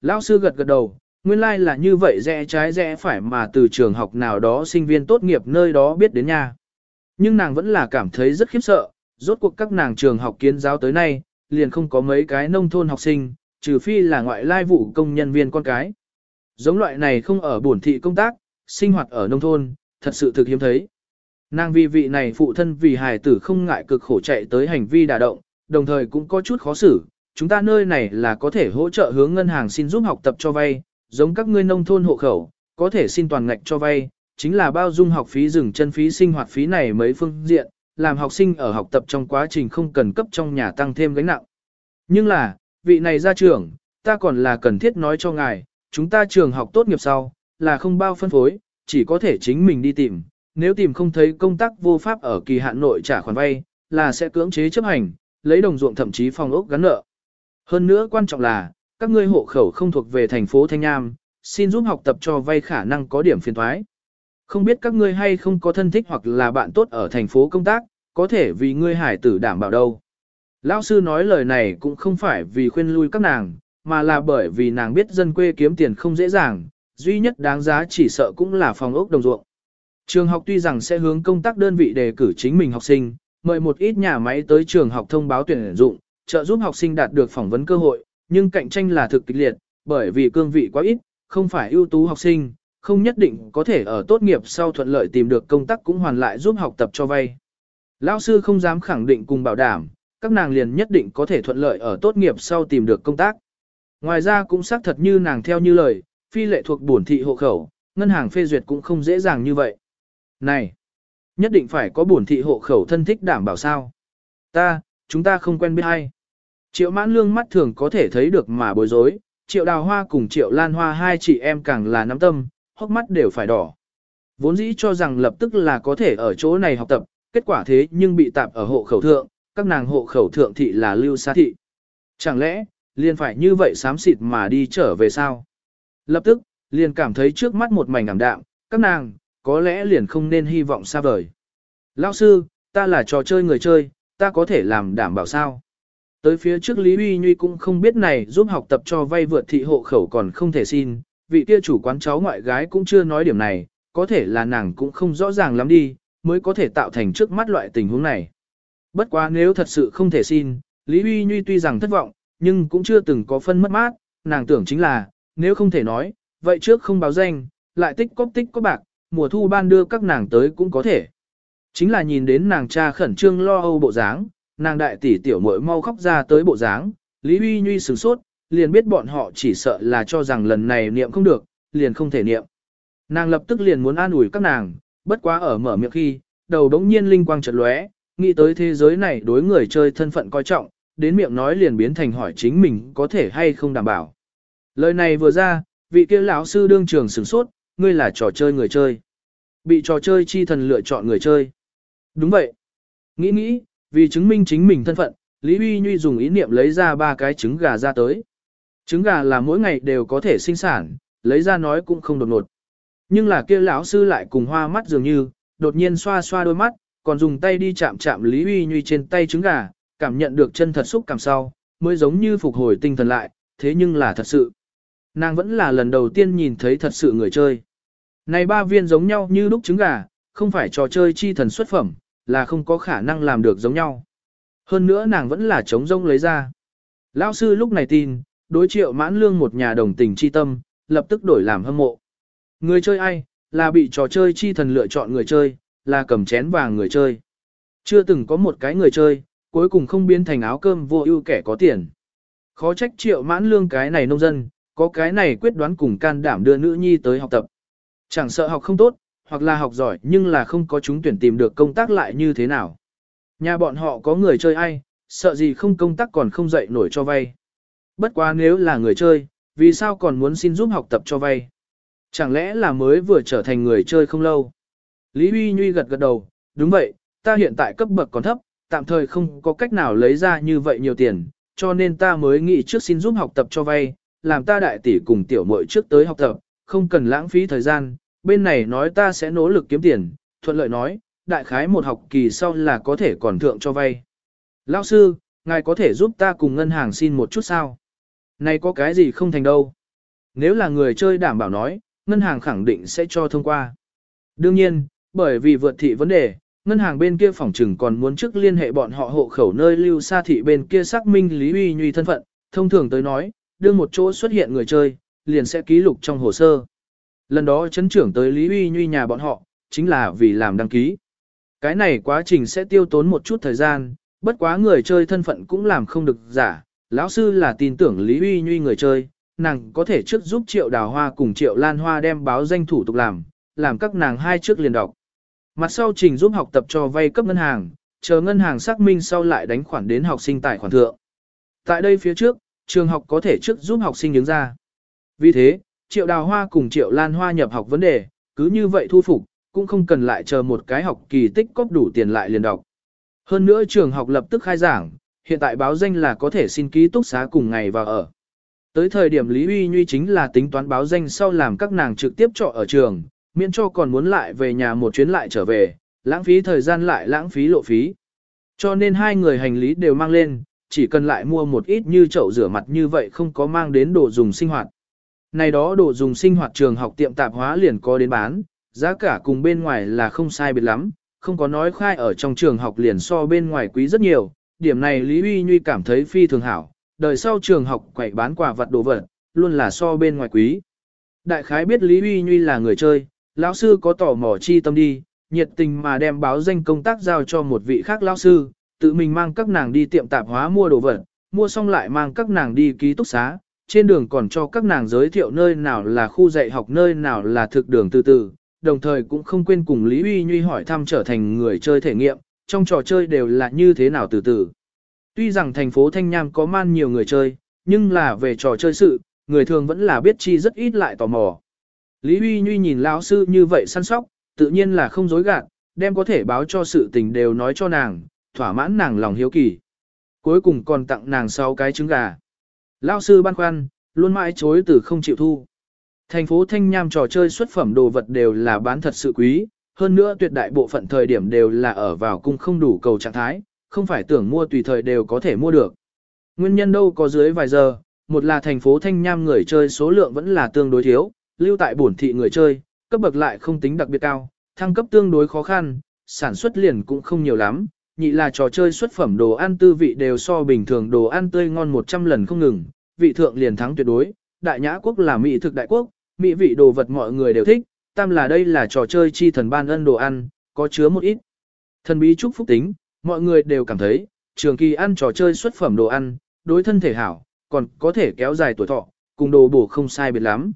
Lão sư gật gật đầu, nguyên lai like là như vậy rẽ trái rẽ phải mà từ trường học nào đó sinh viên tốt nghiệp nơi đó biết đến nha. Nhưng nàng vẫn là cảm thấy rất khiếp sợ, rốt cuộc các nàng trường học kiến giáo tới nay, liền không có mấy cái nông thôn học sinh, trừ phi là ngoại lai vụ công nhân viên con cái. Giống loại này không ở bổn thị công tác, sinh hoạt ở nông thôn, thật sự thực hiếm thấy. Nàng vì vị này phụ thân vì hài tử không ngại cực khổ chạy tới hành vi đả động, đồng thời cũng có chút khó xử. Chúng ta nơi này là có thể hỗ trợ hướng ngân hàng xin giúp học tập cho vay, giống các ngươi nông thôn hộ khẩu, có thể xin toàn ngạch cho vay, chính là bao dung học phí dừng chân phí sinh hoạt phí này mấy phương diện, làm học sinh ở học tập trong quá trình không cần cấp trong nhà tăng thêm gánh nặng. Nhưng là, vị này ra trường, ta còn là cần thiết nói cho ngài, chúng ta trường học tốt nghiệp sau, là không bao phân phối, chỉ có thể chính mình đi tìm, nếu tìm không thấy công tác vô pháp ở kỳ hạn nội trả khoản vay, là sẽ cưỡng chế chấp hành, lấy đồng ruộng thậm chí phòng ốc gắn nợ. Hơn nữa quan trọng là, các ngươi hộ khẩu không thuộc về thành phố Thanh Nam, xin giúp học tập cho vay khả năng có điểm phiền thoái. Không biết các ngươi hay không có thân thích hoặc là bạn tốt ở thành phố công tác, có thể vì ngươi hải tử đảm bảo đâu. Lão sư nói lời này cũng không phải vì khuyên lui các nàng, mà là bởi vì nàng biết dân quê kiếm tiền không dễ dàng, duy nhất đáng giá chỉ sợ cũng là phòng ốc đồng ruộng. Trường học tuy rằng sẽ hướng công tác đơn vị đề cử chính mình học sinh, mời một ít nhà máy tới trường học thông báo tuyển dụng, trợ giúp học sinh đạt được phỏng vấn cơ hội, nhưng cạnh tranh là thực kịch liệt, bởi vì cương vị quá ít, không phải ưu tú học sinh, không nhất định có thể ở tốt nghiệp sau thuận lợi tìm được công tác cũng hoàn lại giúp học tập cho vay. Lão sư không dám khẳng định cùng bảo đảm, các nàng liền nhất định có thể thuận lợi ở tốt nghiệp sau tìm được công tác. Ngoài ra cũng xác thật như nàng theo như lời, phi lệ thuộc bổn thị hộ khẩu, ngân hàng phê duyệt cũng không dễ dàng như vậy. Này, nhất định phải có bổn thị hộ khẩu thân thích đảm bảo sao? Ta, chúng ta không quen biết hay. Triệu mãn lương mắt thường có thể thấy được mà bối rối, triệu đào hoa cùng triệu lan hoa hai chị em càng là nắm tâm, hốc mắt đều phải đỏ. Vốn dĩ cho rằng lập tức là có thể ở chỗ này học tập, kết quả thế nhưng bị tạp ở hộ khẩu thượng, các nàng hộ khẩu thượng thị là lưu xa thị. Chẳng lẽ, liền phải như vậy xám xịt mà đi trở về sao? Lập tức, liền cảm thấy trước mắt một mảnh ảm đạm, các nàng, có lẽ liền không nên hy vọng xa vời. Lão sư, ta là trò chơi người chơi, ta có thể làm đảm bảo sao? Tới phía trước Lý Uy Nhuy cũng không biết này giúp học tập cho vay vượt thị hộ khẩu còn không thể xin, vị kia chủ quán cháu ngoại gái cũng chưa nói điểm này, có thể là nàng cũng không rõ ràng lắm đi, mới có thể tạo thành trước mắt loại tình huống này. Bất quá nếu thật sự không thể xin, Lý Uy Nhuy tuy rằng thất vọng, nhưng cũng chưa từng có phân mất mát, nàng tưởng chính là, nếu không thể nói, vậy trước không báo danh, lại tích cóp tích có bạc, mùa thu ban đưa các nàng tới cũng có thể. Chính là nhìn đến nàng cha khẩn trương lo âu bộ dáng, nàng đại tỷ tiểu muội mau khóc ra tới bộ dáng, Lý Huy Nhuy sửng sốt, liền biết bọn họ chỉ sợ là cho rằng lần này niệm không được, liền không thể niệm. Nàng lập tức liền muốn an ủi các nàng, bất quá ở mở miệng khi, đầu đống nhiên linh quang chợt lóe, nghĩ tới thế giới này đối người chơi thân phận coi trọng, đến miệng nói liền biến thành hỏi chính mình có thể hay không đảm bảo. Lời này vừa ra, vị kia lão sư đương trường sửng sốt, ngươi là trò chơi người chơi. Bị trò chơi chi thần lựa chọn người chơi. Đúng vậy. Nghĩ nghĩ, vì chứng minh chính mình thân phận, Lý Huy Nhuy dùng ý niệm lấy ra ba cái trứng gà ra tới. Trứng gà là mỗi ngày đều có thể sinh sản, lấy ra nói cũng không đột ngột. Nhưng là kia lão sư lại cùng hoa mắt dường như, đột nhiên xoa xoa đôi mắt, còn dùng tay đi chạm chạm Lý Huy Nhuy trên tay trứng gà, cảm nhận được chân thật xúc cảm sau, mới giống như phục hồi tinh thần lại, thế nhưng là thật sự. Nàng vẫn là lần đầu tiên nhìn thấy thật sự người chơi. Này ba viên giống nhau như lúc trứng gà, không phải trò chơi chi thần xuất phẩm, là không có khả năng làm được giống nhau. Hơn nữa nàng vẫn là chống rông lấy ra. Lão sư lúc này tin, đối triệu mãn lương một nhà đồng tình chi tâm, lập tức đổi làm hâm mộ. Người chơi ai, là bị trò chơi chi thần lựa chọn người chơi, là cầm chén vàng người chơi. Chưa từng có một cái người chơi, cuối cùng không biến thành áo cơm vô ưu kẻ có tiền. Khó trách triệu mãn lương cái này nông dân, có cái này quyết đoán cùng can đảm đưa nữ nhi tới học tập. Chẳng sợ học không tốt, hoặc là học giỏi nhưng là không có chúng tuyển tìm được công tác lại như thế nào. Nhà bọn họ có người chơi ai, sợ gì không công tác còn không dậy nổi cho vay. Bất quá nếu là người chơi, vì sao còn muốn xin giúp học tập cho vay? Chẳng lẽ là mới vừa trở thành người chơi không lâu? Lý Huy Nhuy gật gật đầu, đúng vậy, ta hiện tại cấp bậc còn thấp, tạm thời không có cách nào lấy ra như vậy nhiều tiền, cho nên ta mới nghĩ trước xin giúp học tập cho vay, làm ta đại tỷ cùng tiểu muội trước tới học tập, không cần lãng phí thời gian, bên này nói ta sẽ nỗ lực kiếm tiền, thuận lợi nói, đại khái một học kỳ sau là có thể còn thượng cho vay. Lão sư, ngài có thể giúp ta cùng ngân hàng xin một chút sao? Này có cái gì không thành đâu. Nếu là người chơi đảm bảo nói, ngân hàng khẳng định sẽ cho thông qua. Đương nhiên, bởi vì vượt thị vấn đề, ngân hàng bên kia phòng trừng còn muốn trước liên hệ bọn họ hộ khẩu nơi lưu xa thị bên kia xác minh Lý Uy Nhuy thân phận, thông thường tới nói, đưa một chỗ xuất hiện người chơi, liền sẽ ký lục trong hồ sơ. Lần đó chấn trưởng tới Lý Uy Nhuy nhà bọn họ, chính là vì làm đăng ký. Cái này quá trình sẽ tiêu tốn một chút thời gian, bất quá người chơi thân phận cũng làm không được giả. Lão sư là tin tưởng Lý Uy Nhuy người chơi, nàng có thể trước giúp Triệu Đào Hoa cùng Triệu Lan Hoa đem báo danh thủ tục làm, làm các nàng hai trước liền đọc. Mặt sau trình giúp học tập cho vay cấp ngân hàng, chờ ngân hàng xác minh sau lại đánh khoản đến học sinh tài khoản thượng. Tại đây phía trước, trường học có thể trước giúp học sinh đứng ra. Vì thế, Triệu Đào Hoa cùng Triệu Lan Hoa nhập học vấn đề, cứ như vậy thu phục, cũng không cần lại chờ một cái học kỳ tích cóp đủ tiền lại liền đọc. Hơn nữa trường học lập tức khai giảng, hiện tại báo danh là có thể xin ký túc xá cùng ngày vào ở. Tới thời điểm Lý Uy Nhuy chính là tính toán báo danh sau làm các nàng trực tiếp trọ ở trường, miễn cho còn muốn lại về nhà một chuyến lại trở về, lãng phí thời gian lại lãng phí lộ phí. Cho nên hai người hành lý đều mang lên, chỉ cần lại mua một ít như chậu rửa mặt như vậy không có mang đến đồ dùng sinh hoạt. Này đó đồ dùng sinh hoạt trường học tiệm tạp hóa liền có đến bán, giá cả cùng bên ngoài là không sai biệt lắm, không có nói khai ở trong trường học liền so bên ngoài quý rất nhiều, điểm này Lý Uy Nhuy cảm thấy phi thường hảo, đời sau trường học quậy bán quà vật đồ vật, luôn là so bên ngoài quý. Đại khái biết Lý Uy Nhuy là người chơi, lão sư có tỏ mỏ chi tâm đi, nhiệt tình mà đem báo danh công tác giao cho một vị khác lão sư, tự mình mang các nàng đi tiệm tạp hóa mua đồ vật, mua xong lại mang các nàng đi ký túc xá, trên đường còn cho các nàng giới thiệu nơi nào là khu dạy học nơi nào là thực đường từ từ, đồng thời cũng không quên cùng Lý Uy Nhuy hỏi thăm trở thành người chơi thể nghiệm, trong trò chơi đều là như thế nào từ từ. Tuy rằng thành phố Thanh Nham có man nhiều người chơi, nhưng là về trò chơi sự, người thường vẫn là biết chi rất ít lại tò mò. Lý Uy Nhuy nhìn lão sư như vậy săn sóc, tự nhiên là không dối gạt, đem có thể báo cho sự tình đều nói cho nàng, thỏa mãn nàng lòng hiếu kỳ. Cuối cùng còn tặng nàng 6 cái trứng gà. Lão sư băn khoăn, luôn mãi chối từ không chịu thu. Thành phố Thanh Nham trò chơi xuất phẩm đồ vật đều là bán thật sự quý, hơn nữa tuyệt đại bộ phận thời điểm đều là ở vào cung không đủ cầu trạng thái, không phải tưởng mua tùy thời đều có thể mua được. Nguyên nhân đâu có dưới vài giờ, một là thành phố Thanh Nham người chơi số lượng vẫn là tương đối thiếu, lưu tại bổn thị người chơi, cấp bậc lại không tính đặc biệt cao, thăng cấp tương đối khó khăn, sản xuất liền cũng không nhiều lắm, nhị là trò chơi xuất phẩm đồ ăn tư vị đều so bình thường đồ ăn tươi ngon 100 lần không ngừng, vị thượng liền thắng tuyệt đối, đại nhã quốc là mỹ thực đại quốc, mỹ vị đồ vật mọi người đều thích, tam là đây là trò chơi chi thần ban ân đồ ăn, có chứa một ít. Thần bí chúc phúc tính, mọi người đều cảm thấy, trường kỳ ăn trò chơi xuất phẩm đồ ăn, đối thân thể hảo, còn có thể kéo dài tuổi thọ, cùng đồ bổ không sai biệt lắm.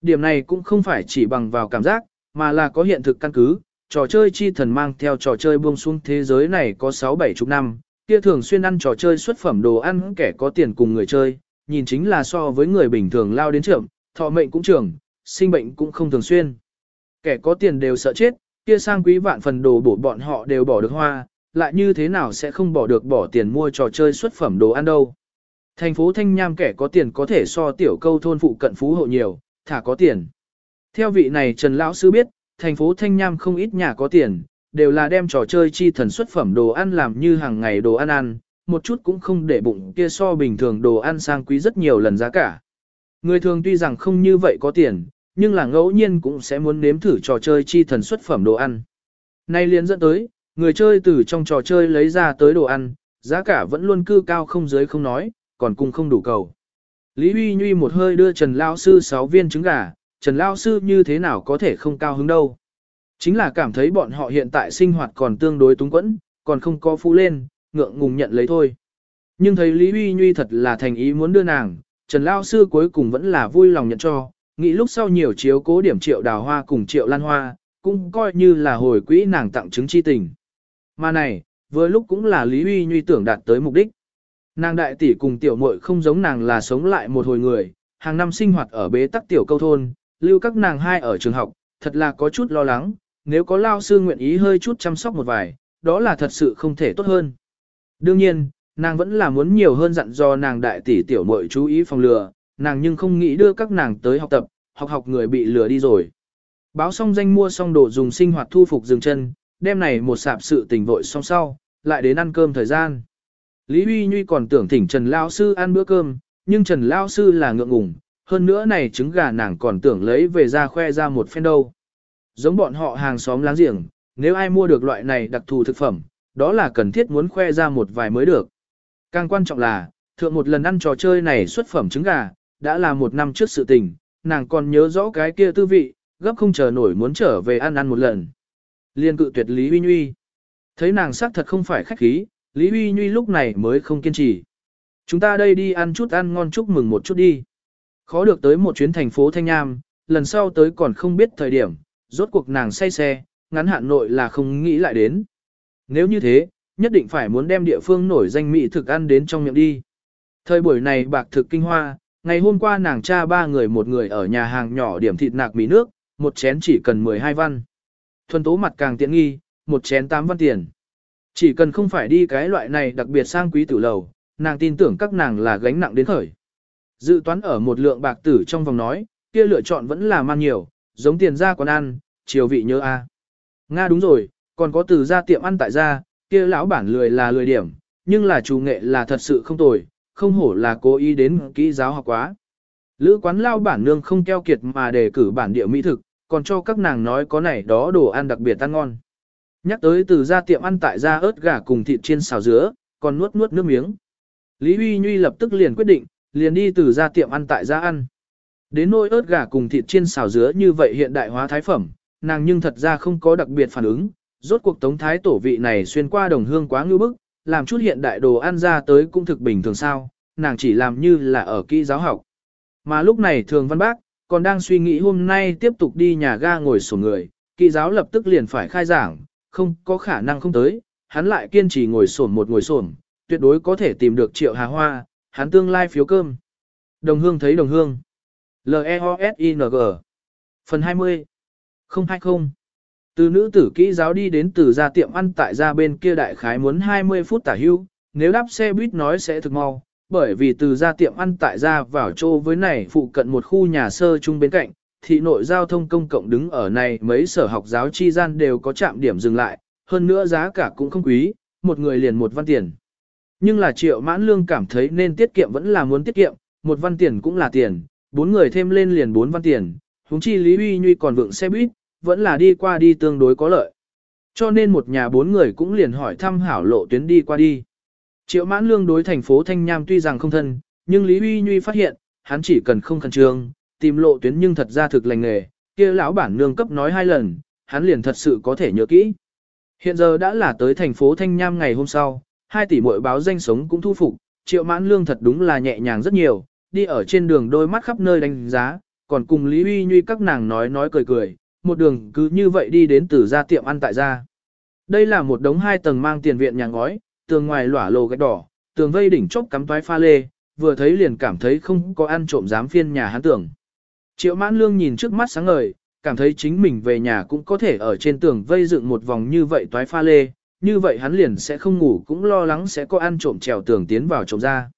Điểm này cũng không phải chỉ bằng vào cảm giác, mà là có hiện thực căn cứ, trò chơi chi thần mang theo trò chơi buông xuống thế giới này có 6-7 chục năm, kia thường xuyên ăn trò chơi xuất phẩm đồ ăn kẻ có tiền cùng người chơi, nhìn chính là so với người bình thường lao đến trưởng, thọ mệnh cũng trưởng, sinh bệnh cũng không thường xuyên. Kẻ có tiền đều sợ chết, kia sang quý vạn phần đồ bổ bọn họ đều bỏ được hoa, lại như thế nào sẽ không bỏ được bỏ tiền mua trò chơi xuất phẩm đồ ăn đâu. Thành phố Thanh Nham kẻ có tiền có thể so tiểu câu thôn phụ cận phú hộ nhiều, thả có tiền. Theo vị này Trần Lão Sư biết, thành phố Thanh Nham không ít nhà có tiền, đều là đem trò chơi chi thần xuất phẩm đồ ăn làm như hàng ngày đồ ăn ăn, một chút cũng không để bụng kia so bình thường đồ ăn sang quý rất nhiều lần giá cả. Người thường tuy rằng không như vậy có tiền, nhưng là ngẫu nhiên cũng sẽ muốn nếm thử trò chơi chi thần xuất phẩm đồ ăn. Nay liền dẫn tới, người chơi từ trong trò chơi lấy ra tới đồ ăn, giá cả vẫn luôn cư cao không dưới không nói, còn cùng không đủ cầu. Lý Huy Nhuy một hơi đưa Trần Lao Sư 6 viên trứng gà, Trần Lao Sư như thế nào có thể không cao hứng đâu. Chính là cảm thấy bọn họ hiện tại sinh hoạt còn tương đối túng quẫn, còn không có phú lên, ngượng ngùng nhận lấy thôi. Nhưng thấy Lý Huy Nhuy thật là thành ý muốn đưa nàng, Trần Lao Sư cuối cùng vẫn là vui lòng nhận cho, nghĩ lúc sau nhiều chiếu cố điểm triệu đào hoa cùng triệu lan hoa, cũng coi như là hồi quỹ nàng tặng chứng chi tình. Mà này, vừa lúc cũng là Lý Huy Nhuy tưởng đạt tới mục đích. Nàng đại tỷ cùng tiểu muội không giống nàng là sống lại một hồi người, hàng năm sinh hoạt ở bế tắc tiểu câu thôn, lưu các nàng hai ở trường học, thật là có chút lo lắng, nếu có lao sư nguyện ý hơi chút chăm sóc một vài, đó là thật sự không thể tốt hơn. Đương nhiên, nàng vẫn là muốn nhiều hơn dặn do nàng đại tỷ tiểu muội chú ý phòng lừa, nàng nhưng không nghĩ đưa các nàng tới học tập, học học người bị lừa đi rồi. Báo xong danh mua xong đồ dùng sinh hoạt thu phục dừng chân, đêm này một sạp sự tình vội xong sau, lại đến ăn cơm thời gian. Lý Huy Nhuy còn tưởng thỉnh Trần Lao Sư ăn bữa cơm, nhưng Trần Lao Sư là ngượng ngùng, hơn nữa này trứng gà nàng còn tưởng lấy về ra khoe ra một phen đâu. Giống bọn họ hàng xóm láng giềng, nếu ai mua được loại này đặc thù thực phẩm, đó là cần thiết muốn khoe ra một vài mới được. Càng quan trọng là, thượng một lần ăn trò chơi này xuất phẩm trứng gà, đã là một năm trước sự tình, nàng còn nhớ rõ cái kia tư vị, gấp không chờ nổi muốn trở về ăn ăn một lần. Liên cự tuyệt Lý Huy Nhuy. Thấy nàng xác thật không phải khách khí, Lý Huy Nhuy lúc này mới không kiên trì. Chúng ta đây đi ăn chút ăn ngon chúc mừng một chút đi. Khó được tới một chuyến thành phố Thanh Nham, lần sau tới còn không biết thời điểm, rốt cuộc nàng say xe, ngắn hạn nội là không nghĩ lại đến. Nếu như thế, nhất định phải muốn đem địa phương nổi danh mỹ thực ăn đến trong miệng đi. Thời buổi này bạc thực kinh hoa, ngày hôm qua nàng cha ba người một người ở nhà hàng nhỏ điểm thịt nạc mì nước, một chén chỉ cần 12 văn. Thuần tố mặt càng tiện nghi, một chén 8 văn tiền. Chỉ cần không phải đi cái loại này đặc biệt sang quý tử lầu, nàng tin tưởng các nàng là gánh nặng đến khởi. Dự toán ở một lượng bạc tử trong vòng nói, kia lựa chọn vẫn là man nhiều, giống tiền ra quán ăn, chiều vị nhớ a. Nga đúng rồi, còn có từ ra tiệm ăn tại gia, kia lão bản lười là lười điểm, nhưng là chủ nghệ là thật sự không tồi, không hổ là cố ý đến kỹ giáo học quá. Lữ quán lao bản nương không keo kiệt mà đề cử bản địa mỹ thực, còn cho các nàng nói có này đó đồ ăn đặc biệt ăn ngon. Nhắc tới từ ra tiệm ăn tại gia ớt gà cùng thịt chiên xào dứa, còn nuốt nuốt nước miếng. Lý Huy Nhuy lập tức liền quyết định, liền đi từ ra tiệm ăn tại gia ăn. Đến nôi ớt gà cùng thịt chiên xào dứa như vậy hiện đại hóa thái phẩm, nàng nhưng thật ra không có đặc biệt phản ứng, rốt cuộc tống thái tổ vị này xuyên qua đồng hương quá ngưu bức, làm chút hiện đại đồ ăn ra tới cũng thực bình thường sao, nàng chỉ làm như là ở kỹ giáo học. Mà lúc này thường văn bác, còn đang suy nghĩ hôm nay tiếp tục đi nhà ga ngồi sổ người, kỹ giáo lập tức liền phải khai giảng, không có khả năng không tới, hắn lại kiên trì ngồi sổn một ngồi sổn, tuyệt đối có thể tìm được triệu hà hoa, hắn tương lai phiếu cơm. Đồng hương thấy đồng hương. L-E-O-S-I-N-G Phần 20 020 Từ nữ tử kỹ giáo đi đến từ ra tiệm ăn tại ra bên kia đại khái muốn 20 phút tả hưu, nếu đáp xe buýt nói sẽ thực mau, bởi vì từ ra tiệm ăn tại ra vào chỗ với này phụ cận một khu nhà sơ chung bên cạnh, thị nội giao thông công cộng đứng ở này mấy sở học giáo chi gian đều có trạm điểm dừng lại, hơn nữa giá cả cũng không quý, một người liền một văn tiền. Nhưng là triệu mãn lương cảm thấy nên tiết kiệm vẫn là muốn tiết kiệm, một văn tiền cũng là tiền, bốn người thêm lên liền bốn văn tiền, huống chi Lý Uy Nhuy còn vượng xe buýt, vẫn là đi qua đi tương đối có lợi. Cho nên một nhà bốn người cũng liền hỏi thăm hảo lộ tuyến đi qua đi. Triệu mãn lương đối thành phố Thanh Nham tuy rằng không thân, nhưng Lý Uy Nhuy phát hiện, hắn chỉ cần không khẩn trương, tìm lộ tuyến nhưng thật ra thực lành nghề, kia lão bản nương cấp nói hai lần, hắn liền thật sự có thể nhớ kỹ. Hiện giờ đã là tới thành phố Thanh Nham ngày hôm sau, hai tỷ muội báo danh sống cũng thu phục, triệu mãn lương thật đúng là nhẹ nhàng rất nhiều, đi ở trên đường đôi mắt khắp nơi đánh giá, còn cùng Lý Uy Nhuy các nàng nói nói cười cười, một đường cứ như vậy đi đến từ ra tiệm ăn tại gia. Đây là một đống hai tầng mang tiền viện nhà ngói, tường ngoài lỏa lồ gạch đỏ, tường vây đỉnh chốc cắm toái pha lê, vừa thấy liền cảm thấy không có ăn trộm dám phiên nhà hắn tưởng. Triệu mãn lương nhìn trước mắt sáng ngời, cảm thấy chính mình về nhà cũng có thể ở trên tường vây dựng một vòng như vậy toái pha lê, như vậy hắn liền sẽ không ngủ cũng lo lắng sẽ có ăn trộm trèo tường tiến vào trộm ra.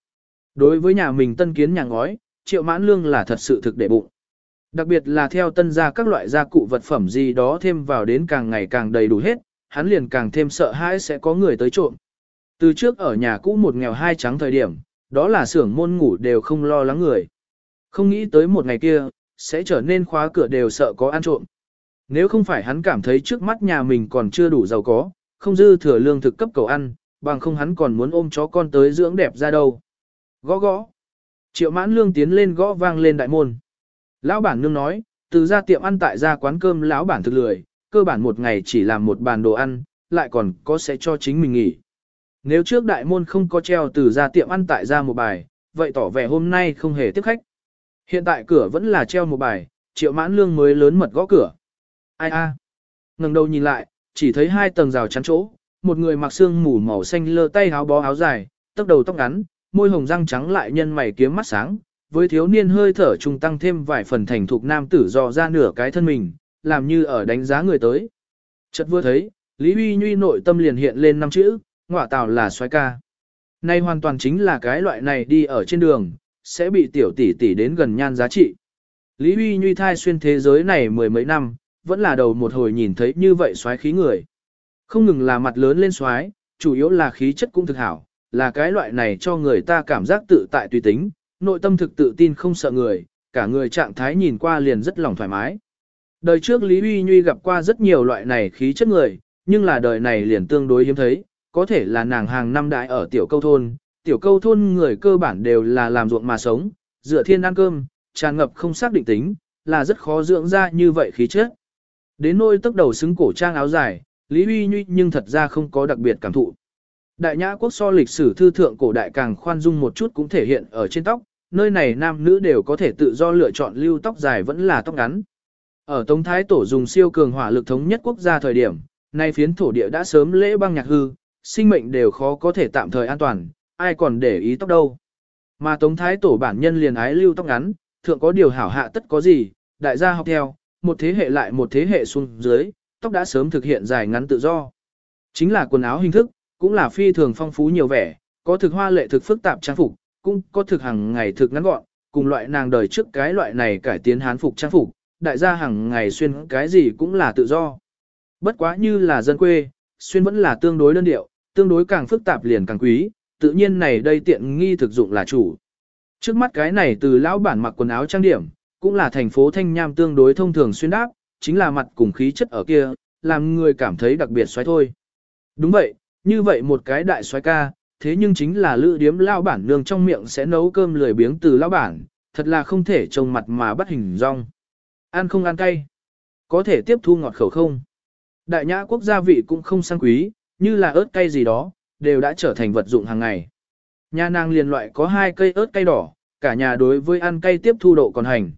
Đối với nhà mình tân kiến nhà ngói, triệu mãn lương là thật sự thực để bụng. Đặc biệt là theo tân gia các loại gia cụ vật phẩm gì đó thêm vào đến càng ngày càng đầy đủ hết, hắn liền càng thêm sợ hãi sẽ có người tới trộm. Từ trước ở nhà cũ một nghèo hai trắng thời điểm, đó là xưởng môn ngủ đều không lo lắng người. Không nghĩ tới một ngày kia, sẽ trở nên khóa cửa đều sợ có ăn trộm. Nếu không phải hắn cảm thấy trước mắt nhà mình còn chưa đủ giàu có, không dư thừa lương thực cấp cầu ăn, bằng không hắn còn muốn ôm chó con tới dưỡng đẹp ra đâu. Gõ gõ. Triệu mãn lương tiến lên gõ vang lên đại môn. Lão bản nương nói, từ ra tiệm ăn tại ra quán cơm lão bản thực lười, cơ bản một ngày chỉ làm một bàn đồ ăn, lại còn có sẽ cho chính mình nghỉ. Nếu trước đại môn không có treo từ ra tiệm ăn tại ra một bài, vậy tỏ vẻ hôm nay không hề tiếp khách. Hiện tại cửa vẫn là treo một bài, triệu mãn lương mới lớn mật gõ cửa. Ai a? ngẩng đầu nhìn lại, chỉ thấy hai tầng rào chắn chỗ, một người mặc xương mù màu xanh lơ tay áo bó áo dài, tóc đầu tóc ngắn, môi hồng răng trắng lại nhân mày kiếm mắt sáng, với thiếu niên hơi thở trung tăng thêm vài phần thành thục nam tử dò ra nửa cái thân mình, làm như ở đánh giá người tới. Chợt vừa thấy, Lý Huy Nhuy nội tâm liền hiện lên năm chữ, ngọa tào là xoái ca. Nay hoàn toàn chính là cái loại này đi ở trên đường, sẽ bị tiểu tỷ tỷ đến gần nhan giá trị. Lý Huy Nhuy thai xuyên thế giới này mười mấy năm, vẫn là đầu một hồi nhìn thấy như vậy xoái khí người. Không ngừng là mặt lớn lên xoái, chủ yếu là khí chất cũng thực hảo, là cái loại này cho người ta cảm giác tự tại tùy tính, nội tâm thực tự tin không sợ người, cả người trạng thái nhìn qua liền rất lòng thoải mái. Đời trước Lý Huy Nhuy gặp qua rất nhiều loại này khí chất người, nhưng là đời này liền tương đối hiếm thấy, có thể là nàng hàng năm đại ở tiểu câu thôn, tiểu câu thôn người cơ bản đều là làm ruộng mà sống, dựa thiên ăn cơm, tràn ngập không xác định tính, là rất khó dưỡng ra như vậy khí chất. Đến nôi tức đầu xứng cổ trang áo dài, Lý Huy Nhuy nhưng thật ra không có đặc biệt cảm thụ. Đại nhã quốc so lịch sử thư thượng cổ đại càng khoan dung một chút cũng thể hiện ở trên tóc, nơi này nam nữ đều có thể tự do lựa chọn lưu tóc dài vẫn là tóc ngắn. Ở Tống Thái Tổ dùng siêu cường hỏa lực thống nhất quốc gia thời điểm, nay phiến thổ địa đã sớm lễ băng nhạc hư, sinh mệnh đều khó có thể tạm thời an toàn, ai còn để ý tóc đâu. Mà Tống Thái Tổ bản nhân liền ái lưu tóc ngắn, thượng có điều hảo hạ tất có gì, đại gia học theo, một thế hệ lại một thế hệ xuống dưới, tóc đã sớm thực hiện dài ngắn tự do. Chính là quần áo hình thức, cũng là phi thường phong phú nhiều vẻ, có thực hoa lệ thực phức tạp trang phục, cũng có thực hàng ngày thực ngắn gọn, cùng loại nàng đời trước cái loại này cải tiến hán phục trang phục, đại gia hàng ngày xuyên cái gì cũng là tự do. Bất quá như là dân quê, xuyên vẫn là tương đối đơn điệu, tương đối càng phức tạp liền càng quý, tự nhiên này đây tiện nghi thực dụng là chủ. Trước mắt cái này từ lão bản mặc quần áo trang điểm, cũng là thành phố Thanh Nham tương đối thông thường xuyên đáp, chính là mặt cùng khí chất ở kia, làm người cảm thấy đặc biệt xoáy thôi. Đúng vậy, như vậy một cái đại xoáy ca, thế nhưng chính là lữ điếm lao bản nương trong miệng sẽ nấu cơm lười biếng từ lao bản, thật là không thể trông mặt mà bắt hình rong. Ăn không ăn cay, có thể tiếp thu ngọt khẩu không. Đại nhã quốc gia vị cũng không sang quý, như là ớt cay gì đó, đều đã trở thành vật dụng hàng ngày. Nhà nàng liền loại có hai cây ớt cay đỏ, cả nhà đối với ăn cay tiếp thu độ còn hành.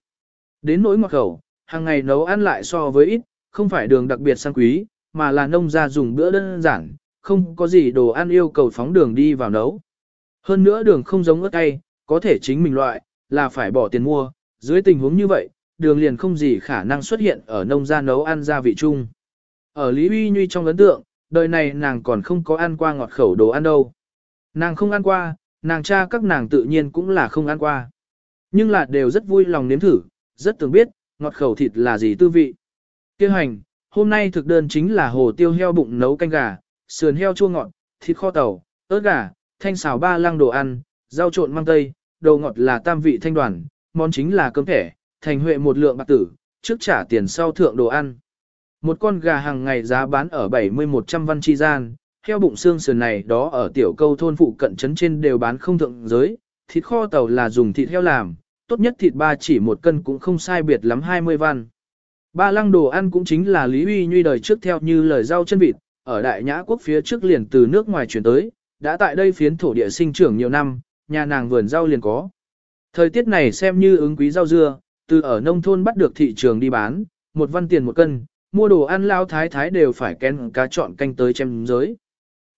Đến nỗi ngọt khẩu, hàng ngày nấu ăn lại so với ít, không phải đường đặc biệt sang quý, mà là nông gia dùng bữa đơn giản, không có gì đồ ăn yêu cầu phóng đường đi vào nấu. Hơn nữa đường không giống ớt cay, có thể chính mình loại, là phải bỏ tiền mua, dưới tình huống như vậy, đường liền không gì khả năng xuất hiện ở nông gia nấu ăn gia vị chung. Ở Lý Uy Nhuy trong ấn tượng, đời này nàng còn không có ăn qua ngọt khẩu đồ ăn đâu. Nàng không ăn qua, nàng cha các nàng tự nhiên cũng là không ăn qua. Nhưng là đều rất vui lòng nếm thử, rất tưởng biết, ngọt khẩu thịt là gì tư vị. Kêu hành, hôm nay thực đơn chính là hồ tiêu heo bụng nấu canh gà, sườn heo chua ngọt, thịt kho tàu, ớt gà, thanh xào ba lăng đồ ăn, rau trộn măng tây, đồ ngọt là tam vị thanh đoàn, món chính là cơm thẻ, thành huệ một lượng bạc tử, trước trả tiền sau thượng đồ ăn. Một con gà hàng ngày giá bán ở 70-100 văn chi gian, heo bụng xương sườn này đó ở tiểu câu thôn phụ cận trấn trên đều bán không thượng giới, thịt kho tàu là dùng thịt heo làm, tốt nhất thịt ba chỉ một cân cũng không sai biệt lắm 20 văn. Ba lăng đồ ăn cũng chính là Lý Uy Nhuy đời trước theo như lời rau chân vịt, ở Đại Nhã Quốc phía trước liền từ nước ngoài chuyển tới, đã tại đây phiến thổ địa sinh trưởng nhiều năm, nhà nàng vườn rau liền có. Thời tiết này xem như ứng quý rau dưa, từ ở nông thôn bắt được thị trường đi bán, một văn tiền một cân, mua đồ ăn lao thái thái đều phải kén cá chọn canh tới chém giới.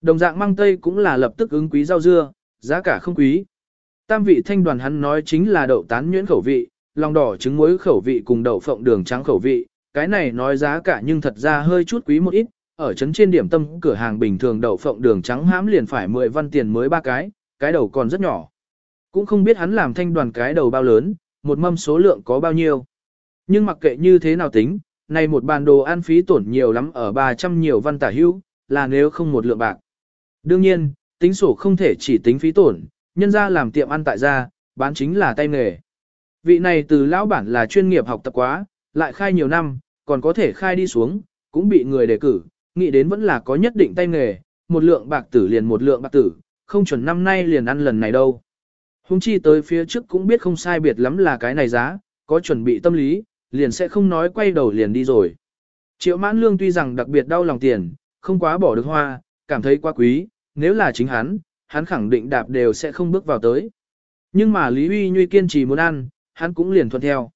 Đồng dạng mang tây cũng là lập tức ứng quý rau dưa, giá cả không quý. Tam vị thanh đoàn hắn nói chính là đậu tán nhuyễn khẩu vị, lòng đỏ trứng muối khẩu vị cùng đậu phộng đường trắng khẩu vị, cái này nói giá cả nhưng thật ra hơi chút quý một ít, ở trấn trên điểm tâm cửa hàng bình thường đậu phộng đường trắng hãm liền phải 10 văn tiền mới ba cái, cái đầu còn rất nhỏ. Cũng không biết hắn làm thanh đoàn cái đầu bao lớn, một mâm số lượng có bao nhiêu. Nhưng mặc kệ như thế nào tính, này một bàn đồ ăn phí tổn nhiều lắm ở 300 nhiều văn tả hữu, là nếu không một lượng bạc. Đương nhiên, tính sổ không thể chỉ tính phí tổn, nhân ra làm tiệm ăn tại gia, bán chính là tay nghề. Vị này từ lão bản là chuyên nghiệp học tập quá, lại khai nhiều năm, còn có thể khai đi xuống, cũng bị người đề cử, nghĩ đến vẫn là có nhất định tay nghề, một lượng bạc tử liền một lượng bạc tử, không chuẩn năm nay liền ăn lần này đâu. Hùng chi tới phía trước cũng biết không sai biệt lắm là cái này giá, có chuẩn bị tâm lý, liền sẽ không nói quay đầu liền đi rồi. Triệu mãn lương tuy rằng đặc biệt đau lòng tiền, không quá bỏ được hoa, cảm thấy quá quý, nếu là chính hắn, hắn khẳng định đạp đều sẽ không bước vào tới. Nhưng mà Lý Huy Nhuy kiên trì muốn ăn, hắn cũng liền thuận theo.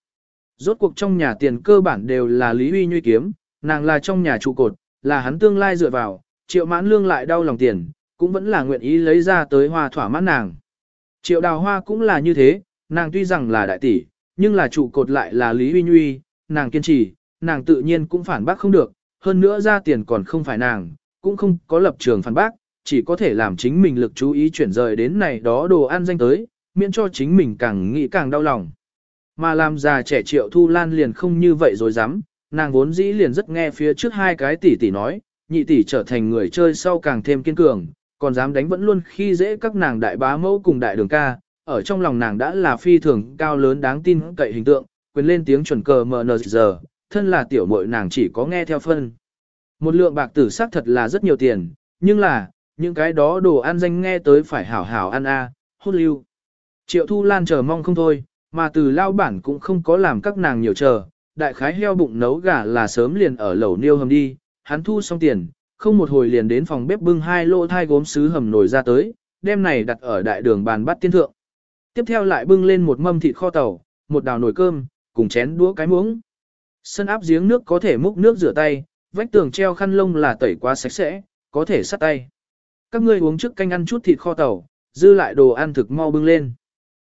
Rốt cuộc trong nhà tiền cơ bản đều là Lý Huy Nhuy kiếm, nàng là trong nhà trụ cột, là hắn tương lai dựa vào, triệu mãn lương lại đau lòng tiền, cũng vẫn là nguyện ý lấy ra tới hoa thỏa mãn nàng. Triệu đào hoa cũng là như thế, nàng tuy rằng là đại tỷ, nhưng là trụ cột lại là Lý Huy Nhuy, nàng kiên trì, nàng tự nhiên cũng phản bác không được, hơn nữa ra tiền còn không phải nàng, cũng không có lập trường phản bác, chỉ có thể làm chính mình lực chú ý chuyển rời đến này đó đồ ăn danh tới, miễn cho chính mình càng nghĩ càng đau lòng. Mà làm già trẻ triệu thu lan liền không như vậy rồi dám, nàng vốn dĩ liền rất nghe phía trước hai cái tỷ tỷ nói, nhị tỷ trở thành người chơi sau càng thêm kiên cường, còn dám đánh vẫn luôn khi dễ các nàng đại bá mẫu cùng đại đường ca, ở trong lòng nàng đã là phi thường cao lớn đáng tin cậy hình tượng, quyền lên tiếng chuẩn cờ mờ giờ, thân là tiểu muội nàng chỉ có nghe theo phân. Một lượng bạc tử xác thật là rất nhiều tiền, nhưng là, những cái đó đồ ăn danh nghe tới phải hảo hảo ăn a, à, hút lưu. Triệu Thu Lan chờ mong không thôi, mà từ lao bản cũng không có làm các nàng nhiều chờ, đại khái heo bụng nấu gà là sớm liền ở lẩu niêu hầm đi, hắn thu xong tiền, không một hồi liền đến phòng bếp bưng hai lô thai gốm sứ hầm nồi ra tới, đem này đặt ở đại đường bàn bắt tiên thượng. Tiếp theo lại bưng lên một mâm thịt kho tàu, một đào nồi cơm, cùng chén đũa cái muỗng. Sân áp giếng nước có thể múc nước rửa tay, vách tường treo khăn lông là tẩy quá sạch sẽ, có thể sắt tay. Các ngươi uống trước canh ăn chút thịt kho tàu, dư lại đồ ăn thực mau bưng lên.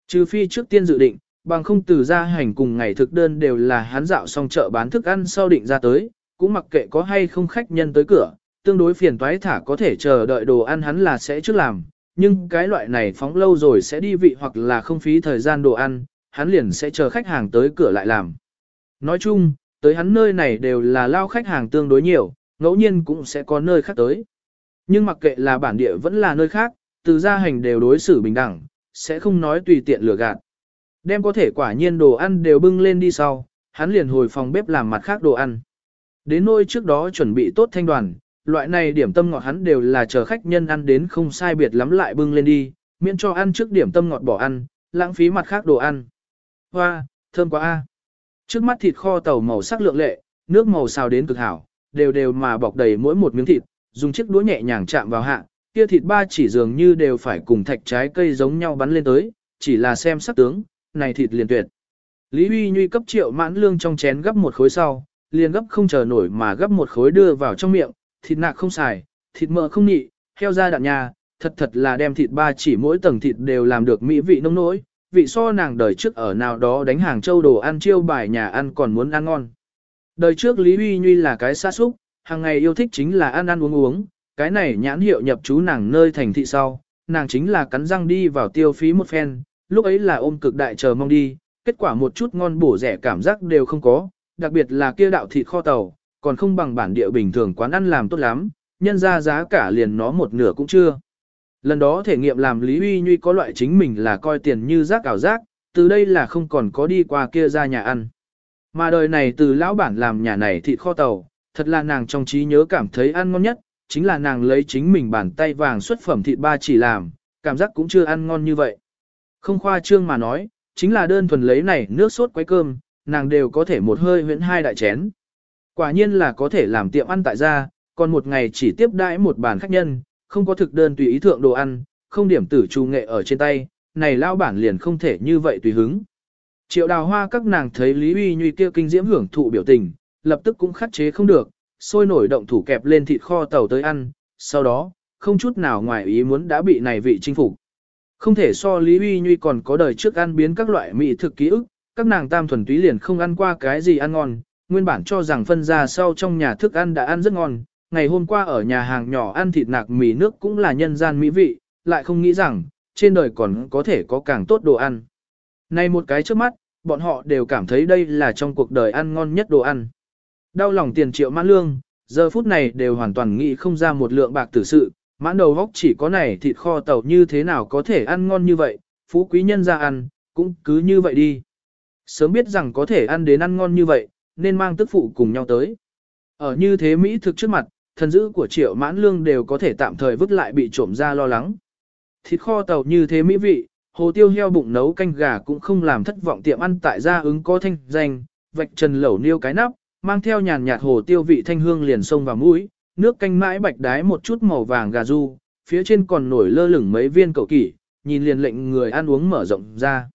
Trừ phi trước tiên dự định, bằng không từ ra hành cùng ngày thực đơn đều là hắn dạo xong chợ bán thức ăn sau định ra tới, cũng mặc kệ có hay không khách nhân tới cửa, tương đối phiền toái thả có thể chờ đợi đồ ăn hắn là sẽ trước làm, nhưng cái loại này phóng lâu rồi sẽ đi vị hoặc là không phí thời gian đồ ăn, hắn liền sẽ chờ khách hàng tới cửa lại làm. Nói chung, tới hắn nơi này đều là lao khách hàng tương đối nhiều, ngẫu nhiên cũng sẽ có nơi khác tới. Nhưng mặc kệ là bản địa vẫn là nơi khác, từ gia hành đều đối xử bình đẳng, sẽ không nói tùy tiện lừa gạt. Đem có thể quả nhiên đồ ăn đều bưng lên đi sau, hắn liền hồi phòng bếp làm mặt khác đồ ăn. Đến nôi trước đó chuẩn bị tốt thanh đoàn, loại này điểm tâm ngọt hắn đều là chờ khách nhân ăn đến không sai biệt lắm lại bưng lên đi, miễn cho ăn trước điểm tâm ngọt bỏ ăn, lãng phí mặt khác đồ ăn. Hoa, thơm quá a. Trước mắt thịt kho tàu màu sắc lượng lệ, nước màu xào đến cực hảo, đều đều mà bọc đầy mỗi một miếng thịt, dùng chiếc đũa nhẹ nhàng chạm vào hạ, kia thịt ba chỉ dường như đều phải cùng thạch trái cây giống nhau bắn lên tới, chỉ là xem sắc tướng, này thịt liền tuyệt. Lý Huy Nhuy cấp triệu mãn lương trong chén gấp một khối sau, liền gấp không chờ nổi mà gấp một khối đưa vào trong miệng, thịt nạc không xài, thịt mỡ không nhị, heo da đạn nhà, thật thật là đem thịt ba chỉ mỗi tầng thịt đều làm được mỹ vị nông nỗi, vị so nàng đời trước ở nào đó đánh hàng châu đồ ăn chiêu bài nhà ăn còn muốn ăn ngon. Đời trước Lý Huy Nhuy là cái xa xúc, hàng ngày yêu thích chính là ăn ăn uống uống, cái này nhãn hiệu nhập chú nàng nơi thành thị sau, nàng chính là cắn răng đi vào tiêu phí một phen, lúc ấy là ôm cực đại chờ mong đi, kết quả một chút ngon bổ rẻ cảm giác đều không có, đặc biệt là kia đạo thịt kho tàu, còn không bằng bản địa bình thường quán ăn làm tốt lắm, nhân ra giá cả liền nó một nửa cũng chưa. Lần đó thể nghiệm làm Lý Uy Nhuy có loại chính mình là coi tiền như rác ảo rác, từ đây là không còn có đi qua kia ra nhà ăn. Mà đời này từ lão bản làm nhà này thịt kho tàu, thật là nàng trong trí nhớ cảm thấy ăn ngon nhất, chính là nàng lấy chính mình bàn tay vàng xuất phẩm thịt ba chỉ làm, cảm giác cũng chưa ăn ngon như vậy. Không khoa trương mà nói, chính là đơn thuần lấy này nước sốt quấy cơm, nàng đều có thể một hơi huyễn hai đại chén. Quả nhiên là có thể làm tiệm ăn tại gia, còn một ngày chỉ tiếp đãi một bàn khách nhân, không có thực đơn tùy ý thượng đồ ăn, không điểm tử trù nghệ ở trên tay, này lao bản liền không thể như vậy tùy hứng. Triệu đào hoa các nàng thấy Lý Uy Nhuy kia kinh diễm hưởng thụ biểu tình, lập tức cũng khắc chế không được, sôi nổi động thủ kẹp lên thịt kho tàu tới ăn, sau đó, không chút nào ngoài ý muốn đã bị này vị chinh phục. Không thể so Lý Uy Nhuy còn có đời trước ăn biến các loại mỹ thực ký ức, các nàng tam thuần túy liền không ăn qua cái gì ăn ngon, nguyên bản cho rằng phân ra sau trong nhà thức ăn đã ăn rất ngon, ngày hôm qua ở nhà hàng nhỏ ăn thịt nạc mì nước cũng là nhân gian mỹ vị, lại không nghĩ rằng, trên đời còn có thể có càng tốt đồ ăn. Này một cái trước mắt, bọn họ đều cảm thấy đây là trong cuộc đời ăn ngon nhất đồ ăn. Đau lòng tiền triệu mãn lương, giờ phút này đều hoàn toàn nghĩ không ra một lượng bạc tử sự, mãn đầu góc chỉ có này thịt kho tàu như thế nào có thể ăn ngon như vậy, phú quý nhân ra ăn, cũng cứ như vậy đi. Sớm biết rằng có thể ăn đến ăn ngon như vậy, nên mang tức phụ cùng nhau tới. Ở như thế Mỹ thực trước mặt, thần dữ của triệu mãn lương đều có thể tạm thời vứt lại bị trộm ra lo lắng. Thịt kho tàu như thế mỹ vị, hồ tiêu heo bụng nấu canh gà cũng không làm thất vọng tiệm ăn tại gia ứng có thanh danh, vạch trần lẩu niêu cái nắp, mang theo nhàn nhạt hồ tiêu vị thanh hương liền sông vào mũi, nước canh mãi bạch đái một chút màu vàng gà du, phía trên còn nổi lơ lửng mấy viên cầu kỷ, nhìn liền lệnh người ăn uống mở rộng ra.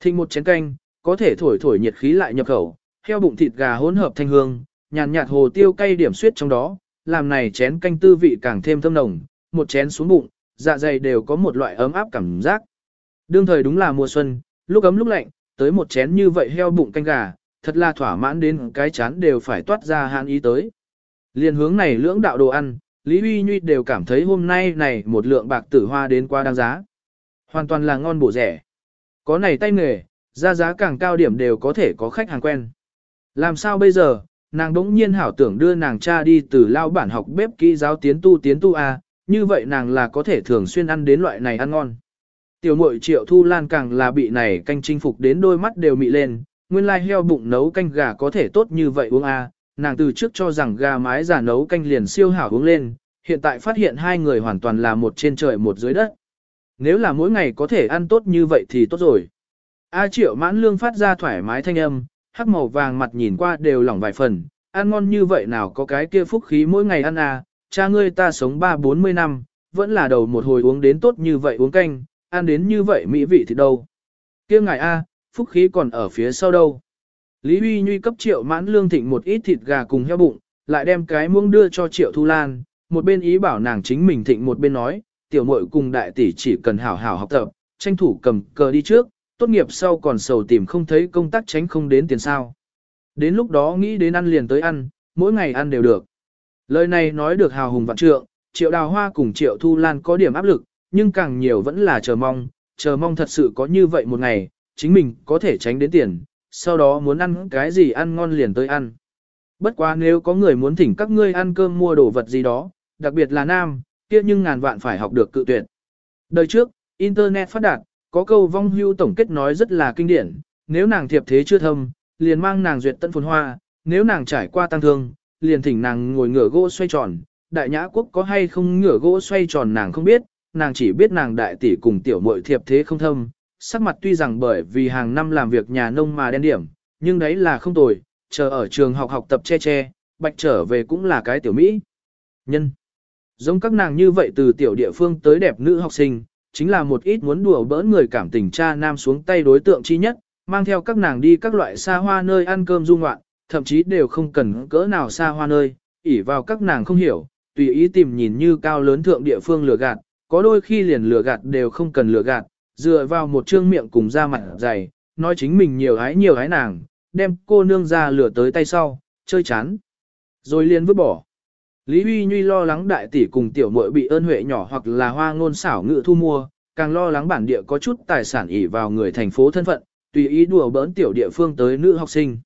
Thịnh một chén canh, có thể thổi thổi nhiệt khí lại nhập khẩu, heo bụng thịt gà hỗn hợp thanh hương, nhàn nhạt hồ tiêu cay điểm suyết trong đó, làm này chén canh tư vị càng thêm thơm nồng, một chén xuống bụng, dạ dày đều có một loại ấm áp cảm giác. Đương thời đúng là mùa xuân, lúc ấm lúc lạnh, tới một chén như vậy heo bụng canh gà, thật là thỏa mãn đến cái chán đều phải toát ra hạn ý tới. Liên hướng này lưỡng đạo đồ ăn, Lý Huy Nhuy đều cảm thấy hôm nay này một lượng bạc tử hoa đến quá đáng giá. Hoàn toàn là ngon bổ rẻ. Có này tay nghề, ra giá càng cao điểm đều có thể có khách hàng quen. Làm sao bây giờ, nàng đống nhiên hảo tưởng đưa nàng cha đi từ lao bản học bếp kỹ giáo tiến tu tiến tu A, như vậy nàng là có thể thường xuyên ăn đến loại này ăn ngon. Tiểu mội triệu thu lan càng là bị này canh chinh phục đến đôi mắt đều mị lên, nguyên lai heo bụng nấu canh gà có thể tốt như vậy uống à, nàng từ trước cho rằng gà mái giả nấu canh liền siêu hảo uống lên, hiện tại phát hiện hai người hoàn toàn là một trên trời một dưới đất. Nếu là mỗi ngày có thể ăn tốt như vậy thì tốt rồi. A triệu mãn lương phát ra thoải mái thanh âm, hắc màu vàng mặt nhìn qua đều lỏng vài phần, ăn ngon như vậy nào có cái kia phúc khí mỗi ngày ăn à, cha ngươi ta sống ba bốn mươi năm, vẫn là đầu một hồi uống đến tốt như vậy uống canh, ăn đến như vậy mỹ vị thì đâu. kia ngài A, phúc khí còn ở phía sau đâu. Lý Huy Nhuy cấp triệu mãn lương thịnh một ít thịt gà cùng heo bụng, lại đem cái muông đưa cho triệu thu lan, một bên ý bảo nàng chính mình thịnh một bên nói, tiểu muội cùng đại tỷ chỉ cần hảo hảo học tập, tranh thủ cầm cờ đi trước, tốt nghiệp sau còn sầu tìm không thấy công tác tránh không đến tiền sao. Đến lúc đó nghĩ đến ăn liền tới ăn, mỗi ngày ăn đều được. Lời này nói được hào hùng vạn trượng, triệu đào hoa cùng triệu thu lan có điểm áp lực, nhưng càng nhiều vẫn là chờ mong, chờ mong thật sự có như vậy một ngày, chính mình có thể tránh đến tiền, sau đó muốn ăn cái gì ăn ngon liền tới ăn. Bất quá nếu có người muốn thỉnh các ngươi ăn cơm mua đồ vật gì đó, đặc biệt là nam, kia nhưng ngàn vạn phải học được cự tuyệt. Đời trước, Internet phát đạt, có câu vong hưu tổng kết nói rất là kinh điển, nếu nàng thiệp thế chưa thâm, liền mang nàng duyệt tận phồn hoa, nếu nàng trải qua tăng thương, liền thỉnh nàng ngồi ngửa gỗ xoay tròn, đại nhã quốc có hay không ngửa gỗ xoay tròn nàng không biết, nàng chỉ biết nàng đại tỷ cùng tiểu muội thiệp thế không thâm, sắc mặt tuy rằng bởi vì hàng năm làm việc nhà nông mà đen điểm, nhưng đấy là không tồi, chờ ở trường học học tập che che, bạch trở về cũng là cái tiểu Mỹ. Nhân Giống các nàng như vậy từ tiểu địa phương tới đẹp nữ học sinh, chính là một ít muốn đùa bỡn người cảm tình cha nam xuống tay đối tượng chi nhất, mang theo các nàng đi các loại xa hoa nơi ăn cơm du ngoạn, thậm chí đều không cần cỡ nào xa hoa nơi, ỉ vào các nàng không hiểu, tùy ý tìm nhìn như cao lớn thượng địa phương lừa gạt, có đôi khi liền lừa gạt đều không cần lừa gạt, dựa vào một trương miệng cùng da mặt dày, nói chính mình nhiều hái nhiều hái nàng, đem cô nương ra lửa tới tay sau, chơi chán. Rồi liền vứt bỏ. Lý Huy Nhuy lo lắng đại tỷ cùng tiểu muội bị ơn huệ nhỏ hoặc là hoa ngôn xảo ngự thu mua, càng lo lắng bản địa có chút tài sản ỉ vào người thành phố thân phận, tùy ý đùa bỡn tiểu địa phương tới nữ học sinh.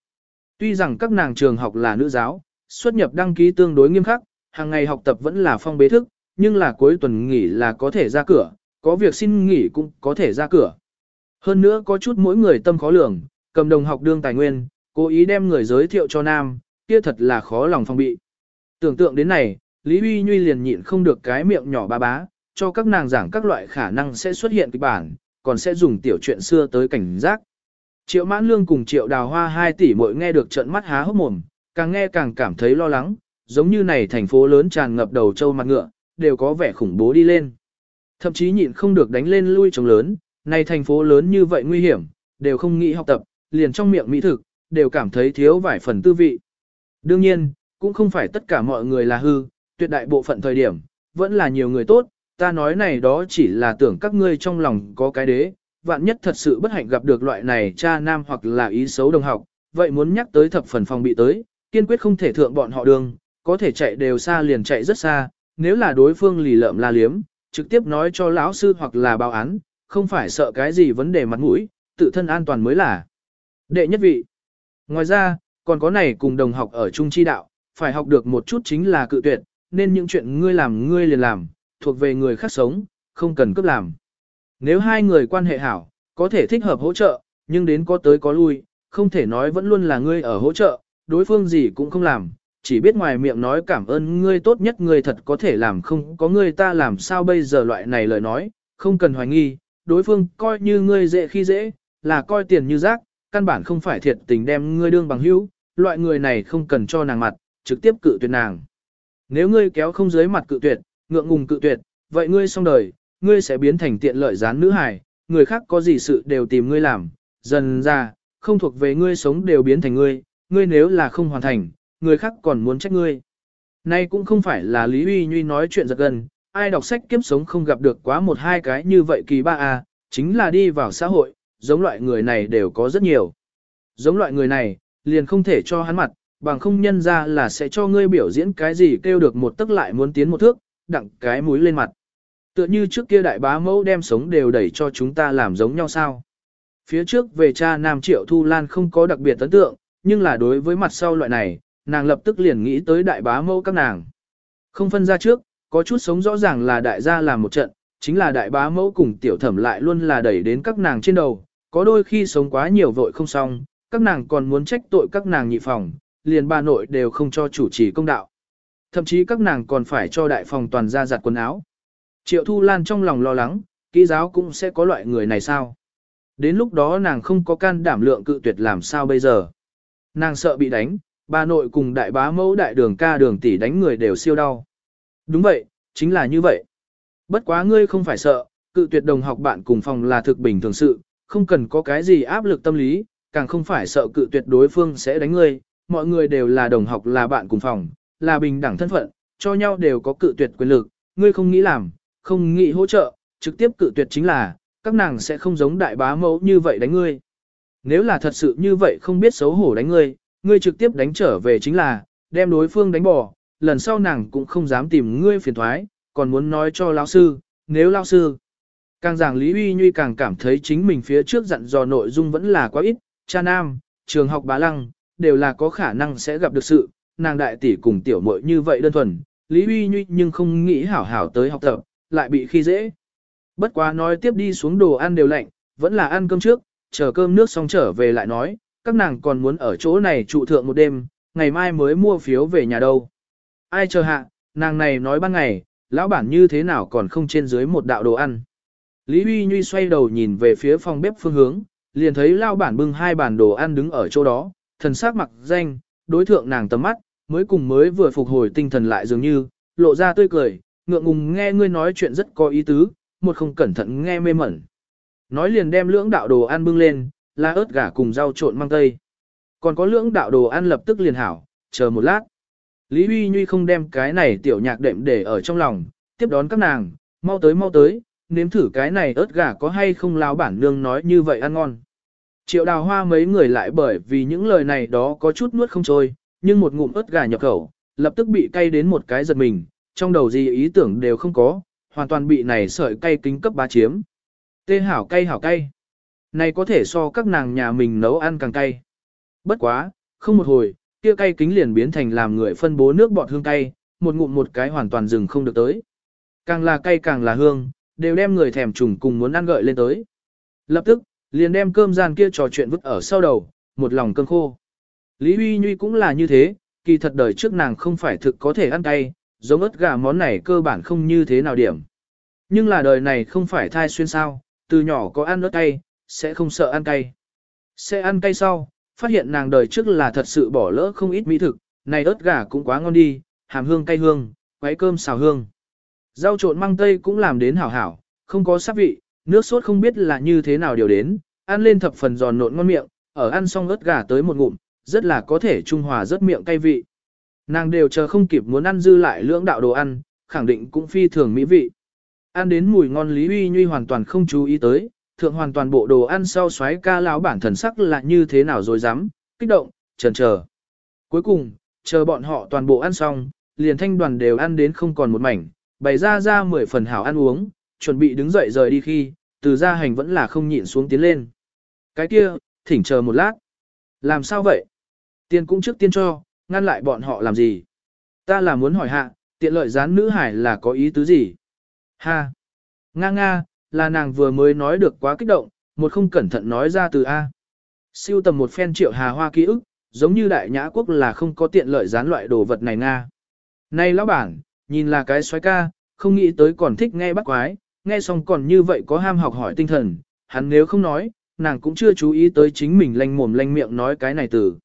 Tuy rằng các nàng trường học là nữ giáo, xuất nhập đăng ký tương đối nghiêm khắc, hàng ngày học tập vẫn là phong bế thức, nhưng là cuối tuần nghỉ là có thể ra cửa, có việc xin nghỉ cũng có thể ra cửa. Hơn nữa có chút mỗi người tâm khó lường, cầm đồng học đương tài nguyên, cố ý đem người giới thiệu cho nam, kia thật là khó lòng phong bị. Tưởng tượng đến này, Lý Huy Nhuy liền nhịn không được cái miệng nhỏ ba bá, cho các nàng giảng các loại khả năng sẽ xuất hiện kịch bản, còn sẽ dùng tiểu chuyện xưa tới cảnh giác. Triệu mãn lương cùng triệu đào hoa 2 tỷ mỗi nghe được trận mắt há hốc mồm, càng nghe càng cảm thấy lo lắng, giống như này thành phố lớn tràn ngập đầu châu mặt ngựa, đều có vẻ khủng bố đi lên. Thậm chí nhịn không được đánh lên lui trống lớn, này thành phố lớn như vậy nguy hiểm, đều không nghĩ học tập, liền trong miệng mỹ thực, đều cảm thấy thiếu vài phần tư vị. Đương nhiên, cũng không phải tất cả mọi người là hư, tuyệt đại bộ phận thời điểm, vẫn là nhiều người tốt, ta nói này đó chỉ là tưởng các ngươi trong lòng có cái đế, vạn nhất thật sự bất hạnh gặp được loại này cha nam hoặc là ý xấu đồng học, vậy muốn nhắc tới thập phần phòng bị tới, kiên quyết không thể thượng bọn họ đường, có thể chạy đều xa liền chạy rất xa, nếu là đối phương lì lợm la liếm, trực tiếp nói cho lão sư hoặc là báo án, không phải sợ cái gì vấn đề mặt mũi, tự thân an toàn mới là. Đệ nhất vị. Ngoài ra, còn có này cùng đồng học ở trung chi đạo, phải học được một chút chính là cự tuyệt, nên những chuyện ngươi làm ngươi liền làm, thuộc về người khác sống, không cần cấp làm. Nếu hai người quan hệ hảo, có thể thích hợp hỗ trợ, nhưng đến có tới có lui, không thể nói vẫn luôn là ngươi ở hỗ trợ, đối phương gì cũng không làm, chỉ biết ngoài miệng nói cảm ơn ngươi tốt nhất ngươi thật có thể làm không có ngươi ta làm sao bây giờ loại này lời nói, không cần hoài nghi, đối phương coi như ngươi dễ khi dễ, là coi tiền như rác, căn bản không phải thiệt tình đem ngươi đương bằng hữu, loại người này không cần cho nàng mặt, trực tiếp cự tuyệt nàng. Nếu ngươi kéo không dưới mặt cự tuyệt, ngượng ngùng cự tuyệt, vậy ngươi xong đời, ngươi sẽ biến thành tiện lợi gián nữ hài, người khác có gì sự đều tìm ngươi làm, dần ra, không thuộc về ngươi sống đều biến thành ngươi, ngươi nếu là không hoàn thành, người khác còn muốn trách ngươi. Nay cũng không phải là Lý Uy Nhuy nói chuyện giật gần, ai đọc sách kiếp sống không gặp được quá một hai cái như vậy kỳ ba a, chính là đi vào xã hội, giống loại người này đều có rất nhiều. Giống loại người này, liền không thể cho hắn mặt, bằng không nhân ra là sẽ cho ngươi biểu diễn cái gì kêu được một tức lại muốn tiến một thước, đặng cái mũi lên mặt. Tựa như trước kia đại bá mẫu đem sống đều đẩy cho chúng ta làm giống nhau sao. Phía trước về cha Nam Triệu Thu Lan không có đặc biệt ấn tượng, nhưng là đối với mặt sau loại này, nàng lập tức liền nghĩ tới đại bá mẫu các nàng. Không phân ra trước, có chút sống rõ ràng là đại gia làm một trận, chính là đại bá mẫu cùng tiểu thẩm lại luôn là đẩy đến các nàng trên đầu, có đôi khi sống quá nhiều vội không xong, các nàng còn muốn trách tội các nàng nhị phòng, liền bà nội đều không cho chủ trì công đạo. Thậm chí các nàng còn phải cho đại phòng toàn ra giặt quần áo. Triệu Thu Lan trong lòng lo lắng, kỹ giáo cũng sẽ có loại người này sao? Đến lúc đó nàng không có can đảm lượng cự tuyệt làm sao bây giờ? Nàng sợ bị đánh, bà nội cùng đại bá mẫu đại đường ca đường tỷ đánh người đều siêu đau. Đúng vậy, chính là như vậy. Bất quá ngươi không phải sợ, cự tuyệt đồng học bạn cùng phòng là thực bình thường sự, không cần có cái gì áp lực tâm lý, càng không phải sợ cự tuyệt đối phương sẽ đánh ngươi, mọi người đều là đồng học là bạn cùng phòng, là bình đẳng thân phận, cho nhau đều có cự tuyệt quyền lực, ngươi không nghĩ làm, không nghĩ hỗ trợ, trực tiếp cự tuyệt chính là, các nàng sẽ không giống đại bá mẫu như vậy đánh ngươi. Nếu là thật sự như vậy không biết xấu hổ đánh ngươi, ngươi trực tiếp đánh trở về chính là, đem đối phương đánh bỏ, lần sau nàng cũng không dám tìm ngươi phiền thoái, còn muốn nói cho lão sư, nếu lão sư. Càng giảng Lý Uy Nhuy càng cảm thấy chính mình phía trước dặn dò nội dung vẫn là quá ít, cha nam, trường học bá lăng, đều là có khả năng sẽ gặp được sự, nàng đại tỷ cùng tiểu muội như vậy đơn thuần, Lý Uy Nhuy nhưng không nghĩ hảo hảo tới học tập, lại bị khi dễ. Bất quá nói tiếp đi xuống đồ ăn đều lạnh, vẫn là ăn cơm trước, chờ cơm nước xong trở về lại nói, các nàng còn muốn ở chỗ này trụ thượng một đêm, ngày mai mới mua phiếu về nhà đâu. Ai chờ hạ, nàng này nói ban ngày, lão bản như thế nào còn không trên dưới một đạo đồ ăn. Lý Huy Nhuy xoay đầu nhìn về phía phòng bếp phương hướng, liền thấy lão bản bưng hai bản đồ ăn đứng ở chỗ đó, thần sắc mặc danh, đối thượng nàng tầm mắt, mới cùng mới vừa phục hồi tinh thần lại dường như, lộ ra tươi cười, ngượng ngùng nghe ngươi nói chuyện rất có ý tứ, một không cẩn thận nghe mê mẩn. Nói liền đem lưỡng đạo đồ ăn bưng lên, là ớt gà cùng rau trộn mang tây. Còn có lưỡng đạo đồ ăn lập tức liền hảo, chờ một lát. Lý Huy Nhuy không đem cái này tiểu nhạc đệm để ở trong lòng, tiếp đón các nàng, mau tới mau tới, nếm thử cái này ớt gà có hay không lao bản nương nói như vậy ăn ngon. Triệu đào hoa mấy người lại bởi vì những lời này đó có chút nuốt không trôi, nhưng một ngụm ớt gà nhập khẩu, lập tức bị cay đến một cái giật mình, trong đầu gì ý tưởng đều không có, hoàn toàn bị này sợi cay kính cấp bá chiếm. Tê hảo cay hảo cay. Này có thể so các nàng nhà mình nấu ăn càng cay. Bất quá, không một hồi, kia cay kính liền biến thành làm người phân bố nước bọt hương cay, một ngụm một cái hoàn toàn dừng không được tới. Càng là cay càng là hương, đều đem người thèm trùng cùng muốn ăn gợi lên tới. Lập tức, liền đem cơm gian kia trò chuyện vứt ở sau đầu, một lòng cơn khô. Lý Huy Nhuy cũng là như thế, kỳ thật đời trước nàng không phải thực có thể ăn cay, giống ớt gà món này cơ bản không như thế nào điểm. Nhưng là đời này không phải thai xuyên sao, từ nhỏ có ăn ớt cay, sẽ không sợ ăn cay. Sẽ ăn cay sau, phát hiện nàng đời trước là thật sự bỏ lỡ không ít mỹ thực, này ớt gà cũng quá ngon đi, hàm hương cay hương, quấy cơm xào hương. Rau trộn măng tây cũng làm đến hảo hảo, không có sắc vị, nước sốt không biết là như thế nào điều đến, ăn lên thập phần giòn nộn ngon miệng, ở ăn xong ớt gà tới một ngụm, rất là có thể trung hòa rất miệng cay vị. Nàng đều chờ không kịp muốn ăn dư lại lưỡng đạo đồ ăn, khẳng định cũng phi thường mỹ vị. Ăn đến mùi ngon Lý Uy Nhuy hoàn toàn không chú ý tới, thượng hoàn toàn bộ đồ ăn sau xoáy ca lão bản thần sắc là như thế nào rồi dám, kích động, chần chờ. Cuối cùng, chờ bọn họ toàn bộ ăn xong, liền thanh đoàn đều ăn đến không còn một mảnh, bày ra ra mười phần hảo ăn uống, chuẩn bị đứng dậy rời đi khi, từ gia hành vẫn là không nhịn xuống tiến lên. Cái kia, thỉnh chờ một lát. Làm sao vậy? Tiền cũng trước tiên cho, ngăn lại bọn họ làm gì? Ta là muốn hỏi hạ, tiện lợi gián nữ hải là có ý tứ gì? Ha! Nga nga, là nàng vừa mới nói được quá kích động, một không cẩn thận nói ra từ A. Siêu tầm một phen triệu hà hoa ký ức, giống như đại nhã quốc là không có tiện lợi gián loại đồ vật này Nga. Này lão bản, nhìn là cái xoái ca, không nghĩ tới còn thích nghe bắt quái, nghe xong còn như vậy có ham học hỏi tinh thần, hắn nếu không nói, nàng cũng chưa chú ý tới chính mình lanh mồm lanh miệng nói cái này từ.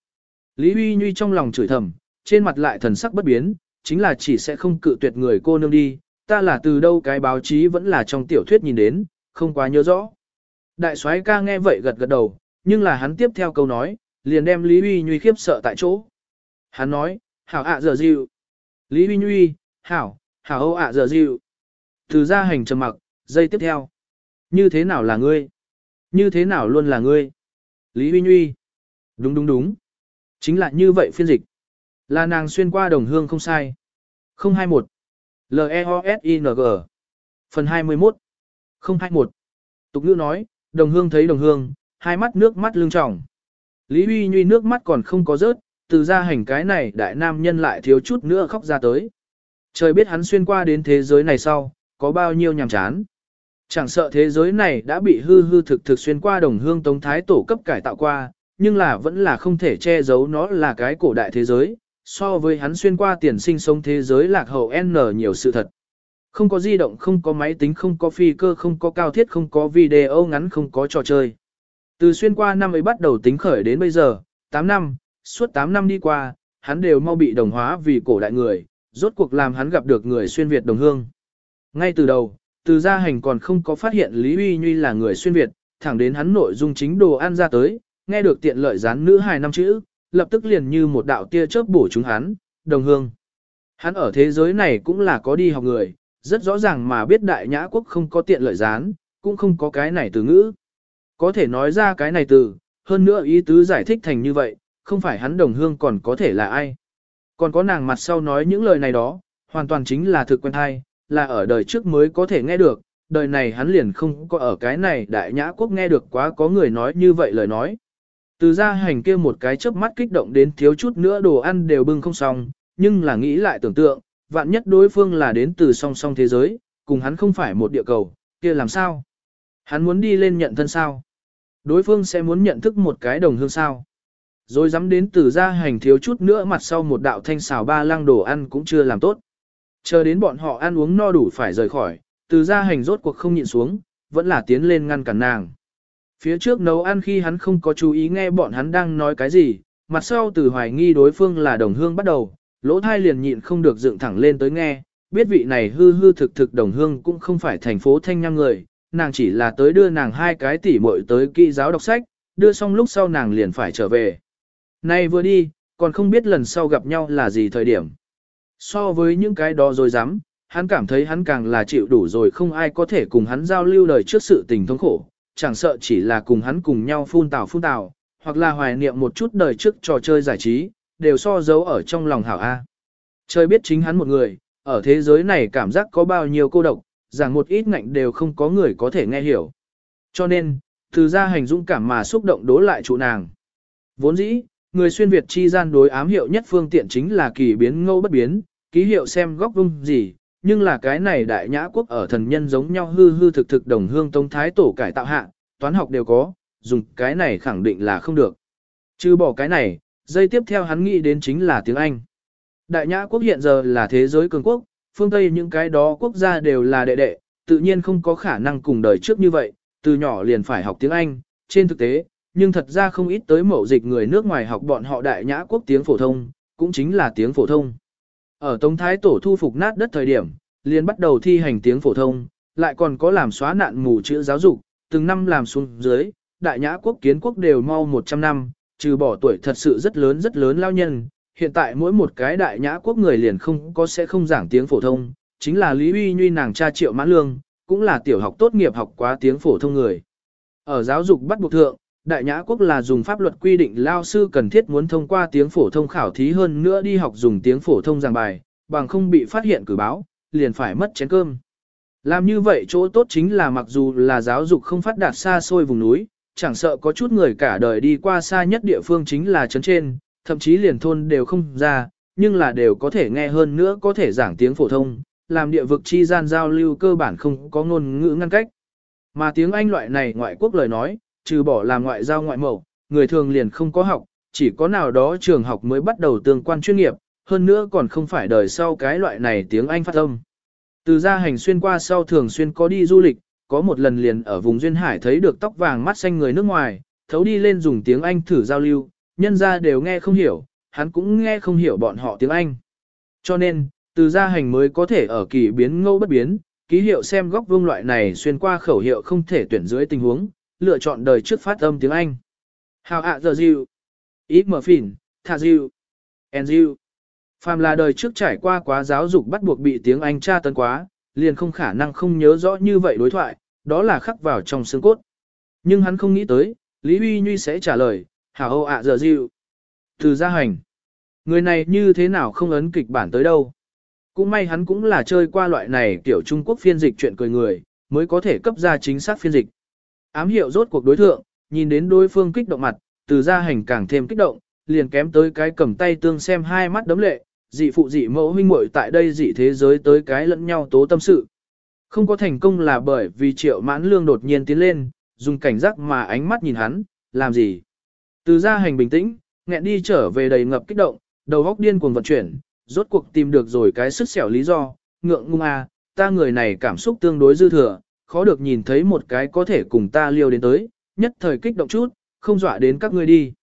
Lý Huy Nhuy trong lòng chửi thầm, trên mặt lại thần sắc bất biến, chính là chỉ sẽ không cự tuyệt người cô nương đi, ta là từ đâu cái báo chí vẫn là trong tiểu thuyết nhìn đến, không quá nhớ rõ. Đại soái ca nghe vậy gật gật đầu, nhưng là hắn tiếp theo câu nói, liền đem Lý Huy Nhuy khiếp sợ tại chỗ. Hắn nói, hảo ạ giờ dịu. Lý Huy Nhuy, hảo, hảo ô ạ giờ dịu. Từ ra hành trầm mặc, giây tiếp theo. Như thế nào là ngươi? Như thế nào luôn là ngươi? Lý Huy Nhuy. Đúng đúng đúng. Chính là như vậy phiên dịch. Là nàng xuyên qua đồng hương không sai. 021. L-E-O-S-I-N-G Phần 21 021 Tục ngữ nói, đồng hương thấy đồng hương, hai mắt nước mắt lưng tròng. Lý Huy Nhuy nước mắt còn không có rớt, từ ra hành cái này đại nam nhân lại thiếu chút nữa khóc ra tới. Trời biết hắn xuyên qua đến thế giới này sau, có bao nhiêu nhàm chán. Chẳng sợ thế giới này đã bị hư hư thực thực xuyên qua đồng hương tống thái tổ cấp cải tạo qua, nhưng là vẫn là không thể che giấu nó là cái cổ đại thế giới, so với hắn xuyên qua tiền sinh sống thế giới lạc hậu N nhiều sự thật. Không có di động, không có máy tính, không có phi cơ, không có cao thiết, không có video ngắn, không có trò chơi. Từ xuyên qua năm ấy bắt đầu tính khởi đến bây giờ, 8 năm, suốt 8 năm đi qua, hắn đều mau bị đồng hóa vì cổ đại người, rốt cuộc làm hắn gặp được người xuyên Việt đồng hương. Ngay từ đầu, từ gia hành còn không có phát hiện Lý Uy Nhuy là người xuyên Việt, thẳng đến hắn nội dung chính đồ ăn ra tới, nghe được tiện lợi gián nữ hài năm chữ, lập tức liền như một đạo tia chớp bổ chúng hắn, đồng hương. Hắn ở thế giới này cũng là có đi học người, rất rõ ràng mà biết đại nhã quốc không có tiện lợi dán, cũng không có cái này từ ngữ. Có thể nói ra cái này từ, hơn nữa ý tứ giải thích thành như vậy, không phải hắn đồng hương còn có thể là ai. Còn có nàng mặt sau nói những lời này đó, hoàn toàn chính là thực quen hay, là ở đời trước mới có thể nghe được, đời này hắn liền không có ở cái này đại nhã quốc nghe được quá có người nói như vậy lời nói. Từ ra hành kia một cái chớp mắt kích động đến thiếu chút nữa đồ ăn đều bưng không xong, nhưng là nghĩ lại tưởng tượng, vạn nhất đối phương là đến từ song song thế giới, cùng hắn không phải một địa cầu, kia làm sao? Hắn muốn đi lên nhận thân sao? Đối phương sẽ muốn nhận thức một cái đồng hương sao? Rồi dám đến từ ra hành thiếu chút nữa mặt sau một đạo thanh xào ba lăng đồ ăn cũng chưa làm tốt. Chờ đến bọn họ ăn uống no đủ phải rời khỏi, từ ra hành rốt cuộc không nhịn xuống, vẫn là tiến lên ngăn cản nàng. Phía trước nấu ăn khi hắn không có chú ý nghe bọn hắn đang nói cái gì, mặt sau từ hoài nghi đối phương là đồng hương bắt đầu, lỗ thai liền nhịn không được dựng thẳng lên tới nghe, biết vị này hư hư thực thực đồng hương cũng không phải thành phố thanh nhang người, nàng chỉ là tới đưa nàng hai cái tỉ muội tới kỹ giáo đọc sách, đưa xong lúc sau nàng liền phải trở về. Nay vừa đi, còn không biết lần sau gặp nhau là gì thời điểm. So với những cái đó rồi dám, hắn cảm thấy hắn càng là chịu đủ rồi không ai có thể cùng hắn giao lưu đời trước sự tình thống khổ, chẳng sợ chỉ là cùng hắn cùng nhau phun tào phun tào, hoặc là hoài niệm một chút đời trước trò chơi giải trí, đều so giấu ở trong lòng hảo A. Chơi biết chính hắn một người, ở thế giới này cảm giác có bao nhiêu cô độc, rằng một ít ngạnh đều không có người có thể nghe hiểu. Cho nên, từ ra hành dũng cảm mà xúc động đố lại trụ nàng. Vốn dĩ, người xuyên Việt chi gian đối ám hiệu nhất phương tiện chính là kỳ biến ngẫu bất biến, ký hiệu xem góc vung gì, nhưng là cái này đại nhã quốc ở thần nhân giống nhau hư hư thực thực đồng hương tông thái tổ cải tạo hạ, toán học đều có, dùng cái này khẳng định là không được. Chứ bỏ cái này, dây tiếp theo hắn nghĩ đến chính là tiếng Anh. Đại nhã quốc hiện giờ là thế giới cường quốc, phương Tây những cái đó quốc gia đều là đệ đệ, tự nhiên không có khả năng cùng đời trước như vậy, từ nhỏ liền phải học tiếng Anh, trên thực tế, nhưng thật ra không ít tới mẫu dịch người nước ngoài học bọn họ đại nhã quốc tiếng phổ thông, cũng chính là tiếng phổ thông. Ở Tống Thái Tổ thu phục nát đất thời điểm, liền bắt đầu thi hành tiếng phổ thông, lại còn có làm xóa nạn mù chữ giáo dục, từng năm làm xuống dưới, đại nhã quốc kiến quốc đều mau 100 năm, trừ bỏ tuổi thật sự rất lớn rất lớn lao nhân, hiện tại mỗi một cái đại nhã quốc người liền không có sẽ không giảng tiếng phổ thông, chính là Lý Uy Nhuy nàng cha triệu mã lương, cũng là tiểu học tốt nghiệp học quá tiếng phổ thông người. Ở giáo dục bắt buộc thượng, đại nhã quốc là dùng pháp luật quy định lao sư cần thiết muốn thông qua tiếng phổ thông khảo thí hơn nữa đi học dùng tiếng phổ thông giảng bài, bằng không bị phát hiện cử báo, liền phải mất chén cơm. Làm như vậy chỗ tốt chính là mặc dù là giáo dục không phát đạt xa xôi vùng núi, chẳng sợ có chút người cả đời đi qua xa nhất địa phương chính là trấn trên, thậm chí liền thôn đều không ra, nhưng là đều có thể nghe hơn nữa có thể giảng tiếng phổ thông, làm địa vực chi gian giao lưu cơ bản không có ngôn ngữ ngăn cách. Mà tiếng Anh loại này ngoại quốc lời nói, trừ bỏ làm ngoại giao ngoại mẫu, người thường liền không có học, chỉ có nào đó trường học mới bắt đầu tương quan chuyên nghiệp, hơn nữa còn không phải đời sau cái loại này tiếng Anh phát âm. Từ gia hành xuyên qua sau thường xuyên có đi du lịch, có một lần liền ở vùng Duyên Hải thấy được tóc vàng mắt xanh người nước ngoài, thấu đi lên dùng tiếng Anh thử giao lưu, nhân ra đều nghe không hiểu, hắn cũng nghe không hiểu bọn họ tiếng Anh. Cho nên, từ gia hành mới có thể ở kỳ biến ngẫu bất biến, ký hiệu xem góc vương loại này xuyên qua khẩu hiệu không thể tuyển dưới tình huống, lựa chọn đời trước phát âm tiếng Anh. How ạ giờ diệu, ít mở phỉn, thả diệu, and diệu. Phàm là đời trước trải qua quá giáo dục bắt buộc bị tiếng Anh tra tấn quá, liền không khả năng không nhớ rõ như vậy đối thoại, đó là khắc vào trong xương cốt. Nhưng hắn không nghĩ tới, Lý Huy Nhuy sẽ trả lời, hảo ạ giờ diệu. Từ gia hành, người này như thế nào không ấn kịch bản tới đâu. Cũng may hắn cũng là chơi qua loại này kiểu Trung Quốc phiên dịch chuyện cười người, mới có thể cấp ra chính xác phiên dịch. Ám hiệu rốt cuộc đối thượng, nhìn đến đối phương kích động mặt, từ gia hành càng thêm kích động, liền kém tới cái cầm tay tương xem hai mắt đấm lệ, dị phụ dị mẫu huynh muội tại đây dị thế giới tới cái lẫn nhau tố tâm sự. Không có thành công là bởi vì triệu mãn lương đột nhiên tiến lên, dùng cảnh giác mà ánh mắt nhìn hắn, làm gì? Từ gia hành bình tĩnh, nghẹn đi trở về đầy ngập kích động, đầu góc điên cuồng vận chuyển, rốt cuộc tìm được rồi cái sức xẻo lý do, ngượng ngung à, ta người này cảm xúc tương đối dư thừa, khó được nhìn thấy một cái có thể cùng ta liêu đến tới, nhất thời kích động chút, không dọa đến các ngươi đi.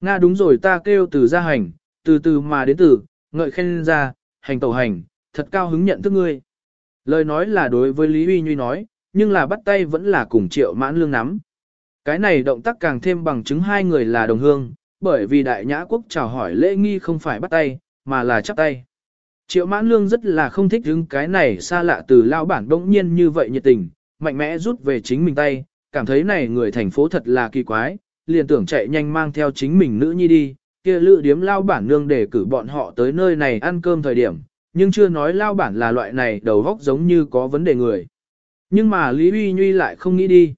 Nga đúng rồi ta kêu từ ra hành, từ từ mà đến từ, ngợi khen ra, hành tẩu hành, thật cao hứng nhận thức ngươi. Lời nói là đối với Lý Uy Nhuy nói, nhưng là bắt tay vẫn là cùng triệu mãn lương nắm. Cái này động tác càng thêm bằng chứng hai người là đồng hương, bởi vì đại nhã quốc chào hỏi lễ nghi không phải bắt tay, mà là chắp tay. Triệu mãn lương rất là không thích hứng cái này xa lạ từ lao bản đống nhiên như vậy nhiệt tình, mạnh mẽ rút về chính mình tay, cảm thấy này người thành phố thật là kỳ quái, liền tưởng chạy nhanh mang theo chính mình nữ nhi đi, kia lữ điếm lao bản nương để cử bọn họ tới nơi này ăn cơm thời điểm, nhưng chưa nói lao bản là loại này đầu góc giống như có vấn đề người. Nhưng mà Lý Uy Nhuy lại không nghĩ đi.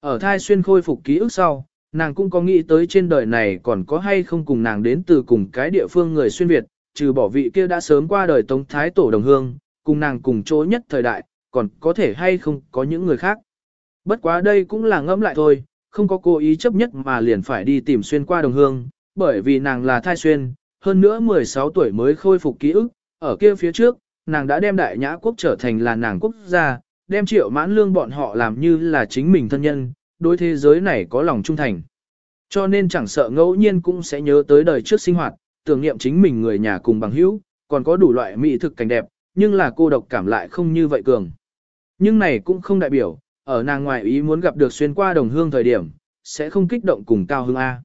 Ở thai xuyên khôi phục ký ức sau, nàng cũng có nghĩ tới trên đời này còn có hay không cùng nàng đến từ cùng cái địa phương người xuyên Việt, trừ bỏ vị kia đã sớm qua đời Tống Thái Tổ đồng hương, cùng nàng cùng chỗ nhất thời đại, còn có thể hay không có những người khác. Bất quá đây cũng là ngẫm lại thôi, không có cố ý chấp nhất mà liền phải đi tìm xuyên qua đồng hương, bởi vì nàng là thai xuyên, hơn nữa 16 tuổi mới khôi phục ký ức, ở kia phía trước, nàng đã đem đại nhã quốc trở thành là nàng quốc gia, đem triệu mãn lương bọn họ làm như là chính mình thân nhân, đối thế giới này có lòng trung thành. Cho nên chẳng sợ ngẫu nhiên cũng sẽ nhớ tới đời trước sinh hoạt, tưởng niệm chính mình người nhà cùng bằng hữu, còn có đủ loại mỹ thực cảnh đẹp, nhưng là cô độc cảm lại không như vậy cường. Nhưng này cũng không đại biểu, ở nàng ngoài ý muốn gặp được xuyên qua đồng hương thời điểm, sẽ không kích động cùng cao hương A.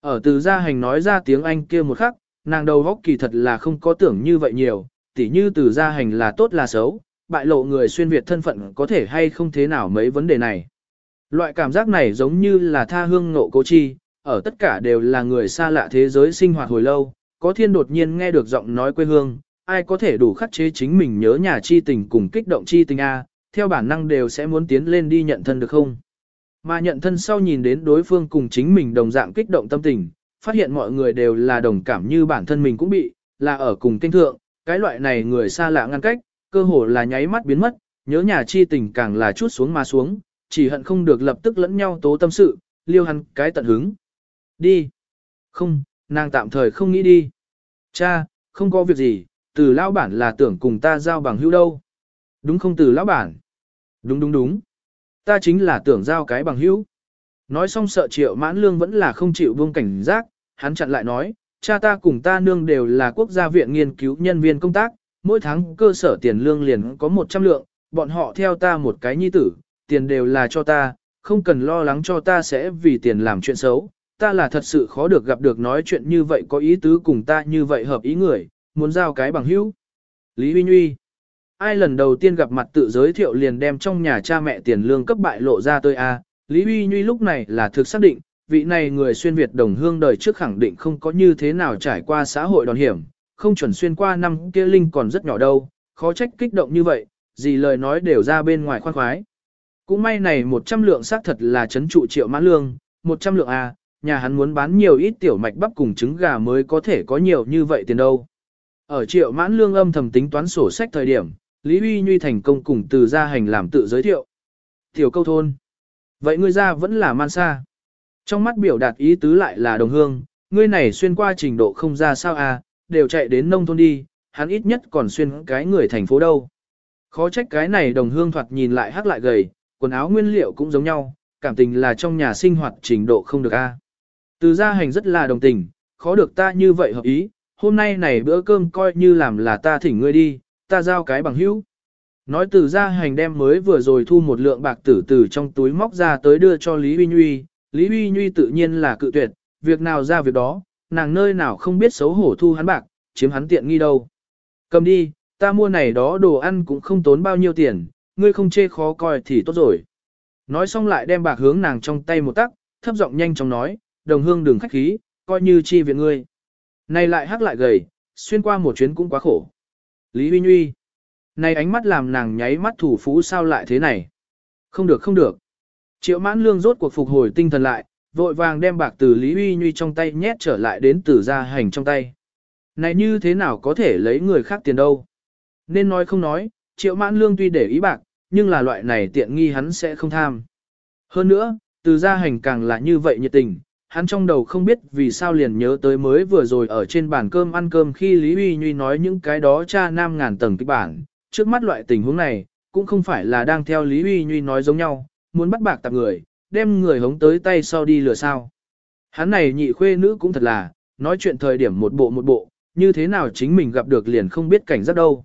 Ở từ gia hành nói ra tiếng Anh kia một khắc, nàng đầu góc kỳ thật là không có tưởng như vậy nhiều, tỉ như từ gia hành là tốt là xấu, bại lộ người xuyên Việt thân phận có thể hay không thế nào mấy vấn đề này. Loại cảm giác này giống như là tha hương ngộ cố chi, ở tất cả đều là người xa lạ thế giới sinh hoạt hồi lâu, có thiên đột nhiên nghe được giọng nói quê hương, ai có thể đủ khắc chế chính mình nhớ nhà chi tình cùng kích động chi tình A, theo bản năng đều sẽ muốn tiến lên đi nhận thân được không? Mà nhận thân sau nhìn đến đối phương cùng chính mình đồng dạng kích động tâm tình, phát hiện mọi người đều là đồng cảm như bản thân mình cũng bị, là ở cùng kinh thượng, cái loại này người xa lạ ngăn cách, cơ hồ là nháy mắt biến mất, nhớ nhà chi tình càng là chút xuống mà xuống, chỉ hận không được lập tức lẫn nhau tố tâm sự, liêu hắn cái tận hứng. Đi. Không, nàng tạm thời không nghĩ đi. Cha, không có việc gì, từ lão bản là tưởng cùng ta giao bằng hữu đâu. Đúng không từ lão bản? Đúng đúng đúng. Ta chính là tưởng giao cái bằng hữu. Nói xong sợ triệu mãn lương vẫn là không chịu buông cảnh giác, hắn chặn lại nói, cha ta cùng ta nương đều là quốc gia viện nghiên cứu nhân viên công tác, mỗi tháng cơ sở tiền lương liền có 100 lượng, bọn họ theo ta một cái nhi tử, tiền đều là cho ta, không cần lo lắng cho ta sẽ vì tiền làm chuyện xấu, ta là thật sự khó được gặp được nói chuyện như vậy có ý tứ cùng ta như vậy hợp ý người, muốn giao cái bằng hữu. Lý Huy Nguy Ai lần đầu tiên gặp mặt tự giới thiệu liền đem trong nhà cha mẹ tiền lương cấp bại lộ ra tôi a Lý Uy Nhuy lúc này là thực xác định, vị này người xuyên Việt đồng hương đời trước khẳng định không có như thế nào trải qua xã hội đòn hiểm, không chuẩn xuyên qua năm kia linh còn rất nhỏ đâu, khó trách kích động như vậy, gì lời nói đều ra bên ngoài khoan khoái. Cũng may này 100 lượng xác thật là chấn trụ triệu mãn lương, 100 lượng A, nhà hắn muốn bán nhiều ít tiểu mạch bắp cùng trứng gà mới có thể có nhiều như vậy tiền đâu. Ở triệu mãn lương âm thầm tính toán sổ sách thời điểm, Lý Huy Nhuy thành công cùng từ gia hành làm tự giới thiệu. Tiểu câu thôn. Vậy ngươi ra vẫn là man xa. Trong mắt biểu đạt ý tứ lại là đồng hương, ngươi này xuyên qua trình độ không ra sao à, đều chạy đến nông thôn đi, hắn ít nhất còn xuyên cái người thành phố đâu. Khó trách cái này đồng hương thoạt nhìn lại hắc lại gầy, quần áo nguyên liệu cũng giống nhau, cảm tình là trong nhà sinh hoạt trình độ không được a. Từ gia hành rất là đồng tình, khó được ta như vậy hợp ý, hôm nay này bữa cơm coi như làm là ta thỉnh ngươi đi, ta giao cái bằng hữu. Nói từ gia hành đem mới vừa rồi thu một lượng bạc tử từ trong túi móc ra tới đưa cho Lý Huy Nhuy, Lý Huy Nhuy tự nhiên là cự tuyệt, việc nào ra việc đó, nàng nơi nào không biết xấu hổ thu hắn bạc, chiếm hắn tiện nghi đâu. Cầm đi, ta mua này đó đồ ăn cũng không tốn bao nhiêu tiền, ngươi không chê khó coi thì tốt rồi. Nói xong lại đem bạc hướng nàng trong tay một tắc, thấp giọng nhanh chóng nói, đồng hương đừng khách khí, coi như chi viện ngươi. Này lại hắc lại gầy, xuyên qua một chuyến cũng quá khổ. Lý Huy Nguy. Này ánh mắt làm nàng nháy mắt thủ phú sao lại thế này. Không được không được. Triệu mãn lương rốt cuộc phục hồi tinh thần lại, vội vàng đem bạc từ Lý Huy Nguy trong tay nhét trở lại đến từ gia hành trong tay. Này như thế nào có thể lấy người khác tiền đâu. Nên nói không nói, triệu mãn lương tuy để ý bạc, nhưng là loại này tiện nghi hắn sẽ không tham. Hơn nữa, từ gia hành càng là như vậy nhiệt tình, hắn trong đầu không biết vì sao liền nhớ tới mới vừa rồi ở trên bàn cơm ăn cơm khi Lý Uy Nhuy nói những cái đó cha nam ngàn tầng kịch bản, trước mắt loại tình huống này, cũng không phải là đang theo Lý Uy Nhuy nói giống nhau, muốn bắt bạc tạp người, đem người hống tới tay sau đi lừa sao. Hắn này nhị khuê nữ cũng thật là, nói chuyện thời điểm một bộ một bộ, như thế nào chính mình gặp được liền không biết cảnh giác đâu.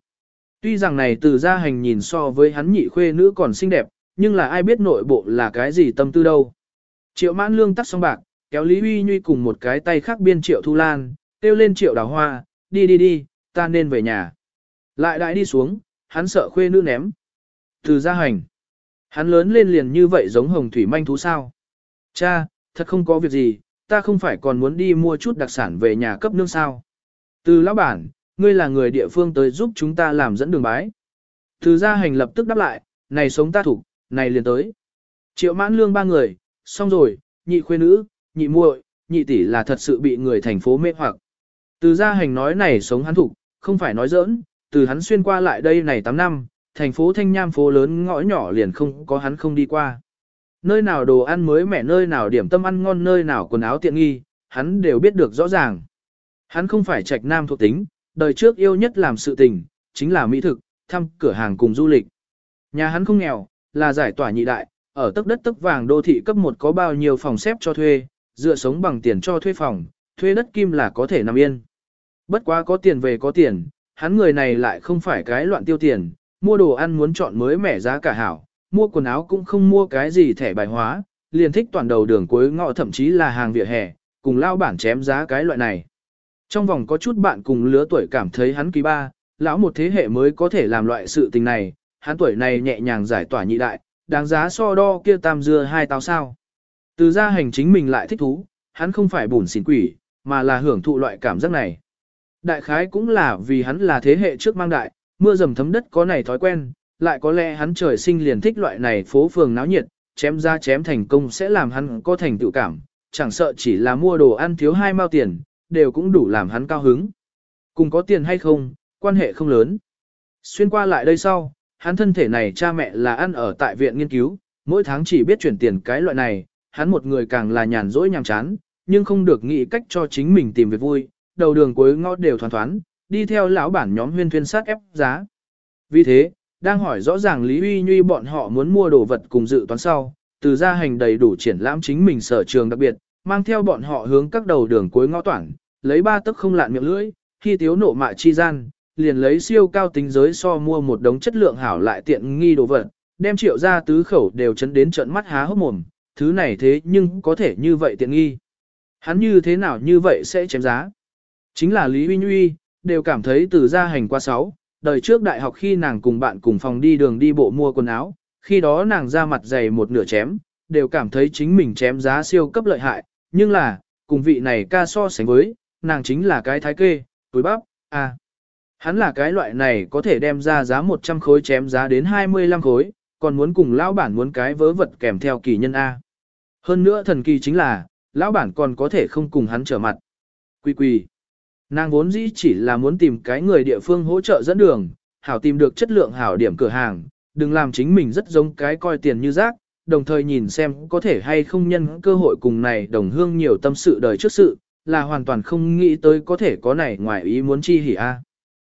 Tuy rằng này từ gia hành nhìn so với hắn nhị khuê nữ còn xinh đẹp, nhưng là ai biết nội bộ là cái gì tâm tư đâu. Triệu mãn lương tắt xong bạc, kéo Lý Huy Nhuy cùng một cái tay khác biên triệu thu lan, kêu lên triệu đào hoa, đi đi đi, ta nên về nhà. Lại đại đi xuống, hắn sợ khuê nữ ném. Từ gia hành. Hắn lớn lên liền như vậy giống hồng thủy manh thú sao. Cha, thật không có việc gì, ta không phải còn muốn đi mua chút đặc sản về nhà cấp nương sao. Từ lão bản, ngươi là người địa phương tới giúp chúng ta làm dẫn đường bái. Từ gia hành lập tức đáp lại, này sống ta thủ, này liền tới. Triệu mãn lương ba người, xong rồi, nhị khuê nữ, nhị muội, nhị tỷ là thật sự bị người thành phố mê hoặc. Từ gia hành nói này sống hắn thủ, không phải nói giỡn, từ hắn xuyên qua lại đây này 8 năm, thành phố Thanh Nham phố lớn ngõ nhỏ liền không có hắn không đi qua. Nơi nào đồ ăn mới mẻ nơi nào điểm tâm ăn ngon nơi nào quần áo tiện nghi, hắn đều biết được rõ ràng. Hắn không phải trạch nam thuộc tính, đời trước yêu nhất làm sự tình, chính là mỹ thực, thăm cửa hàng cùng du lịch. Nhà hắn không nghèo, là giải tỏa nhị đại, ở tức đất tức vàng đô thị cấp một có bao nhiêu phòng xếp cho thuê, dựa sống bằng tiền cho thuê phòng, thuê đất kim là có thể nằm yên. Bất quá có tiền về có tiền, hắn người này lại không phải cái loạn tiêu tiền, mua đồ ăn muốn chọn mới mẻ giá cả hảo, mua quần áo cũng không mua cái gì thẻ bài hóa, liền thích toàn đầu đường cuối ngõ thậm chí là hàng vỉa hè, cùng lao bản chém giá cái loại này. Trong vòng có chút bạn cùng lứa tuổi cảm thấy hắn kỳ ba, lão một thế hệ mới có thể làm loại sự tình này, hắn tuổi này nhẹ nhàng giải tỏa nhị đại, đáng giá so đo kia tam dưa hai táo sao. Từ gia hành chính mình lại thích thú, hắn không phải bùn xỉn quỷ, mà là hưởng thụ loại cảm giác này. Đại khái cũng là vì hắn là thế hệ trước mang đại, mưa dầm thấm đất có này thói quen, lại có lẽ hắn trời sinh liền thích loại này phố phường náo nhiệt, chém ra chém thành công sẽ làm hắn có thành tựu cảm, chẳng sợ chỉ là mua đồ ăn thiếu hai mao tiền, đều cũng đủ làm hắn cao hứng. Cùng có tiền hay không, quan hệ không lớn. Xuyên qua lại đây sau, hắn thân thể này cha mẹ là ăn ở tại viện nghiên cứu, mỗi tháng chỉ biết chuyển tiền cái loại này, hắn một người càng là nhàn rỗi nhàm chán, nhưng không được nghĩ cách cho chính mình tìm việc vui, đầu đường cuối ngõ đều thoáng thoáng, đi theo lão bản nhóm huyên thuyên sát ép giá. Vì thế, đang hỏi rõ ràng Lý Uy Nhuy bọn họ muốn mua đồ vật cùng dự toán sau, từ gia hành đầy đủ triển lãm chính mình sở trường đặc biệt, mang theo bọn họ hướng các đầu đường cuối ngõ toảng, lấy ba tấc không lạn miệng lưỡi, khi thiếu nộ mạ chi gian, liền lấy siêu cao tính giới so mua một đống chất lượng hảo lại tiện nghi đồ vật, đem triệu ra tứ khẩu đều chấn đến trận mắt há hốc mồm, thứ này thế nhưng có thể như vậy tiện nghi. Hắn như thế nào như vậy sẽ chém giá? Chính là Lý Huy Nhuy, đều cảm thấy từ gia hành qua sáu, đời trước đại học khi nàng cùng bạn cùng phòng đi đường đi bộ mua quần áo, khi đó nàng ra mặt dày một nửa chém, đều cảm thấy chính mình chém giá siêu cấp lợi hại, nhưng là, cùng vị này ca so sánh với, nàng chính là cái thái kê, túi bắp, à. Hắn là cái loại này có thể đem ra giá 100 khối chém giá đến 25 khối, còn muốn cùng lão bản muốn cái vớ vật kèm theo kỳ nhân A. Hơn nữa thần kỳ chính là, lão bản còn có thể không cùng hắn trở mặt. Quy quy. Nàng vốn dĩ chỉ là muốn tìm cái người địa phương hỗ trợ dẫn đường, hảo tìm được chất lượng hảo điểm cửa hàng, đừng làm chính mình rất giống cái coi tiền như rác, đồng thời nhìn xem có thể hay không nhân cơ hội cùng này đồng hương nhiều tâm sự đời trước sự, là hoàn toàn không nghĩ tới có thể có này ngoài ý muốn chi hỉ a.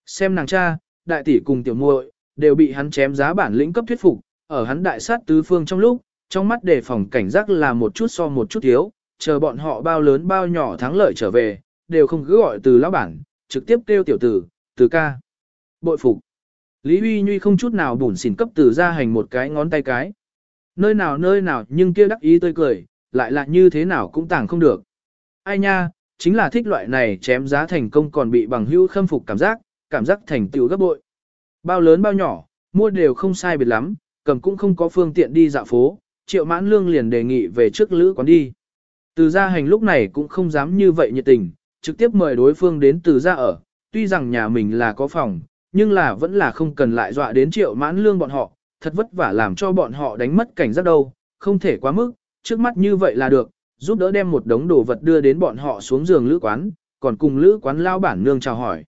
Xem nàng cha, đại tỷ cùng tiểu muội đều bị hắn chém giá bản lĩnh cấp thuyết phục, ở hắn đại sát tứ phương trong lúc, trong mắt đề phòng cảnh giác là một chút so một chút thiếu, chờ bọn họ bao lớn bao nhỏ thắng lợi trở về, đều không cứ gọi từ lão bản, trực tiếp kêu tiểu tử, từ ca. Bội phục. Lý Huy Nhuy không chút nào bùn xỉn cấp từ ra hành một cái ngón tay cái. Nơi nào nơi nào nhưng kia đắc ý tươi cười, lại là như thế nào cũng tàng không được. Ai nha, chính là thích loại này chém giá thành công còn bị bằng hữu khâm phục cảm giác, cảm giác thành tựu gấp bội. Bao lớn bao nhỏ, mua đều không sai biệt lắm, cầm cũng không có phương tiện đi dạo phố, triệu mãn lương liền đề nghị về trước lữ quán đi. Từ gia hành lúc này cũng không dám như vậy nhiệt tình, trực tiếp mời đối phương đến từ gia ở, tuy rằng nhà mình là có phòng, nhưng là vẫn là không cần lại dọa đến triệu mãn lương bọn họ, thật vất vả làm cho bọn họ đánh mất cảnh giác đâu, không thể quá mức, trước mắt như vậy là được, giúp đỡ đem một đống đồ vật đưa đến bọn họ xuống giường lữ quán, còn cùng lữ quán lao bản nương chào hỏi.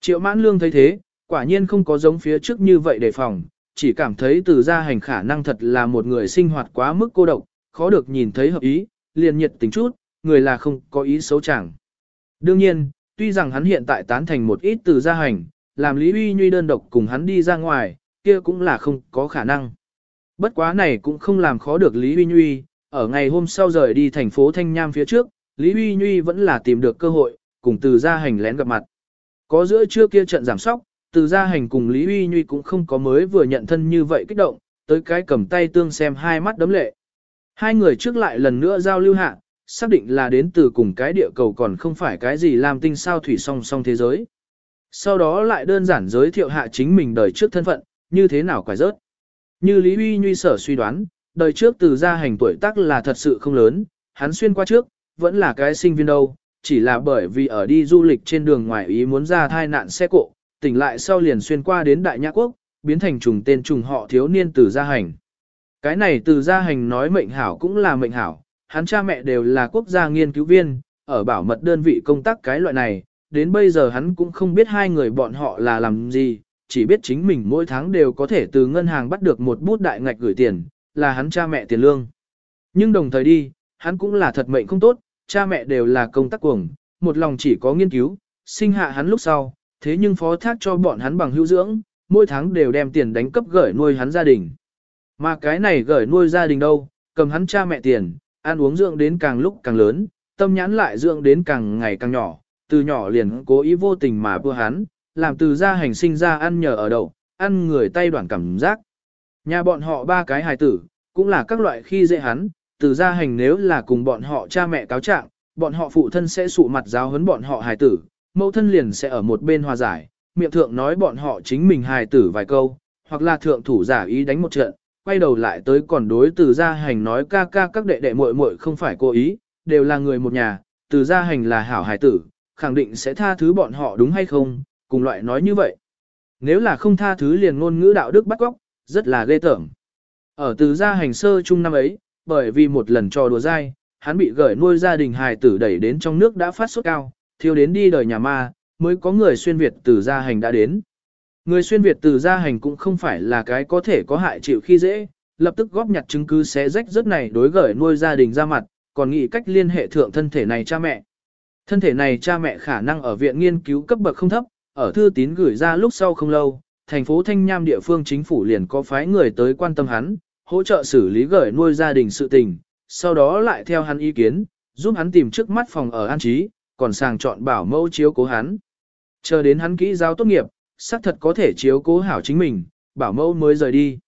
Triệu mãn lương thấy thế, quả nhiên không có giống phía trước như vậy đề phòng, chỉ cảm thấy từ gia hành khả năng thật là một người sinh hoạt quá mức cô độc, khó được nhìn thấy hợp ý, liền nhiệt tình chút, người là không có ý xấu chẳng. Đương nhiên, tuy rằng hắn hiện tại tán thành một ít từ gia hành, làm Lý Uy Nhuy đơn độc cùng hắn đi ra ngoài, kia cũng là không có khả năng. Bất quá này cũng không làm khó được Lý Uy Nhuy, ở ngày hôm sau rời đi thành phố Thanh Nham phía trước, Lý Uy Nhuy vẫn là tìm được cơ hội, cùng từ gia hành lén gặp mặt. Có giữa trưa kia trận giảm sóc, từ gia hành cùng Lý Uy Nhuy cũng không có mới vừa nhận thân như vậy kích động, tới cái cầm tay tương xem hai mắt đấm lệ. Hai người trước lại lần nữa giao lưu hạ, xác định là đến từ cùng cái địa cầu còn không phải cái gì làm tinh sao thủy song song thế giới. Sau đó lại đơn giản giới thiệu hạ chính mình đời trước thân phận, như thế nào quải rớt. Như Lý Uy Nhuy sở suy đoán, đời trước từ gia hành tuổi tác là thật sự không lớn, hắn xuyên qua trước, vẫn là cái sinh viên đâu, chỉ là bởi vì ở đi du lịch trên đường ngoài ý muốn ra thai nạn xe cộ, tỉnh lại sau liền xuyên qua đến Đại Nhã Quốc, biến thành trùng tên trùng họ thiếu niên từ gia hành. Cái này từ gia hành nói mệnh hảo cũng là mệnh hảo, hắn cha mẹ đều là quốc gia nghiên cứu viên, ở bảo mật đơn vị công tác cái loại này, đến bây giờ hắn cũng không biết hai người bọn họ là làm gì, chỉ biết chính mình mỗi tháng đều có thể từ ngân hàng bắt được một bút đại ngạch gửi tiền, là hắn cha mẹ tiền lương. Nhưng đồng thời đi, hắn cũng là thật mệnh không tốt, cha mẹ đều là công tác cuồng, một lòng chỉ có nghiên cứu, sinh hạ hắn lúc sau, thế nhưng phó thác cho bọn hắn bằng hữu dưỡng, mỗi tháng đều đem tiền đánh cấp gửi nuôi hắn gia đình. Mà cái này gửi nuôi gia đình đâu, cầm hắn cha mẹ tiền, ăn uống dưỡng đến càng lúc càng lớn, tâm nhãn lại dưỡng đến càng ngày càng nhỏ, từ nhỏ liền cố ý vô tình mà bưa hắn, làm từ gia hành sinh ra ăn nhờ ở đậu, ăn người tay đoạn cảm giác. Nhà bọn họ ba cái hài tử, cũng là các loại khi dễ hắn, từ gia hành nếu là cùng bọn họ cha mẹ cáo trạng, bọn họ phụ thân sẽ sụ mặt giáo huấn bọn họ hài tử, mẫu thân liền sẽ ở một bên hòa giải, miệng thượng nói bọn họ chính mình hài tử vài câu, hoặc là thượng thủ giả ý đánh một trận, quay đầu lại tới còn đối từ gia hành nói ca ca các đệ đệ muội muội không phải cố ý, đều là người một nhà, từ gia hành là hảo hài tử, khẳng định sẽ tha thứ bọn họ đúng hay không, cùng loại nói như vậy. Nếu là không tha thứ liền ngôn ngữ đạo đức bắt góc, rất là ghê tởm. Ở từ gia hành sơ chung năm ấy, bởi vì một lần trò đùa dai, hắn bị gửi nuôi gia đình hài tử đẩy đến trong nước đã phát sốt cao, thiếu đến đi đời nhà ma, mới có người xuyên Việt từ gia hành đã đến. Người xuyên Việt từ gia hành cũng không phải là cái có thể có hại chịu khi dễ, lập tức góp nhặt chứng cứ xé rách rất này đối gửi nuôi gia đình ra mặt, còn nghĩ cách liên hệ thượng thân thể này cha mẹ. Thân thể này cha mẹ khả năng ở viện nghiên cứu cấp bậc không thấp, ở thư tín gửi ra lúc sau không lâu, thành phố Thanh Nham địa phương chính phủ liền có phái người tới quan tâm hắn, hỗ trợ xử lý gửi nuôi gia đình sự tình, sau đó lại theo hắn ý kiến, giúp hắn tìm trước mắt phòng ở an trí, còn sàng chọn bảo mẫu chiếu cố hắn. Chờ đến hắn kỹ giáo tốt nghiệp, xác thật có thể chiếu cố hảo chính mình, bảo mẫu mới rời đi.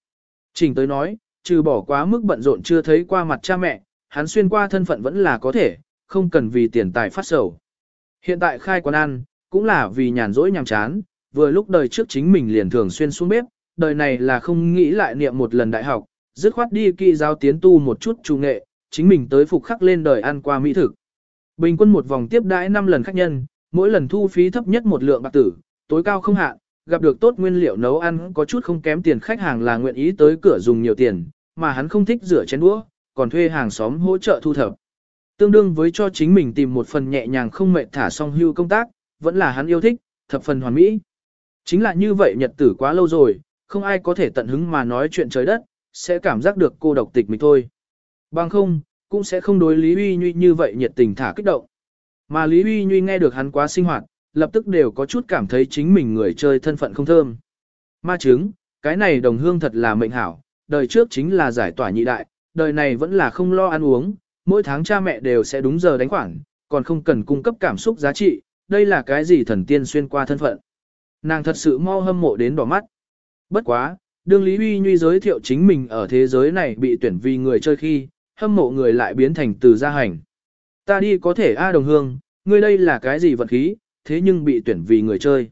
Trình tới nói, trừ bỏ quá mức bận rộn chưa thấy qua mặt cha mẹ, hắn xuyên qua thân phận vẫn là có thể, không cần vì tiền tài phát sầu. Hiện tại khai quán ăn, cũng là vì nhàn rỗi nhàm chán, vừa lúc đời trước chính mình liền thường xuyên xuống bếp, đời này là không nghĩ lại niệm một lần đại học, dứt khoát đi kỹ giáo tiến tu một chút trung nghệ, chính mình tới phục khắc lên đời ăn qua mỹ thực. Bình quân một vòng tiếp đãi 5 lần khách nhân, mỗi lần thu phí thấp nhất một lượng bạc tử, tối cao không hạn, gặp được tốt nguyên liệu nấu ăn có chút không kém tiền khách hàng là nguyện ý tới cửa dùng nhiều tiền, mà hắn không thích rửa chén đũa, còn thuê hàng xóm hỗ trợ thu thập. Tương đương với cho chính mình tìm một phần nhẹ nhàng không mệt thả xong hưu công tác, vẫn là hắn yêu thích, thập phần hoàn mỹ. Chính là như vậy nhật tử quá lâu rồi, không ai có thể tận hứng mà nói chuyện trời đất, sẽ cảm giác được cô độc tịch mình thôi. Bằng không, cũng sẽ không đối Lý Uy Nhuy như vậy nhiệt tình thả kích động. Mà Lý Uy Nhuy nghe được hắn quá sinh hoạt, lập tức đều có chút cảm thấy chính mình người chơi thân phận không thơm. Ma chứng, cái này đồng hương thật là mệnh hảo, đời trước chính là giải tỏa nhị đại, đời này vẫn là không lo ăn uống, mỗi tháng cha mẹ đều sẽ đúng giờ đánh khoản, còn không cần cung cấp cảm xúc giá trị, đây là cái gì thần tiên xuyên qua thân phận. Nàng thật sự mau hâm mộ đến đỏ mắt. Bất quá, đương Lý Huy Nhuy giới thiệu chính mình ở thế giới này bị tuyển vì người chơi khi, hâm mộ người lại biến thành từ gia hành. Ta đi có thể A đồng hương, ngươi đây là cái gì vật khí, thế nhưng bị tuyển vì người chơi.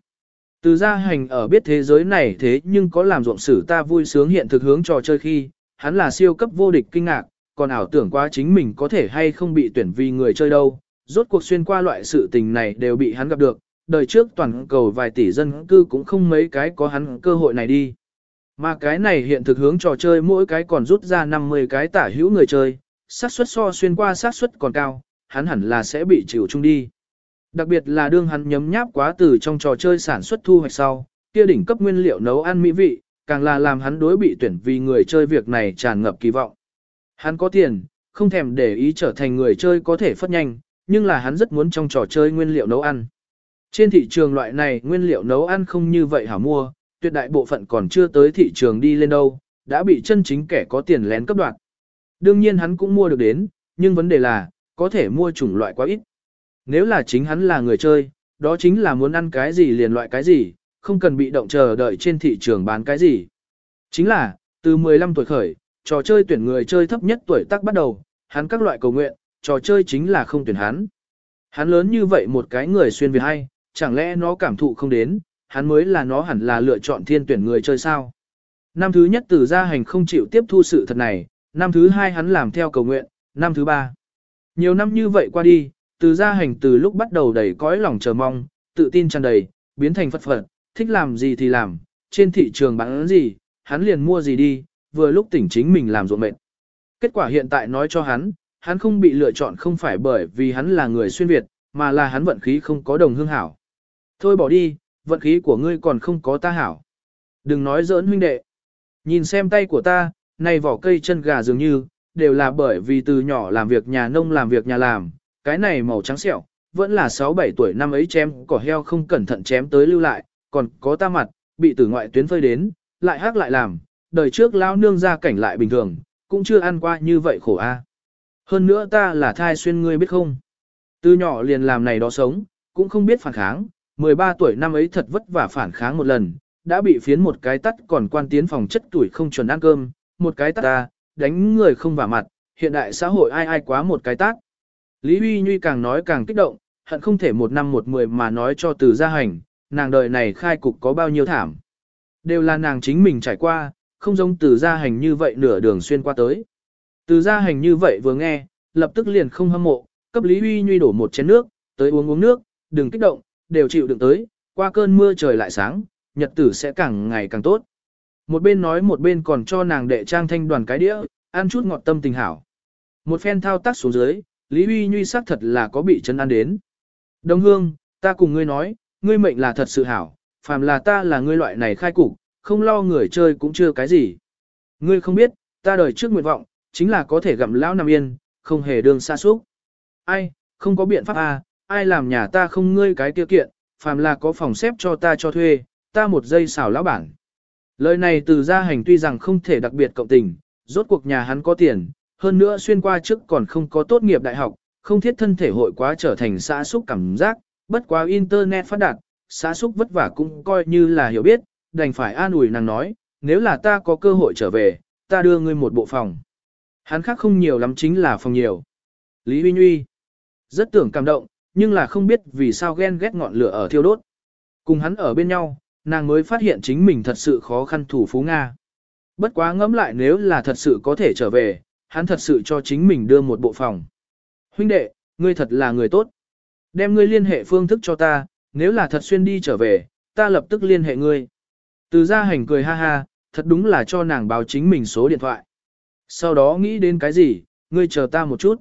Từ gia hành ở biết thế giới này thế nhưng có làm ruộng sử ta vui sướng hiện thực hướng trò chơi khi, hắn là siêu cấp vô địch kinh ngạc, còn ảo tưởng quá chính mình có thể hay không bị tuyển vì người chơi đâu. Rốt cuộc xuyên qua loại sự tình này đều bị hắn gặp được, đời trước toàn cầu vài tỷ dân cư cũng không mấy cái có hắn cơ hội này đi. Mà cái này hiện thực hướng trò chơi mỗi cái còn rút ra 50 cái tả hữu người chơi, xác suất so xuyên qua xác suất còn cao, hắn hẳn là sẽ bị chịu chung đi. Đặc biệt là đương hắn nhấm nháp quá từ trong trò chơi sản xuất thu hoạch sau, kia đỉnh cấp nguyên liệu nấu ăn mỹ vị, càng là làm hắn đối bị tuyển vì người chơi việc này tràn ngập kỳ vọng. Hắn có tiền, không thèm để ý trở thành người chơi có thể phát nhanh, nhưng là hắn rất muốn trong trò chơi nguyên liệu nấu ăn. Trên thị trường loại này nguyên liệu nấu ăn không như vậy hả mua, tuyệt đại bộ phận còn chưa tới thị trường đi lên đâu, đã bị chân chính kẻ có tiền lén cấp đoạt. Đương nhiên hắn cũng mua được đến, nhưng vấn đề là, có thể mua chủng loại quá ít. Nếu là chính hắn là người chơi, đó chính là muốn ăn cái gì liền loại cái gì, không cần bị động chờ đợi trên thị trường bán cái gì. Chính là, từ 15 tuổi khởi, trò chơi tuyển người chơi thấp nhất tuổi tác bắt đầu, hắn các loại cầu nguyện, trò chơi chính là không tuyển hắn. Hắn lớn như vậy một cái người xuyên Việt hay, chẳng lẽ nó cảm thụ không đến, hắn mới là nó hẳn là lựa chọn thiên tuyển người chơi sao. Năm thứ nhất từ gia hành không chịu tiếp thu sự thật này, năm thứ hai hắn làm theo cầu nguyện, năm thứ ba. Nhiều năm như vậy qua đi, từ gia hành từ lúc bắt đầu đầy cõi lòng chờ mong, tự tin tràn đầy, biến thành phật phật, thích làm gì thì làm, trên thị trường bán gì, hắn liền mua gì đi, vừa lúc tỉnh chính mình làm ruộng mệt Kết quả hiện tại nói cho hắn, hắn không bị lựa chọn không phải bởi vì hắn là người xuyên Việt, mà là hắn vận khí không có đồng hương hảo. Thôi bỏ đi, vận khí của ngươi còn không có ta hảo. Đừng nói giỡn huynh đệ. Nhìn xem tay của ta, này vỏ cây chân gà dường như, đều là bởi vì từ nhỏ làm việc nhà nông làm việc nhà làm, cái này màu trắng sẹo, vẫn là 6-7 tuổi năm ấy chém cỏ heo không cẩn thận chém tới lưu lại, còn có ta mặt, bị từ ngoại tuyến phơi đến, lại hát lại làm, đời trước lao nương ra cảnh lại bình thường, cũng chưa ăn qua như vậy khổ a. Hơn nữa ta là thai xuyên ngươi biết không? Từ nhỏ liền làm này đó sống, cũng không biết phản kháng, 13 tuổi năm ấy thật vất vả phản kháng một lần, đã bị phiến một cái tắt còn quan tiến phòng chất tuổi không chuẩn ăn cơm, một cái tắt ta, đánh người không vả mặt, hiện đại xã hội ai ai quá một cái tát. Lý Huy Nhuy càng nói càng kích động, hận không thể một năm một mười mà nói cho từ gia hành, nàng đời này khai cục có bao nhiêu thảm. Đều là nàng chính mình trải qua, không giống từ gia hành như vậy nửa đường xuyên qua tới. Từ gia hành như vậy vừa nghe, lập tức liền không hâm mộ, cấp Lý Huy Nhuy đổ một chén nước, tới uống uống nước, đừng kích động, đều chịu đựng tới, qua cơn mưa trời lại sáng, nhật tử sẽ càng ngày càng tốt. Một bên nói một bên còn cho nàng đệ trang thanh đoàn cái đĩa, ăn chút ngọt tâm tình hảo. Một phen thao tác xuống dưới, Lý Huy Nhuy xác thật là có bị chân ăn đến. Đồng hương, ta cùng ngươi nói, ngươi mệnh là thật sự hảo, phàm là ta là ngươi loại này khai cục, không lo người chơi cũng chưa cái gì. Ngươi không biết, ta đời trước nguyện vọng, chính là có thể gặm lão nằm yên, không hề đương xa xúc. Ai, không có biện pháp à, ai làm nhà ta không ngươi cái tiêu kiện, phàm là có phòng xếp cho ta cho thuê, ta một giây xảo lão bản. Lời này từ gia hành tuy rằng không thể đặc biệt cộng tình, rốt cuộc nhà hắn có tiền, hơn nữa xuyên qua trước còn không có tốt nghiệp đại học, không thiết thân thể hội quá trở thành xã xúc cảm giác, bất quá internet phát đạt, xã xúc vất vả cũng coi như là hiểu biết, đành phải an ủi nàng nói, nếu là ta có cơ hội trở về, ta đưa ngươi một bộ phòng. Hắn khác không nhiều lắm chính là phòng nhiều. Lý Huy Nguy rất tưởng cảm động, nhưng là không biết vì sao ghen ghét ngọn lửa ở thiêu đốt. Cùng hắn ở bên nhau, nàng mới phát hiện chính mình thật sự khó khăn thủ phú Nga. Bất quá ngẫm lại nếu là thật sự có thể trở về, hắn thật sự cho chính mình đưa một bộ phòng. Huynh đệ, ngươi thật là người tốt. Đem ngươi liên hệ phương thức cho ta, nếu là thật xuyên đi trở về, ta lập tức liên hệ ngươi. Từ gia hành cười ha ha, thật đúng là cho nàng báo chính mình số điện thoại. Sau đó nghĩ đến cái gì, ngươi chờ ta một chút.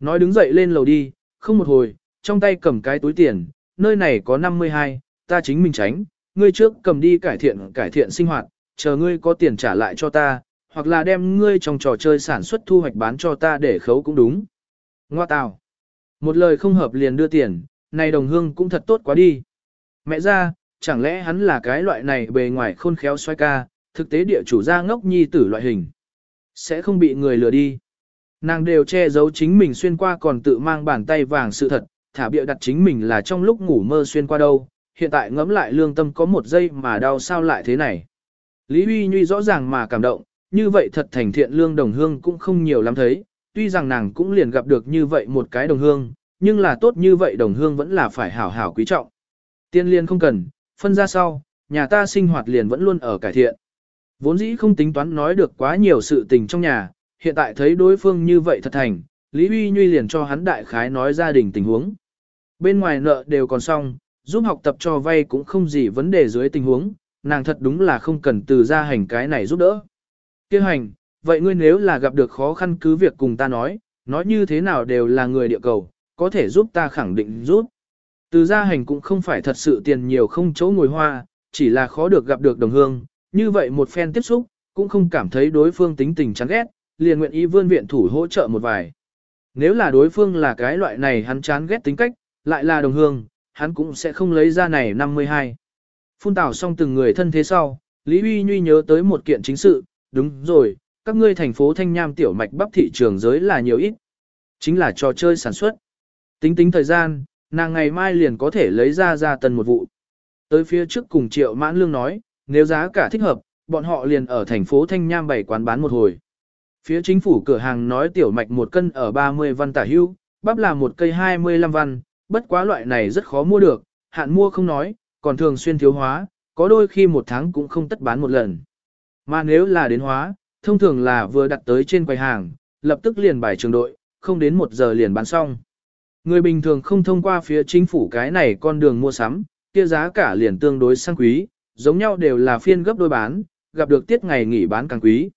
Nói đứng dậy lên lầu đi, không một hồi, trong tay cầm cái túi tiền, nơi này có 52, ta chính mình tránh, ngươi trước cầm đi cải thiện cải thiện sinh hoạt, chờ ngươi có tiền trả lại cho ta, hoặc là đem ngươi trong trò chơi sản xuất thu hoạch bán cho ta để khấu cũng đúng. Ngoa tào. Một lời không hợp liền đưa tiền, này đồng hương cũng thật tốt quá đi. Mẹ ra, chẳng lẽ hắn là cái loại này bề ngoài khôn khéo xoay ca, thực tế địa chủ gia ngốc nhi tử loại hình. Sẽ không bị người lừa đi. Nàng đều che giấu chính mình xuyên qua còn tự mang bàn tay vàng sự thật, thả bịa đặt chính mình là trong lúc ngủ mơ xuyên qua đâu, hiện tại ngẫm lại lương tâm có một giây mà đau sao lại thế này. Lý Huy Nhuy rõ ràng mà cảm động, như vậy thật thành thiện lương đồng hương cũng không nhiều lắm thấy, tuy rằng nàng cũng liền gặp được như vậy một cái đồng hương, nhưng là tốt như vậy đồng hương vẫn là phải hảo hảo quý trọng. Tiên liên không cần, phân ra sau, nhà ta sinh hoạt liền vẫn luôn ở cải thiện. Vốn dĩ không tính toán nói được quá nhiều sự tình trong nhà, hiện tại thấy đối phương như vậy thật thành, Lý Huy Nhuy liền cho hắn đại khái nói gia đình tình huống. Bên ngoài nợ đều còn xong, giúp học tập cho vay cũng không gì vấn đề dưới tình huống, nàng thật đúng là không cần từ ra hành cái này giúp đỡ. Kêu hành, vậy ngươi nếu là gặp được khó khăn cứ việc cùng ta nói, nói như thế nào đều là người địa cầu, có thể giúp ta khẳng định giúp. Từ gia hành cũng không phải thật sự tiền nhiều không chỗ ngồi hoa, chỉ là khó được gặp được đồng hương, như vậy một phen tiếp xúc, cũng không cảm thấy đối phương tính tình chán ghét, liền nguyện ý vươn viện thủ hỗ trợ một vài. Nếu là đối phương là cái loại này hắn chán ghét tính cách, lại là đồng hương, hắn cũng sẽ không lấy ra này 52. Phun tảo xong từng người thân thế sau, Lý Huy Nhuy nhớ tới một kiện chính sự, đúng rồi, các ngươi thành phố Thanh Nham tiểu mạch bắp thị trường giới là nhiều ít. Chính là trò chơi sản xuất. Tính tính thời gian, nàng ngày mai liền có thể lấy ra ra tần một vụ. Tới phía trước cùng triệu mãn lương nói, nếu giá cả thích hợp, bọn họ liền ở thành phố Thanh Nham bày quán bán một hồi. Phía chính phủ cửa hàng nói tiểu mạch một cân ở 30 văn tả hưu, bắp là một cây 25 văn, bất quá loại này rất khó mua được, hạn mua không nói, còn thường xuyên thiếu hóa, có đôi khi một tháng cũng không tất bán một lần. Mà nếu là đến hóa, thông thường là vừa đặt tới trên quầy hàng, lập tức liền bài trường đội, không đến một giờ liền bán xong. Người bình thường không thông qua phía chính phủ cái này con đường mua sắm, kia giá cả liền tương đối sang quý, giống nhau đều là phiên gấp đôi bán, gặp được tiết ngày nghỉ bán càng quý.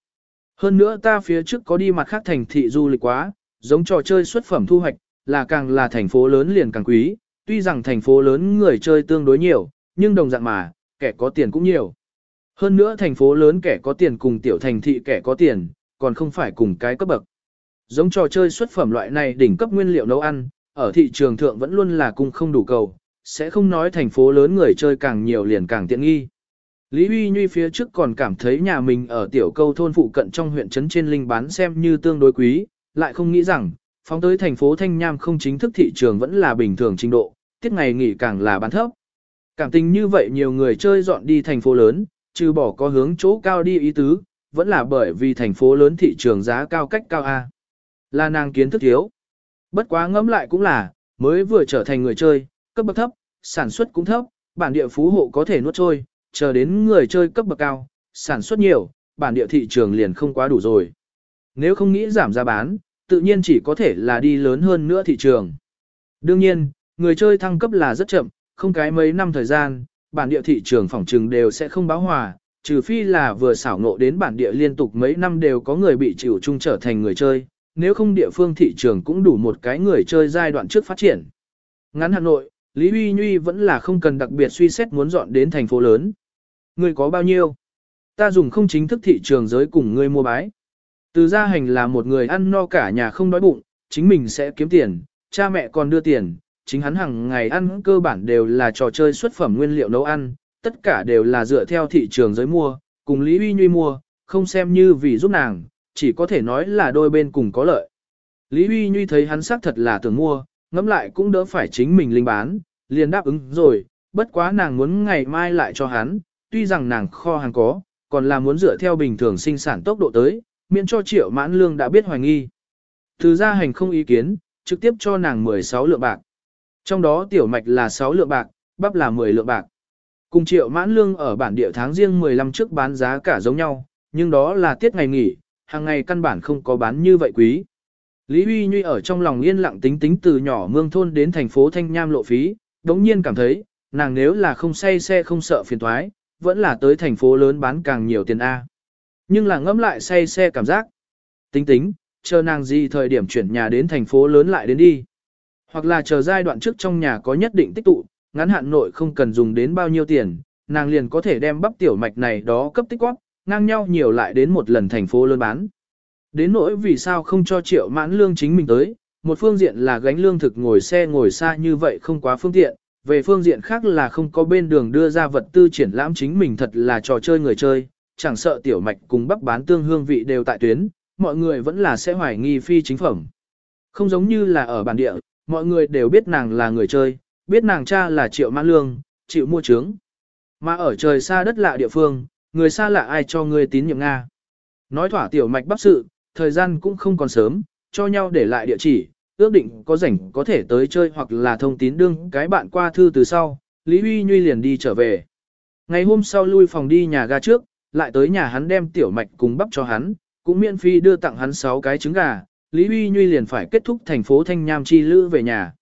Hơn nữa ta phía trước có đi mặt khác thành thị du lịch quá, giống trò chơi xuất phẩm thu hoạch, là càng là thành phố lớn liền càng quý, tuy rằng thành phố lớn người chơi tương đối nhiều, nhưng đồng dạng mà, kẻ có tiền cũng nhiều. Hơn nữa thành phố lớn kẻ có tiền cùng tiểu thành thị kẻ có tiền, còn không phải cùng cái cấp bậc. Giống trò chơi xuất phẩm loại này đỉnh cấp nguyên liệu nấu ăn, ở thị trường thượng vẫn luôn là cung không đủ cầu, sẽ không nói thành phố lớn người chơi càng nhiều liền càng tiện nghi. Lý Huy Nhuy phía trước còn cảm thấy nhà mình ở tiểu câu thôn phụ cận trong huyện trấn trên linh bán xem như tương đối quý, lại không nghĩ rằng, phóng tới thành phố Thanh Nham không chính thức thị trường vẫn là bình thường trình độ, tiết ngày nghỉ càng là bán thấp. Cảm tình như vậy nhiều người chơi dọn đi thành phố lớn, trừ bỏ có hướng chỗ cao đi ý tứ, vẫn là bởi vì thành phố lớn thị trường giá cao cách cao A. Là nàng kiến thức thiếu. Bất quá ngẫm lại cũng là, mới vừa trở thành người chơi, cấp bậc thấp, sản xuất cũng thấp, bản địa phú hộ có thể nuốt trôi, chờ đến người chơi cấp bậc cao, sản xuất nhiều, bản địa thị trường liền không quá đủ rồi. Nếu không nghĩ giảm giá bán, tự nhiên chỉ có thể là đi lớn hơn nữa thị trường. Đương nhiên, người chơi thăng cấp là rất chậm, không cái mấy năm thời gian, bản địa thị trường phòng trừng đều sẽ không báo hòa, trừ phi là vừa xảo ngộ đến bản địa liên tục mấy năm đều có người bị chịu chung trở thành người chơi, nếu không địa phương thị trường cũng đủ một cái người chơi giai đoạn trước phát triển. Ngắn Hà Nội, Lý Huy Nhuy vẫn là không cần đặc biệt suy xét muốn dọn đến thành phố lớn. Người có bao nhiêu? Ta dùng không chính thức thị trường giới cùng ngươi mua bái. Từ gia hành là một người ăn no cả nhà không đói bụng, chính mình sẽ kiếm tiền, cha mẹ còn đưa tiền, chính hắn hàng ngày ăn cơ bản đều là trò chơi xuất phẩm nguyên liệu nấu ăn, tất cả đều là dựa theo thị trường giới mua, cùng Lý Uy Nhuy mua, không xem như vì giúp nàng, chỉ có thể nói là đôi bên cùng có lợi. Lý Uy Nhuy thấy hắn xác thật là tưởng mua, ngẫm lại cũng đỡ phải chính mình linh bán, liền đáp ứng rồi, bất quá nàng muốn ngày mai lại cho hắn, tuy rằng nàng kho hàng có, còn là muốn dựa theo bình thường sinh sản tốc độ tới, miễn cho triệu mãn lương đã biết hoài nghi. Từ gia hành không ý kiến, trực tiếp cho nàng 16 lượng bạc. Trong đó tiểu mạch là 6 lượng bạc, bắp là 10 lượng bạc. Cùng triệu mãn lương ở bản địa tháng riêng 15 trước bán giá cả giống nhau, nhưng đó là tiết ngày nghỉ, hàng ngày căn bản không có bán như vậy quý. Lý Huy Nhuy ở trong lòng yên lặng tính tính từ nhỏ mương thôn đến thành phố Thanh Nham lộ phí, đống nhiên cảm thấy, nàng nếu là không say xe không sợ phiền thoái, vẫn là tới thành phố lớn bán càng nhiều tiền A. Nhưng là ngẫm lại say xe cảm giác. Tính tính, chờ nàng gì thời điểm chuyển nhà đến thành phố lớn lại đến đi. Hoặc là chờ giai đoạn trước trong nhà có nhất định tích tụ, ngắn hạn nội không cần dùng đến bao nhiêu tiền, nàng liền có thể đem bắp tiểu mạch này đó cấp tích quát, ngang nhau nhiều lại đến một lần thành phố lớn bán. Đến nỗi vì sao không cho triệu mãn lương chính mình tới, một phương diện là gánh lương thực ngồi xe ngồi xa như vậy không quá phương tiện, về phương diện khác là không có bên đường đưa ra vật tư triển lãm chính mình thật là trò chơi người chơi, chẳng sợ tiểu mạch cùng bắp bán tương hương vị đều tại tuyến, mọi người vẫn là sẽ hoài nghi phi chính phẩm. Không giống như là ở bản địa, mọi người đều biết nàng là người chơi, biết nàng cha là triệu mãn lương, chịu mua trướng. Mà ở trời xa đất lạ địa phương, người xa lạ ai cho người tín nhiệm Nga. Nói thỏa tiểu mạch bắp sự, thời gian cũng không còn sớm, cho nhau để lại địa chỉ, ước định có rảnh có thể tới chơi hoặc là thông tín đương cái bạn qua thư từ sau, Lý Huy Nhuy liền đi trở về. Ngày hôm sau lui phòng đi nhà ga trước, lại tới nhà hắn đem tiểu mạch cùng bắp cho hắn, cũng miễn phí đưa tặng hắn 6 cái trứng gà, Lý Huy Nhuy liền phải kết thúc thành phố Thanh Nham chi lữ về nhà.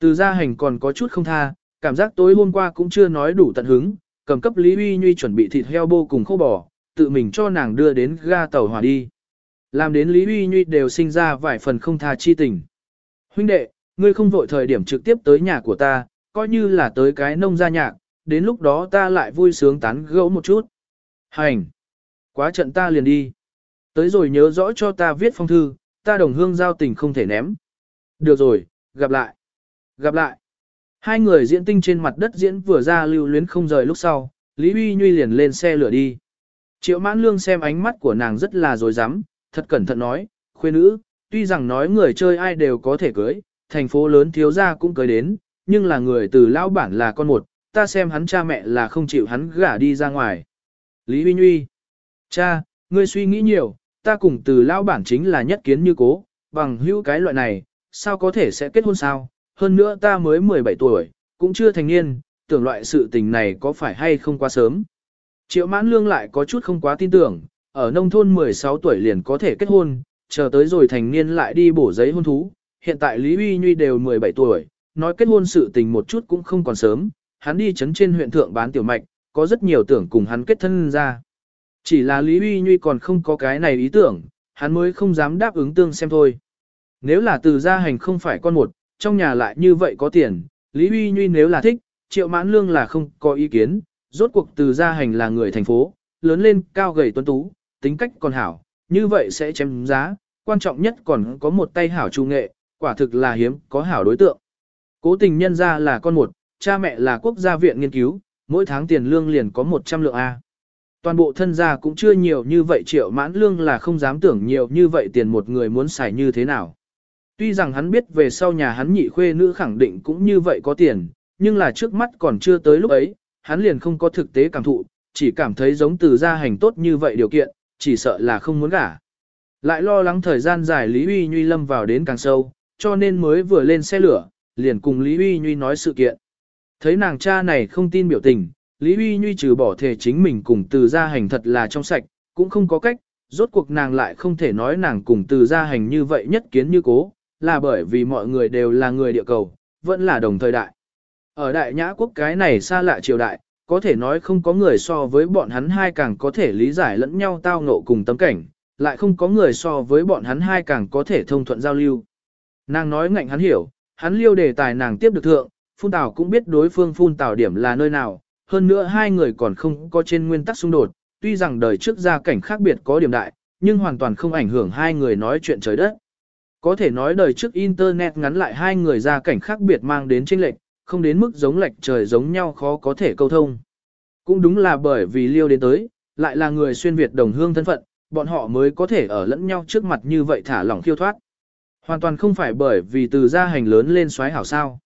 Từ gia hành còn có chút không tha, cảm giác tối hôm qua cũng chưa nói đủ tận hứng, cầm cấp Lý Huy Nhuy chuẩn bị thịt heo bô cùng khô bò, tự mình cho nàng đưa đến ga tàu hỏa đi. Làm đến Lý Huy Nhuy đều sinh ra vài phần không tha chi tình. Huynh đệ, ngươi không vội thời điểm trực tiếp tới nhà của ta, coi như là tới cái nông gia nhạc, đến lúc đó ta lại vui sướng tán gẫu một chút. Hành! Quá trận ta liền đi. Tới rồi nhớ rõ cho ta viết phong thư, ta đồng hương giao tình không thể ném. Được rồi, gặp lại. Gặp lại. Hai người diễn tinh trên mặt đất diễn vừa ra lưu luyến không rời lúc sau, Lý Huy Nhuy liền lên xe lửa đi. Triệu mãn lương xem ánh mắt của nàng rất là dối rắm thật cẩn thận nói, khuê nữ, tuy rằng nói người chơi ai đều có thể cưới, thành phố lớn thiếu gia cũng cưới đến, nhưng là người từ lão bản là con một, ta xem hắn cha mẹ là không chịu hắn gả đi ra ngoài. Lý Huy Nhuy, cha, ngươi suy nghĩ nhiều, ta cùng từ lão bản chính là nhất kiến như cố, bằng hữu cái loại này, sao có thể sẽ kết hôn sao, hơn nữa ta mới 17 tuổi, cũng chưa thành niên, tưởng loại sự tình này có phải hay không quá sớm. Triệu mãn lương lại có chút không quá tin tưởng, ở nông thôn 16 tuổi liền có thể kết hôn, chờ tới rồi thành niên lại đi bổ giấy hôn thú, hiện tại Lý Huy Nguy đều 17 tuổi, nói kết hôn sự tình một chút cũng không còn sớm, hắn đi chấn trên huyện thượng bán tiểu mạch, có rất nhiều tưởng cùng hắn kết thân ra. Chỉ là Lý Uy Nhuy còn không có cái này ý tưởng, hắn mới không dám đáp ứng tương xem thôi. Nếu là từ gia hành không phải con một, trong nhà lại như vậy có tiền, Lý Uy Nhuy nếu là thích, triệu mãn lương là không có ý kiến, rốt cuộc từ gia hành là người thành phố, lớn lên cao gầy tuấn tú, tính cách còn hảo, như vậy sẽ chém giá, quan trọng nhất còn có một tay hảo trung nghệ, quả thực là hiếm, có hảo đối tượng. Cố tình nhân ra là con một, cha mẹ là quốc gia viện nghiên cứu, mỗi tháng tiền lương liền có 100 lượng A. Toàn bộ thân gia cũng chưa nhiều như vậy triệu mãn lương là không dám tưởng nhiều như vậy tiền một người muốn xài như thế nào. Tuy rằng hắn biết về sau nhà hắn nhị khuê nữ khẳng định cũng như vậy có tiền, nhưng là trước mắt còn chưa tới lúc ấy, hắn liền không có thực tế cảm thụ, chỉ cảm thấy giống từ gia hành tốt như vậy điều kiện, chỉ sợ là không muốn gả. Lại lo lắng thời gian dài Lý Uy Nhuy lâm vào đến càng sâu, cho nên mới vừa lên xe lửa, liền cùng Lý Uy Nhuy nói sự kiện. Thấy nàng cha này không tin biểu tình, Lý Uy Nhuy trừ bỏ thể chính mình cùng từ gia hành thật là trong sạch, cũng không có cách, rốt cuộc nàng lại không thể nói nàng cùng từ gia hành như vậy nhất kiến như cố, là bởi vì mọi người đều là người địa cầu, vẫn là đồng thời đại. Ở đại nhã quốc cái này xa lạ triều đại, có thể nói không có người so với bọn hắn hai càng có thể lý giải lẫn nhau tao ngộ cùng tấm cảnh, lại không có người so với bọn hắn hai càng có thể thông thuận giao lưu. Nàng nói ngạnh hắn hiểu, hắn liêu đề tài nàng tiếp được thượng, phun tào cũng biết đối phương phun tào điểm là nơi nào, hơn nữa hai người còn không có trên nguyên tắc xung đột, tuy rằng đời trước gia cảnh khác biệt có điểm đại, nhưng hoàn toàn không ảnh hưởng hai người nói chuyện trời đất. Có thể nói đời trước Internet ngắn lại hai người gia cảnh khác biệt mang đến chênh lệch, không đến mức giống lệch trời giống nhau khó có thể câu thông. Cũng đúng là bởi vì liêu đến tới, lại là người xuyên Việt đồng hương thân phận, bọn họ mới có thể ở lẫn nhau trước mặt như vậy thả lỏng khiêu thoát. Hoàn toàn không phải bởi vì từ gia hành lớn lên xoáy hảo sao.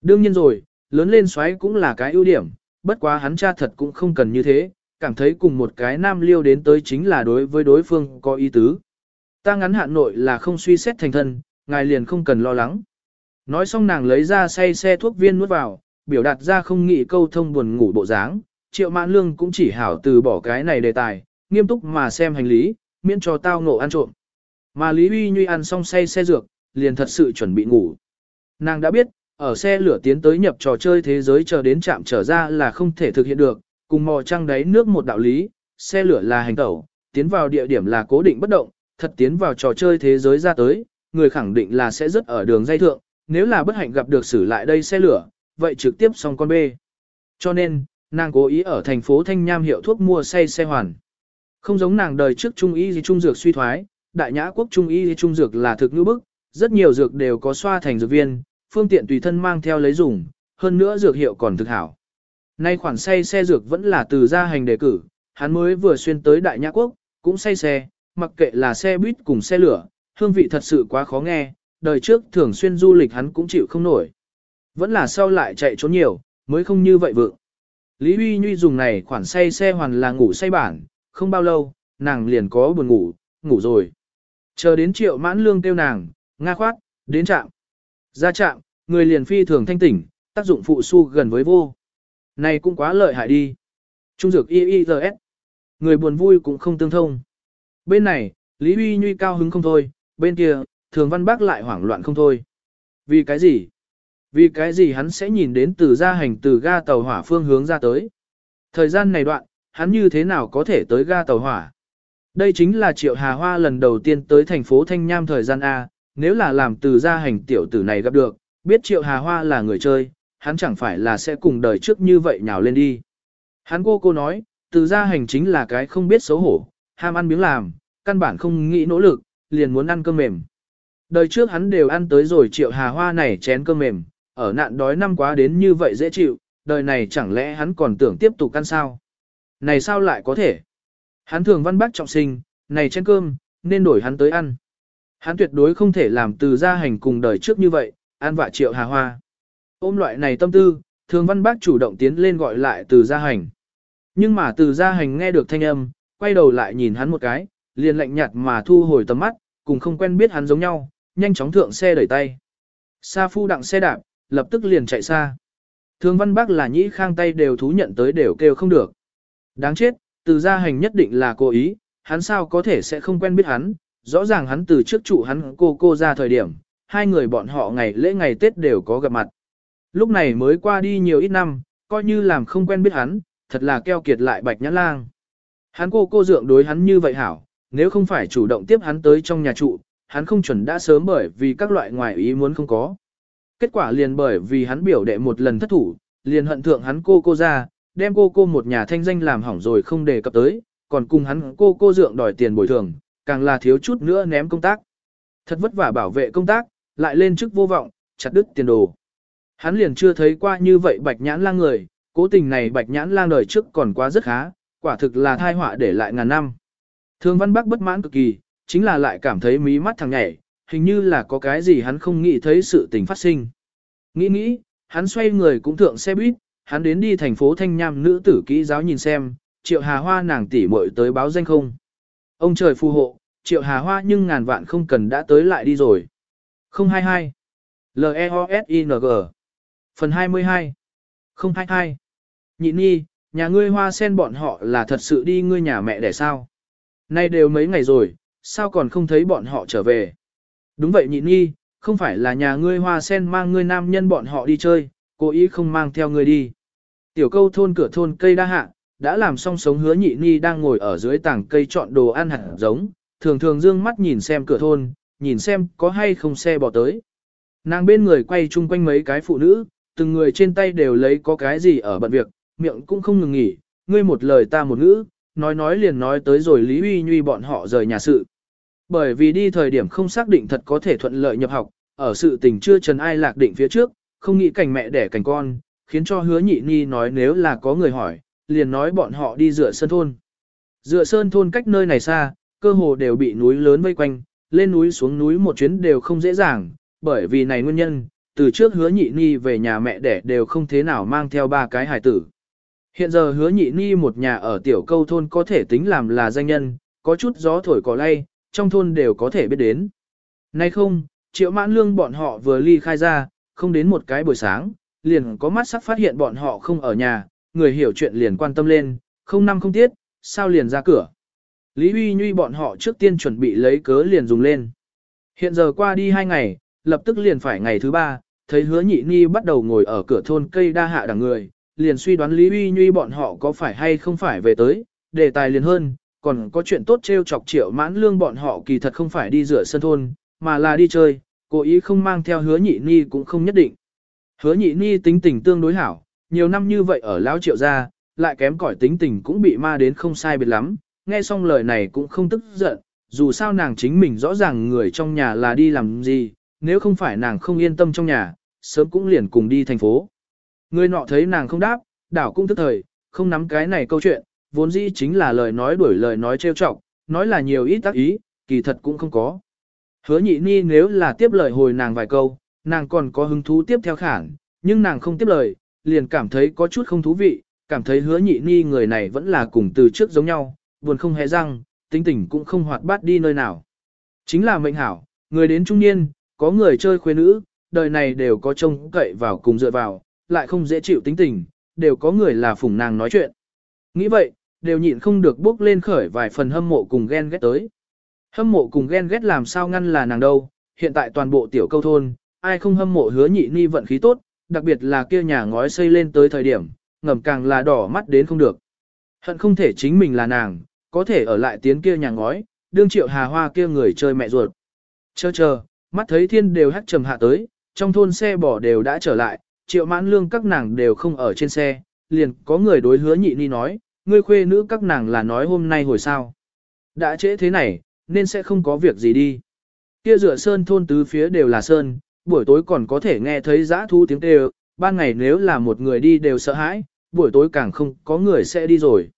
Đương nhiên rồi, lớn lên xoáy cũng là cái ưu điểm, bất quá hắn cha thật cũng không cần như thế, cảm thấy cùng một cái nam liêu đến tới chính là đối với đối phương có ý tứ. Ta ngắn hạn nội là không suy xét thành thân, ngài liền không cần lo lắng. Nói xong nàng lấy ra say xe thuốc viên nuốt vào, biểu đạt ra không nghĩ câu thông buồn ngủ bộ dáng, triệu mãn lương cũng chỉ hảo từ bỏ cái này đề tài, nghiêm túc mà xem hành lý, miễn cho tao ngộ ăn trộm. Mà Lý Uy Nhuy ăn xong say xe dược, liền thật sự chuẩn bị ngủ. Nàng đã biết, ở xe lửa tiến tới nhập trò chơi thế giới chờ đến trạm trở ra là không thể thực hiện được, cùng mò trăng đáy nước một đạo lý, xe lửa là hành tẩu, tiến vào địa điểm là cố định bất động, thật tiến vào trò chơi thế giới ra tới, người khẳng định là sẽ rất ở đường dây thượng, nếu là bất hạnh gặp được xử lại đây xe lửa, vậy trực tiếp xong con bê. Cho nên, nàng cố ý ở thành phố Thanh Nham hiệu thuốc mua say xe hoàn. Không giống nàng đời trước trung y gì trung dược suy thoái, đại nhã quốc trung y gì trung dược là thực ngữ bức, rất nhiều dược đều có xoa thành dược viên, phương tiện tùy thân mang theo lấy dùng, hơn nữa dược hiệu còn thực hảo. Nay khoản say xe dược vẫn là từ gia hành đề cử, hắn mới vừa xuyên tới đại nhã quốc, cũng say xe, mặc kệ là xe buýt cùng xe lửa, hương vị thật sự quá khó nghe, đời trước thường xuyên du lịch hắn cũng chịu không nổi. Vẫn là sau lại chạy trốn nhiều, mới không như vậy vượng. Lý Huy Nhuy dùng này khoản say xe hoàn là ngủ say bản, không bao lâu, nàng liền có buồn ngủ, ngủ rồi. Chờ đến triệu mãn lương kêu nàng, nga khoát, đến trạm. Ra chạm, người liền phi thường thanh tỉnh, tác dụng phụ su gần với vô. Này cũng quá lợi hại đi. Trung dược IIRS. Người buồn vui cũng không tương thông. Bên này, Lý Huy Nhuy cao hứng không thôi, bên kia, thường văn bác lại hoảng loạn không thôi. Vì cái gì? Vì cái gì hắn sẽ nhìn đến từ gia hành từ ga tàu hỏa phương hướng ra tới? Thời gian này đoạn, hắn như thế nào có thể tới ga tàu hỏa? Đây chính là Triệu Hà Hoa lần đầu tiên tới thành phố Thanh Nham thời gian A, nếu là làm từ gia hành tiểu tử này gặp được, biết Triệu Hà Hoa là người chơi, hắn chẳng phải là sẽ cùng đời trước như vậy nhào lên đi. Hắn cô cô nói, từ gia hành chính là cái không biết xấu hổ, ham ăn miếng làm, căn bản không nghĩ nỗ lực, liền muốn ăn cơm mềm. Đời trước hắn đều ăn tới rồi triệu hà hoa này chén cơm mềm, ở nạn đói năm quá đến như vậy dễ chịu, đời này chẳng lẽ hắn còn tưởng tiếp tục ăn sao? Này sao lại có thể? Hắn thường văn bác trọng sinh, này chén cơm, nên đổi hắn tới ăn. Hắn tuyệt đối không thể làm từ gia hành cùng đời trước như vậy, an vạ triệu hà hoa. Ôm loại này tâm tư, thường văn bác chủ động tiến lên gọi lại từ gia hành. Nhưng mà từ gia hành nghe được thanh âm, quay đầu lại nhìn hắn một cái, liền lạnh nhạt mà thu hồi tầm mắt, cùng không quen biết hắn giống nhau, nhanh chóng thượng xe đẩy tay. Sa phu đặng xe đạp, lập tức liền chạy xa. Thường văn bác là nhĩ khang tay đều thú nhận tới đều kêu không được. Đáng chết, từ gia hành nhất định là cố ý, hắn sao có thể sẽ không quen biết hắn, rõ ràng hắn từ trước trụ hắn cô cô ra thời điểm, hai người bọn họ ngày lễ ngày Tết đều có gặp mặt. Lúc này mới qua đi nhiều ít năm, coi như làm không quen biết hắn, thật là keo kiệt lại bạch nhãn lang. Hắn cô cô dượng đối hắn như vậy hảo, nếu không phải chủ động tiếp hắn tới trong nhà trụ, hắn không chuẩn đã sớm bởi vì các loại ngoài ý muốn không có. Kết quả liền bởi vì hắn biểu đệ một lần thất thủ, liền hận thượng hắn cô cô ra, đem cô cô một nhà thanh danh làm hỏng rồi không đề cập tới, còn cùng hắn cô cô dượng đòi tiền bồi thường, càng là thiếu chút nữa ném công tác. Thật vất vả bảo vệ công tác, lại lên chức vô vọng, chặt đứt tiền đồ. Hắn liền chưa thấy qua như vậy bạch nhãn lang người, cố tình này bạch nhãn lang đời trước còn quá rất khá, quả thực là thai họa để lại ngàn năm. Thương văn bắc bất mãn cực kỳ, chính là lại cảm thấy mí mắt thằng nhảy, hình như là có cái gì hắn không nghĩ thấy sự tình phát sinh. Nghĩ nghĩ, hắn xoay người cũng thượng xe buýt, hắn đến đi thành phố Thanh Nham nữ tử kỹ giáo nhìn xem, triệu hà hoa nàng tỷ muội tới báo danh không. Ông trời phù hộ, triệu hà hoa nhưng ngàn vạn không cần đã tới lại đi rồi. 022 L-E-O-S-I-N-G Phần 22 022 Nhị nhi, nhà ngươi hoa sen bọn họ là thật sự đi ngươi nhà mẹ để sao? Nay đều mấy ngày rồi, sao còn không thấy bọn họ trở về? Đúng vậy nhị nhi, không phải là nhà ngươi hoa sen mang ngươi nam nhân bọn họ đi chơi, cố ý không mang theo ngươi đi. Tiểu câu thôn cửa thôn cây đa hạ, đã làm xong sống hứa nhị nhi đang ngồi ở dưới tảng cây chọn đồ ăn hạt giống, thường thường dương mắt nhìn xem cửa thôn, nhìn xem có hay không xe bỏ tới. Nàng bên người quay chung quanh mấy cái phụ nữ, từng người trên tay đều lấy có cái gì ở bận việc, miệng cũng không ngừng nghỉ, ngươi một lời ta một ngữ, nói nói liền nói tới rồi Lý Uy Nhuy bọn họ rời nhà sự. Bởi vì đi thời điểm không xác định thật có thể thuận lợi nhập học, ở sự tình chưa trần ai lạc định phía trước, không nghĩ cảnh mẹ đẻ cảnh con, khiến cho hứa nhị ni nói nếu là có người hỏi, liền nói bọn họ đi dựa sơn thôn. Dựa sơn thôn cách nơi này xa, cơ hồ đều bị núi lớn vây quanh, lên núi xuống núi một chuyến đều không dễ dàng, bởi vì này nguyên nhân, từ trước hứa nhị ni về nhà mẹ đẻ đều không thế nào mang theo ba cái hải tử. Hiện giờ hứa nhị ni một nhà ở tiểu câu thôn có thể tính làm là danh nhân, có chút gió thổi cỏ lay, trong thôn đều có thể biết đến. Nay không, triệu mãn lương bọn họ vừa ly khai ra, không đến một cái buổi sáng, liền có mắt sắc phát hiện bọn họ không ở nhà, người hiểu chuyện liền quan tâm lên, không năm không tiết, sao liền ra cửa. Lý Huy Nhuy bọn họ trước tiên chuẩn bị lấy cớ liền dùng lên. Hiện giờ qua đi hai ngày, lập tức liền phải ngày thứ ba, thấy hứa nhị ni bắt đầu ngồi ở cửa thôn cây đa hạ đằng người, liền suy đoán Lý Huy Nhuy bọn họ có phải hay không phải về tới, đề tài liền hơn, còn có chuyện tốt trêu chọc triệu mãn lương bọn họ kỳ thật không phải đi rửa sân thôn, mà là đi chơi, cố ý không mang theo hứa nhị ni cũng không nhất định. Hứa nhị ni tính tình tương đối hảo, nhiều năm như vậy ở lão triệu gia, lại kém cỏi tính tình cũng bị ma đến không sai biệt lắm, nghe xong lời này cũng không tức giận, dù sao nàng chính mình rõ ràng người trong nhà là đi làm gì, nếu không phải nàng không yên tâm trong nhà, sớm cũng liền cùng đi thành phố. Người nọ thấy nàng không đáp, đảo cũng tức thời, không nắm cái này câu chuyện, vốn dĩ chính là lời nói đuổi lời nói trêu chọc, nói là nhiều ít tác ý, kỳ thật cũng không có. Hứa nhị ni nếu là tiếp lời hồi nàng vài câu, nàng còn có hứng thú tiếp theo khản, nhưng nàng không tiếp lời, liền cảm thấy có chút không thú vị, cảm thấy hứa nhị ni người này vẫn là cùng từ trước giống nhau, buồn không hề răng, tính tình cũng không hoạt bát đi nơi nào. Chính là mệnh hảo, người đến trung niên, có người chơi khuê nữ, đời này đều có trông cậy vào cùng dựa vào, lại không dễ chịu tính tình, đều có người là phụng nàng nói chuyện. Nghĩ vậy, đều nhịn không được bước lên khởi vài phần hâm mộ cùng ghen ghét tới. Hâm mộ cùng ghen ghét làm sao ngăn là nàng đâu, hiện tại toàn bộ tiểu câu thôn, ai không hâm mộ hứa nhị ni vận khí tốt, đặc biệt là kia nhà ngói xây lên tới thời điểm, ngầm càng là đỏ mắt đến không được. Hận không thể chính mình là nàng, có thể ở lại tiến kia nhà ngói, đương triệu hà hoa kia người chơi mẹ ruột. Chờ chờ, mắt thấy thiên đều hắt trầm hạ tới, trong thôn xe bỏ đều đã trở lại, triệu mãn lương các nàng đều không ở trên xe, liền có người đối hứa nhị ni nói, ngươi khuê nữ các nàng là nói hôm nay hồi sao. Đã trễ thế này, nên sẽ không có việc gì đi. Kia rửa sơn thôn tứ phía đều là sơn, buổi tối còn có thể nghe thấy giã thu tiếng kêu, ban ngày nếu là một người đi đều sợ hãi, buổi tối càng không có người sẽ đi rồi.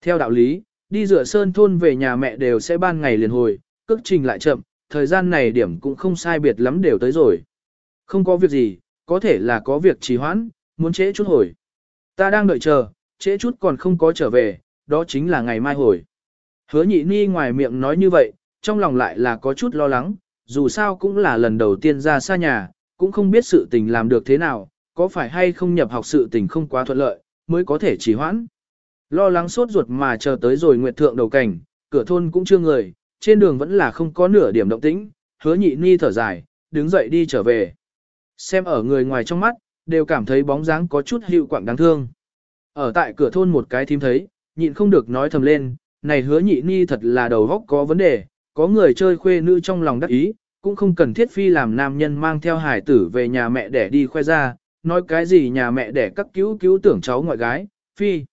Theo đạo lý, đi rửa sơn thôn về nhà mẹ đều sẽ ban ngày liền hồi, cước trình lại chậm, thời gian này điểm cũng không sai biệt lắm đều tới rồi. Không có việc gì, có thể là có việc trì hoãn, muốn trễ chút hồi. Ta đang đợi chờ, trễ chút còn không có trở về, đó chính là ngày mai hồi. Hứa nhị ni ngoài miệng nói như vậy, trong lòng lại là có chút lo lắng, dù sao cũng là lần đầu tiên ra xa nhà, cũng không biết sự tình làm được thế nào, có phải hay không nhập học sự tình không quá thuận lợi, mới có thể trì hoãn. Lo lắng sốt ruột mà chờ tới rồi nguyệt thượng đầu cảnh, cửa thôn cũng chưa người, trên đường vẫn là không có nửa điểm động tĩnh, hứa nhị ni thở dài, đứng dậy đi trở về. Xem ở người ngoài trong mắt, đều cảm thấy bóng dáng có chút hiệu quạng đáng thương. Ở tại cửa thôn một cái thím thấy, nhịn không được nói thầm lên, này hứa nhị ni thật là đầu góc có vấn đề, có người chơi khuê nữ trong lòng đắc ý, cũng không cần thiết phi làm nam nhân mang theo hải tử về nhà mẹ để đi khoe ra, nói cái gì nhà mẹ để các cứu cứu tưởng cháu ngoại gái, phi.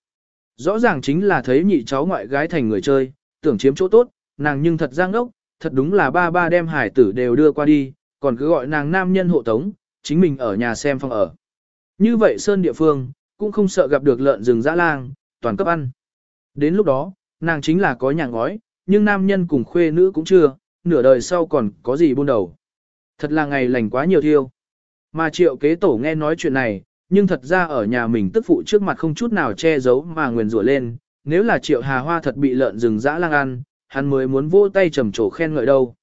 Rõ ràng chính là thấy nhị cháu ngoại gái thành người chơi, tưởng chiếm chỗ tốt, nàng nhưng thật giang ốc, thật đúng là ba ba đem hải tử đều đưa qua đi, còn cứ gọi nàng nam nhân hộ tống, chính mình ở nhà xem phòng ở. Như vậy Sơn địa phương, cũng không sợ gặp được lợn rừng dã lang, toàn cấp ăn. Đến lúc đó, nàng chính là có nhà ngói, nhưng nam nhân cùng khuê nữ cũng chưa, nửa đời sau còn có gì buôn đầu. Thật là ngày lành quá nhiều thiêu. Mà triệu kế tổ nghe nói chuyện này, nhưng thật ra ở nhà mình tức phụ trước mặt không chút nào che giấu mà nguyền rủa lên, nếu là triệu hà hoa thật bị lợn rừng dã lang ăn, hắn mới muốn vỗ tay trầm trồ khen ngợi đâu.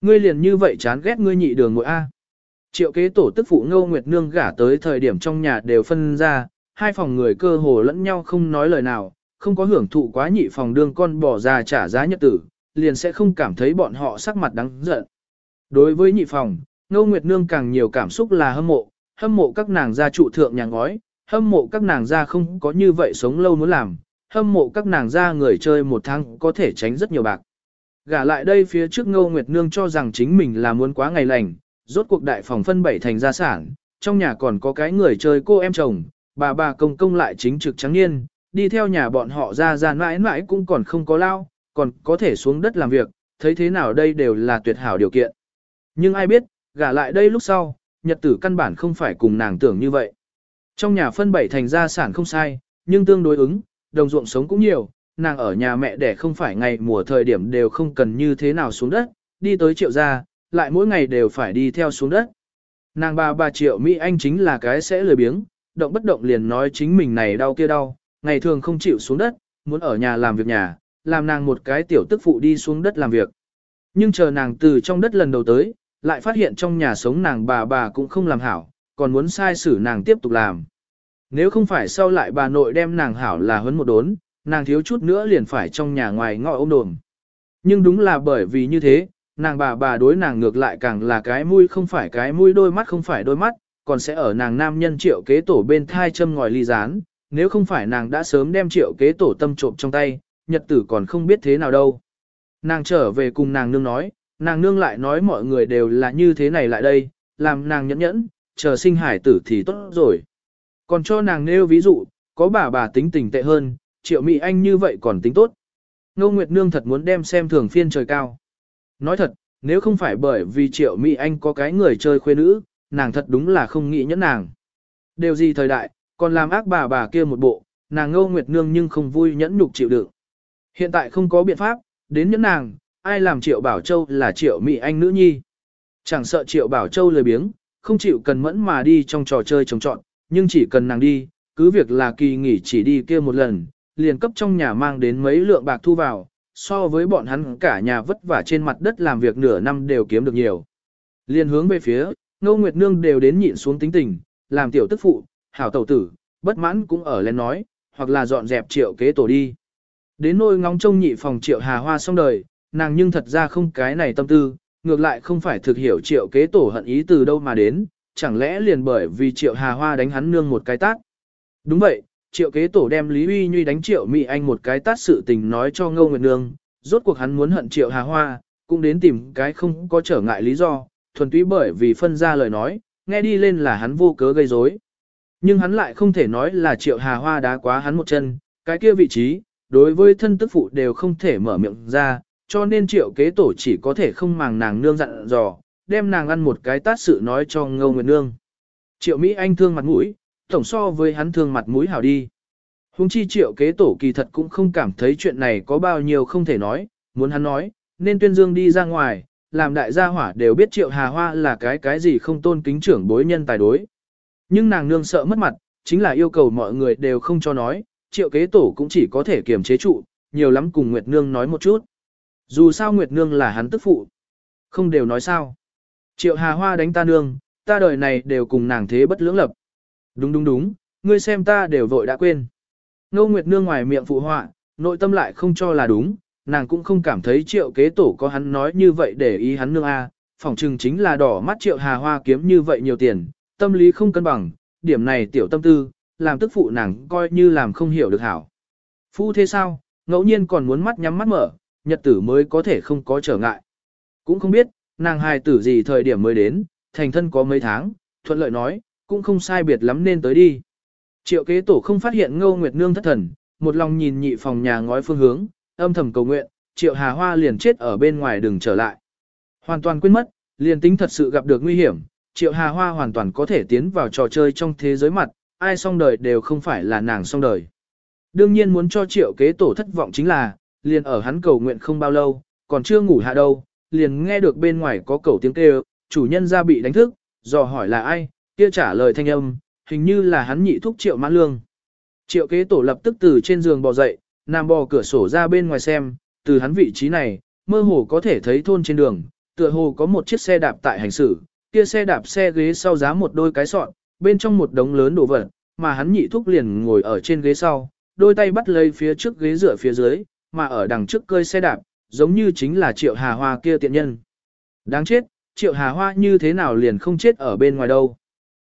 Ngươi liền như vậy chán ghét ngươi nhị đường ngội A. Triệu kế tổ tức phụ ngâu nguyệt nương gả tới thời điểm trong nhà đều phân ra, hai phòng người cơ hồ lẫn nhau không nói lời nào, không có hưởng thụ quá nhị phòng đương con bỏ ra trả giá nhất tử, liền sẽ không cảm thấy bọn họ sắc mặt đáng giận. Đối với nhị phòng, ngâu nguyệt nương càng nhiều cảm xúc là hâm mộ, hâm mộ các nàng gia trụ thượng nhà ngói, hâm mộ các nàng gia không có như vậy sống lâu muốn làm, hâm mộ các nàng gia người chơi một tháng có thể tránh rất nhiều bạc. Gả lại đây phía trước Ngô Nguyệt Nương cho rằng chính mình là muốn quá ngày lành, rốt cuộc đại phòng phân bảy thành gia sản, trong nhà còn có cái người chơi cô em chồng, bà bà công công lại chính trực trắng niên, đi theo nhà bọn họ ra ra mãi mãi cũng còn không có lao, còn có thể xuống đất làm việc, thấy thế nào đây đều là tuyệt hảo điều kiện. Nhưng ai biết, gả lại đây lúc sau, nhật tử căn bản không phải cùng nàng tưởng như vậy. Trong nhà phân bảy thành gia sản không sai, nhưng tương đối ứng, đồng ruộng sống cũng nhiều, nàng ở nhà mẹ đẻ không phải ngày mùa thời điểm đều không cần như thế nào xuống đất, đi tới triệu gia, lại mỗi ngày đều phải đi theo xuống đất. Nàng bà bà triệu Mỹ Anh chính là cái sẽ lười biếng, động bất động liền nói chính mình này đau kia đau, ngày thường không chịu xuống đất, muốn ở nhà làm việc nhà, làm nàng một cái tiểu tức phụ đi xuống đất làm việc. Nhưng chờ nàng từ trong đất lần đầu tới, lại phát hiện trong nhà sống nàng bà bà cũng không làm hảo, còn muốn sai xử nàng tiếp tục làm. Nếu không phải sau lại bà nội đem nàng hảo là huấn một đốn, nàng thiếu chút nữa liền phải trong nhà ngoài ngọ ôm đồm. Nhưng đúng là bởi vì như thế, nàng bà bà đối nàng ngược lại càng là cái mũi không phải cái mũi đôi mắt không phải đôi mắt, còn sẽ ở nàng nam nhân triệu kế tổ bên thai châm ngòi ly rán, nếu không phải nàng đã sớm đem triệu kế tổ tâm trộm trong tay, nhật tử còn không biết thế nào đâu. Nàng trở về cùng nàng nương nói, nàng nương lại nói mọi người đều là như thế này lại đây, làm nàng nhẫn nhẫn, chờ sinh hải tử thì tốt rồi. Còn cho nàng nêu ví dụ, có bà bà tính tình tệ hơn, triệu mỹ anh như vậy còn tính tốt. Ngô Nguyệt Nương thật muốn đem xem thường phiên trời cao. Nói thật, nếu không phải bởi vì triệu mỹ anh có cái người chơi khuê nữ, nàng thật đúng là không nghĩ nhẫn nàng. đều gì thời đại, còn làm ác bà bà kia một bộ, nàng Ngô Nguyệt Nương nhưng không vui nhẫn nhục chịu đựng. Hiện tại không có biện pháp, đến nhẫn nàng, ai làm Triệu Bảo Châu là Triệu Mỹ Anh nữ nhi. Chẳng sợ Triệu Bảo Châu lười biếng, không chịu cần mẫn mà đi trong trò chơi trồng trọn, nhưng chỉ cần nàng đi, cứ việc là kỳ nghỉ chỉ đi kia một lần, liền cấp trong nhà mang đến mấy lượng bạc thu vào, so với bọn hắn cả nhà vất vả trên mặt đất làm việc nửa năm đều kiếm được nhiều. Liền hướng về phía, Ngô Nguyệt Nương đều đến nhịn xuống tính tình, làm tiểu tức phụ, hảo tẩu tử, bất mãn cũng ở lên nói, hoặc là dọn dẹp triệu kế tổ đi. Đến nôi ngóng trông nhị phòng triệu hà hoa xong đời, nàng nhưng thật ra không cái này tâm tư, ngược lại không phải thực hiểu triệu kế tổ hận ý từ đâu mà đến, chẳng lẽ liền bởi vì triệu hà hoa đánh hắn nương một cái tát. Đúng vậy, triệu kế tổ đem Lý Uy Nhuy đánh triệu Mỹ Anh một cái tát sự tình nói cho Ngô Nguyệt Nương, rốt cuộc hắn muốn hận triệu hà hoa, cũng đến tìm cái không có trở ngại lý do, thuần túy bởi vì phân ra lời nói, nghe đi lên là hắn vô cớ gây rối. Nhưng hắn lại không thể nói là triệu hà hoa đá quá hắn một chân, Cái kia vị trí, đối với thân tức phụ đều không thể mở miệng ra, cho nên triệu kế tổ chỉ có thể không màng nàng nương dặn dò, đem nàng ăn một cái tát sự nói cho ngâu nguyệt nương. Triệu Mỹ Anh thương mặt mũi, tổng so với hắn thương mặt mũi hảo đi. Hùng chi triệu kế tổ kỳ thật cũng không cảm thấy chuyện này có bao nhiêu không thể nói, muốn hắn nói, nên tuyên dương đi ra ngoài, làm đại gia hỏa đều biết triệu hà hoa là cái cái gì không tôn kính trưởng bối nhân tài đối. Nhưng nàng nương sợ mất mặt, chính là yêu cầu mọi người đều không cho nói, triệu kế tổ cũng chỉ có thể kiềm chế trụ, nhiều lắm cùng Nguyệt Nương nói một chút. Dù sao Nguyệt Nương là hắn tức phụ. Không đều nói sao. Triệu Hà Hoa đánh ta nương, ta đời này đều cùng nàng thế bất lưỡng lập. Đúng đúng đúng, ngươi xem ta đều vội đã quên. Ngô Nguyệt Nương ngoài miệng phụ họa, nội tâm lại không cho là đúng, nàng cũng không cảm thấy triệu kế tổ có hắn nói như vậy để ý hắn nương A, phỏng chừng chính là đỏ mắt triệu hà hoa kiếm như vậy nhiều tiền, tâm lý không cân bằng, điểm này tiểu tâm tư, làm tức phụ nàng coi như làm không hiểu được hảo. Phu thế sao, ngẫu nhiên còn muốn mắt nhắm mắt mở, nhật tử mới có thể không có trở ngại. Cũng không biết, nàng hài tử gì thời điểm mới đến, thành thân có mấy tháng, thuận lợi nói, cũng không sai biệt lắm nên tới đi. Triệu kế tổ không phát hiện ngâu nguyệt nương thất thần, một lòng nhìn nhị phòng nhà ngói phương hướng, âm thầm cầu nguyện, triệu hà hoa liền chết ở bên ngoài đừng trở lại. Hoàn toàn quên mất, liền tính thật sự gặp được nguy hiểm, triệu hà hoa hoàn toàn có thể tiến vào trò chơi trong thế giới mặt, ai xong đời đều không phải là nàng xong đời. Đương nhiên muốn cho triệu kế tổ thất vọng chính là, liền ở hắn cầu nguyện không bao lâu, còn chưa ngủ hạ đâu, liền nghe được bên ngoài có cầu tiếng kêu, chủ nhân ra bị đánh thức, dò hỏi là ai, kia trả lời thanh âm, hình như là hắn nhị thúc triệu mãn lương. Triệu kế tổ lập tức từ trên giường bò dậy, nằm bò cửa sổ ra bên ngoài xem, từ hắn vị trí này, mơ hồ có thể thấy thôn trên đường, tựa hồ có một chiếc xe đạp tại hành xử, kia xe đạp xe ghế sau giá một đôi cái sọn, bên trong một đống lớn đồ vật, mà hắn nhị thúc liền ngồi ở trên ghế sau, đôi tay bắt lấy phía trước ghế rửa phía dưới, mà ở đằng trước cơi xe đạp, giống như chính là triệu hà hoa kia tiện nhân. Đáng chết, triệu hà hoa như thế nào liền không chết ở bên ngoài đâu.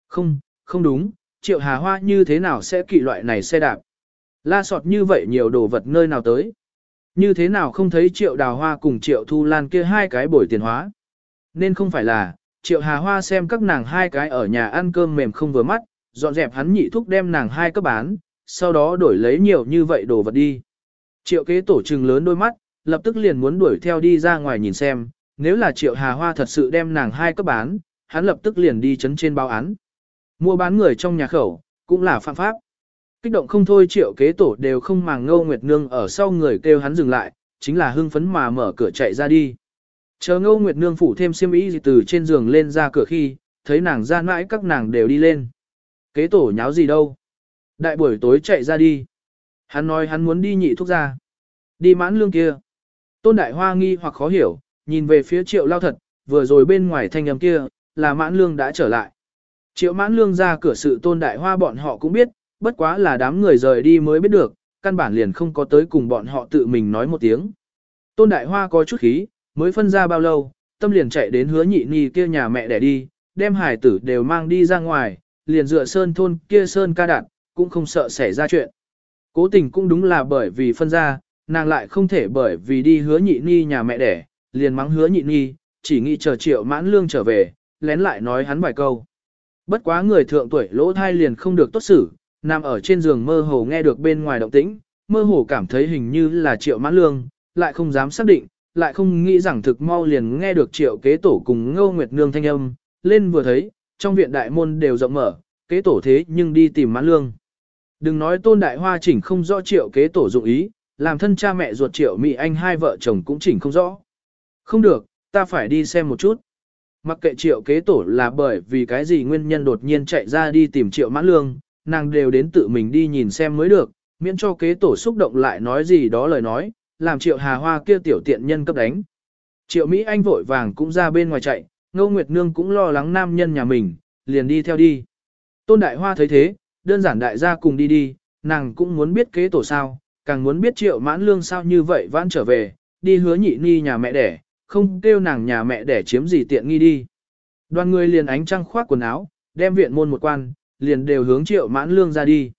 Không, không đúng, triệu hà hoa như thế nào sẽ kỵ loại này xe đạp. La sọt như vậy nhiều đồ vật nơi nào tới. Như thế nào không thấy triệu đào hoa cùng triệu thu lan kia hai cái bồi tiền hóa. Nên không phải là, triệu hà hoa xem các nàng hai cái ở nhà ăn cơm mềm không vừa mắt, dọn dẹp hắn nhị thúc đem nàng hai cấp bán, sau đó đổi lấy nhiều như vậy đồ vật đi. Triệu kế tổ trừng lớn đôi mắt, lập tức liền muốn đuổi theo đi ra ngoài nhìn xem, nếu là triệu hà hoa thật sự đem nàng hai cấp bán, hắn lập tức liền đi chấn trên báo án. Mua bán người trong nhà khẩu, cũng là phạm pháp. Kích động không thôi triệu kế tổ đều không màng ngâu nguyệt nương ở sau người kêu hắn dừng lại, chính là hưng phấn mà mở cửa chạy ra đi. Chờ ngâu nguyệt nương phủ thêm xiêm y từ trên giường lên ra cửa khi, thấy nàng ra mãi các nàng đều đi lên. Kế tổ nháo gì đâu. Đại buổi tối chạy ra đi. Hắn nói hắn muốn đi nhị thuốc ra. Đi mãn lương kia. Tôn đại hoa nghi hoặc khó hiểu, nhìn về phía triệu lao thật, vừa rồi bên ngoài thanh âm kia, là mãn lương đã trở lại. Triệu mãn lương ra cửa sự tôn đại hoa bọn họ cũng biết, bất quá là đám người rời đi mới biết được, căn bản liền không có tới cùng bọn họ tự mình nói một tiếng. Tôn Đại Hoa có chút khí, mới phân ra bao lâu, tâm liền chạy đến hứa nhị ni kia nhà mẹ để đi, đem hải tử đều mang đi ra ngoài, liền dựa sơn thôn kia sơn ca đạn, cũng không sợ xảy ra chuyện. Cố tình cũng đúng là bởi vì phân ra, nàng lại không thể bởi vì đi hứa nhị ni nhà mẹ đẻ, liền mắng hứa nhị ni, chỉ nghĩ chờ triệu mãn lương trở về, lén lại nói hắn vài câu. Bất quá người thượng tuổi lỗ thai liền không được tốt xử, nằm ở trên giường mơ hồ nghe được bên ngoài động tĩnh, mơ hồ cảm thấy hình như là triệu mãn lương, lại không dám xác định, lại không nghĩ rằng thực mau liền nghe được triệu kế tổ cùng ngô nguyệt nương thanh âm, lên vừa thấy, trong viện đại môn đều rộng mở, kế tổ thế nhưng đi tìm mãn lương. Đừng nói tôn đại hoa chỉnh không rõ triệu kế tổ dụng ý, làm thân cha mẹ ruột triệu mỹ anh hai vợ chồng cũng chỉnh không rõ. Không được, ta phải đi xem một chút. Mặc kệ triệu kế tổ là bởi vì cái gì nguyên nhân đột nhiên chạy ra đi tìm triệu mãn lương, nàng đều đến tự mình đi nhìn xem mới được, miễn cho kế tổ xúc động lại nói gì đó lời nói, làm triệu hà hoa kia tiểu tiện nhân cấp đánh. Triệu Mỹ Anh vội vàng cũng ra bên ngoài chạy, Ngô Nguyệt Nương cũng lo lắng nam nhân nhà mình, liền đi theo đi. Tôn Đại Hoa thấy thế, đơn giản đại gia cùng đi đi, nàng cũng muốn biết kế tổ sao, càng muốn biết triệu mãn lương sao như vậy vãn trở về, đi hứa nhị ni nhà mẹ đẻ, không kêu nàng nhà mẹ đẻ chiếm gì tiện nghi đi. Đoàn người liền ánh trăng khoác quần áo, đem viện môn một quan, liền đều hướng triệu mãn lương ra đi.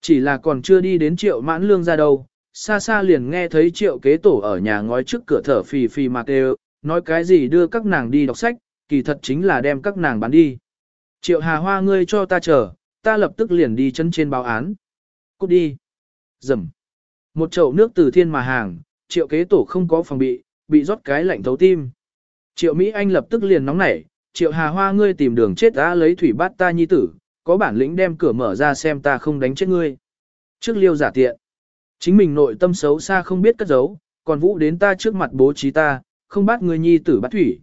Chỉ là còn chưa đi đến triệu mãn lương ra đâu, xa xa liền nghe thấy triệu kế tổ ở nhà ngói trước cửa thở phì phì mạc đều, nói cái gì đưa các nàng đi đọc sách, kỳ thật chính là đem các nàng bán đi. Triệu hà hoa ngươi cho ta chờ, ta lập tức liền đi chân trên báo án. Cút đi. Dầm. Một chậu nước từ thiên mà hàng, triệu kế tổ không có phòng bị, bị rót cái lạnh thấu tim. Triệu Mỹ Anh lập tức liền nóng nảy, triệu hà hoa ngươi tìm đường chết ta lấy thủy bát ta nhi tử, có bản lĩnh đem cửa mở ra xem ta không đánh chết ngươi. Trước liêu giả tiện. Chính mình nội tâm xấu xa không biết cất giấu, còn vũ đến ta trước mặt bố trí ta, không bắt ngươi nhi tử bắt thủy.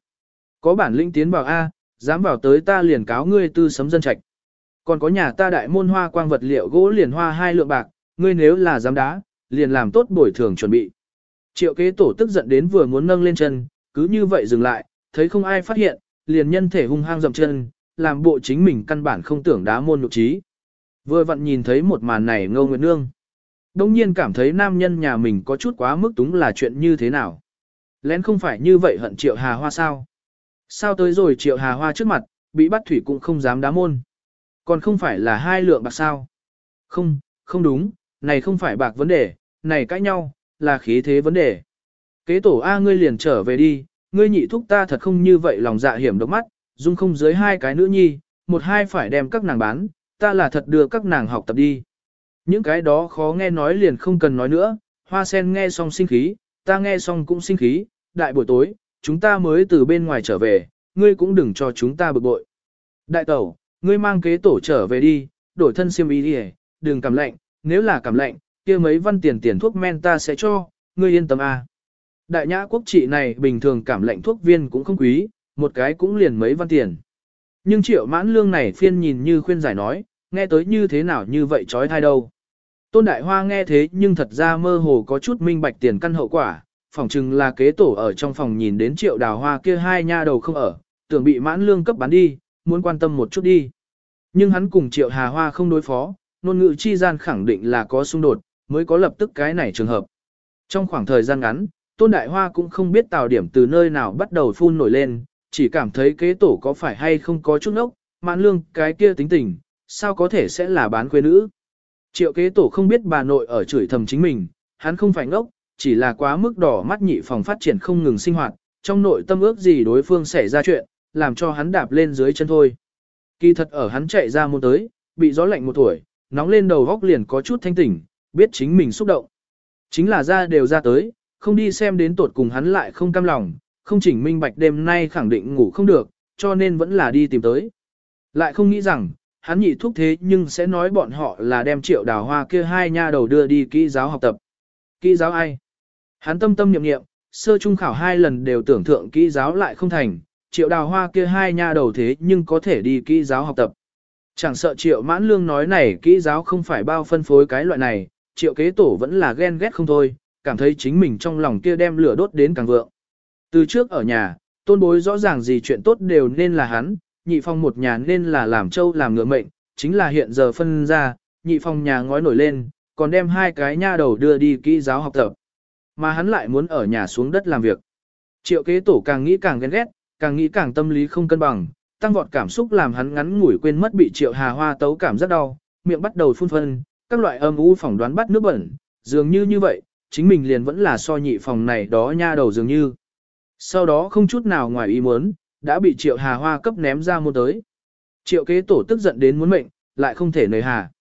Có bản lĩnh tiến vào A, dám vào tới ta liền cáo ngươi tư sấm dân trạch. Còn có nhà ta đại môn hoa quang vật liệu gỗ liền hoa hai lượng bạc, ngươi nếu là dám đá, liền làm tốt bồi thường chuẩn bị. Triệu kế tổ tức giận đến vừa muốn nâng lên chân, cứ như vậy dừng lại, thấy không ai phát hiện, liền nhân thể hung hăng dậm chân, làm bộ chính mình căn bản không tưởng đá môn nhục trí. Vừa vặn nhìn thấy một màn này ngâu nguyệt nương. Đông nhiên cảm thấy nam nhân nhà mình có chút quá mức túng là chuyện như thế nào. Lén không phải như vậy hận triệu hà hoa sao. Sao tới rồi triệu hà hoa trước mặt, bị bắt thủy cũng không dám đá môn. Còn không phải là hai lượng bạc sao. Không, không đúng, này không phải bạc vấn đề, này cãi nhau, là khí thế vấn đề. Kế tổ A ngươi liền trở về đi, ngươi nhị thúc ta thật không như vậy lòng dạ hiểm độc mắt, dung không dưới hai cái nữ nhi, một hai phải đem các nàng bán, ta là thật đưa các nàng học tập đi. Những cái đó khó nghe nói liền không cần nói nữa, hoa sen nghe xong sinh khí, ta nghe xong cũng sinh khí, đại buổi tối, chúng ta mới từ bên ngoài trở về, ngươi cũng đừng cho chúng ta bực bội. Đại tẩu, ngươi mang kế tổ trở về đi, đổi thân xiêm y đi đừng cảm lạnh, nếu là cảm lạnh, kia mấy văn tiền tiền thuốc men ta sẽ cho, ngươi yên tâm à. Đại nhã quốc trị này bình thường cảm lạnh thuốc viên cũng không quý, một cái cũng liền mấy văn tiền. Nhưng triệu mãn lương này phiên nhìn như khuyên giải nói, nghe tới như thế nào như vậy trói thai đâu. Tôn Đại Hoa nghe thế nhưng thật ra mơ hồ có chút minh bạch tiền căn hậu quả, phỏng chừng là kế tổ ở trong phòng nhìn đến triệu đào hoa kia hai nha đầu không ở, tưởng bị mãn lương cấp bán đi, muốn quan tâm một chút đi. Nhưng hắn cùng triệu hà hoa không đối phó, ngôn ngữ chi gian khẳng định là có xung đột, mới có lập tức cái này trường hợp. Trong khoảng thời gian ngắn, Tôn Đại Hoa cũng không biết tào điểm từ nơi nào bắt đầu phun nổi lên, chỉ cảm thấy kế tổ có phải hay không có chút nốc, mãn lương cái kia tính tình, sao có thể sẽ là bán quê nữ. Triệu kế tổ không biết bà nội ở chửi thầm chính mình, hắn không phải ngốc, chỉ là quá mức đỏ mắt nhị phòng phát triển không ngừng sinh hoạt, trong nội tâm ước gì đối phương xảy ra chuyện, làm cho hắn đạp lên dưới chân thôi. Kỳ thật ở hắn chạy ra môn tới, bị gió lạnh một tuổi, nóng lên đầu góc liền có chút thanh tỉnh, biết chính mình xúc động. Chính là ra đều ra tới, không đi xem đến tột cùng hắn lại không cam lòng, không chỉnh minh bạch đêm nay khẳng định ngủ không được, cho nên vẫn là đi tìm tới. Lại không nghĩ rằng, hắn nhị thúc thế nhưng sẽ nói bọn họ là đem triệu đào hoa kia hai nha đầu đưa đi kỹ giáo học tập. Kỹ giáo ai? Hắn tâm tâm niệm niệm, sơ trung khảo hai lần đều tưởng thượng kỹ giáo lại không thành, triệu đào hoa kia hai nha đầu thế nhưng có thể đi kỹ giáo học tập. Chẳng sợ triệu mãn lương nói này kỹ giáo không phải bao phân phối cái loại này, triệu kế tổ vẫn là ghen ghét không thôi, cảm thấy chính mình trong lòng kia đem lửa đốt đến càng vượng. Từ trước ở nhà, tôn bối rõ ràng gì chuyện tốt đều nên là hắn, nhị phong một nhà nên là làm châu làm ngựa mệnh, chính là hiện giờ phân ra, nhị phong nhà ngói nổi lên, còn đem hai cái nha đầu đưa đi kỹ giáo học tập. Mà hắn lại muốn ở nhà xuống đất làm việc. Triệu kế tổ càng nghĩ càng ghen ghét, càng nghĩ càng tâm lý không cân bằng, tăng vọt cảm xúc làm hắn ngắn ngủi quên mất bị triệu hà hoa tấu cảm rất đau, miệng bắt đầu phun phân, các loại âm u phỏng đoán bắt nước bẩn, dường như như vậy, chính mình liền vẫn là so nhị phòng này đó nha đầu dường như. Sau đó không chút nào ngoài ý muốn, đã bị triệu hà hoa cấp ném ra môn tới. Triệu kế tổ tức giận đến muốn mệnh, lại không thể nời hà.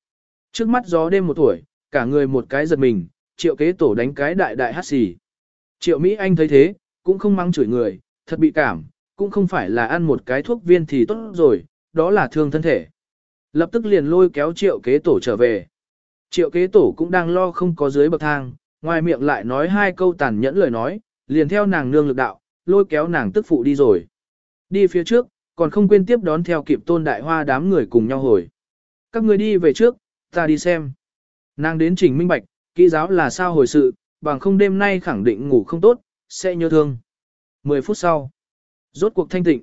Trước mắt gió đêm một tuổi, cả người một cái giật mình, triệu kế tổ đánh cái đại đại hát xì. Triệu Mỹ Anh thấy thế, cũng không mang chửi người, thật bị cảm, cũng không phải là ăn một cái thuốc viên thì tốt rồi, đó là thương thân thể. Lập tức liền lôi kéo triệu kế tổ trở về. Triệu kế tổ cũng đang lo không có dưới bậc thang, ngoài miệng lại nói hai câu tàn nhẫn lời nói, liền theo nàng nương lực đạo, lôi kéo nàng tức phụ đi rồi. Đi phía trước, còn không quên tiếp đón theo kịp tôn đại hoa đám người cùng nhau hồi. Các người đi về trước, ta đi xem. Nàng đến trình minh bạch, kỹ giáo là sao hồi sự, bằng không đêm nay khẳng định ngủ không tốt, sẽ nhớ thương. 10 phút sau, rốt cuộc thanh tịnh.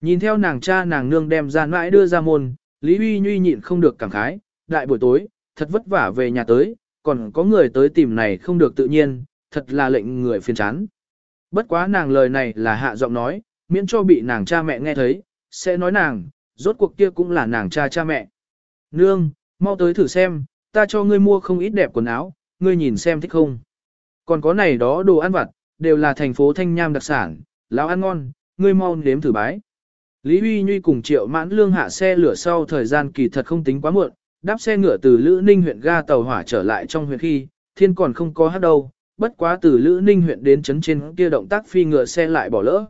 Nhìn theo nàng cha nàng nương đem ra mãi đưa ra môn, Lý Huy Nhuy nhịn không được cảm khái, đại buổi tối, thật vất vả về nhà tới, còn có người tới tìm này không được tự nhiên, thật là lệnh người phiền chán. Bất quá nàng lời này là hạ giọng nói, miễn cho bị nàng cha mẹ nghe thấy, sẽ nói nàng, rốt cuộc kia cũng là nàng cha cha mẹ. Nương, mau tới thử xem, ta cho ngươi mua không ít đẹp quần áo, ngươi nhìn xem thích không. Còn có này đó đồ ăn vặt, đều là thành phố Thanh Nham đặc sản, lão ăn ngon, ngươi mau nếm thử bái. Lý Huy Nhuy cùng Triệu Mãn Lương hạ xe lửa sau thời gian kỳ thật không tính quá muộn, đáp xe ngựa từ Lữ Ninh huyện ga tàu hỏa trở lại trong huyện khi, thiên còn không có hát đâu, bất quá từ Lữ Ninh huyện đến chấn trên kia động tác phi ngựa xe lại bỏ lỡ.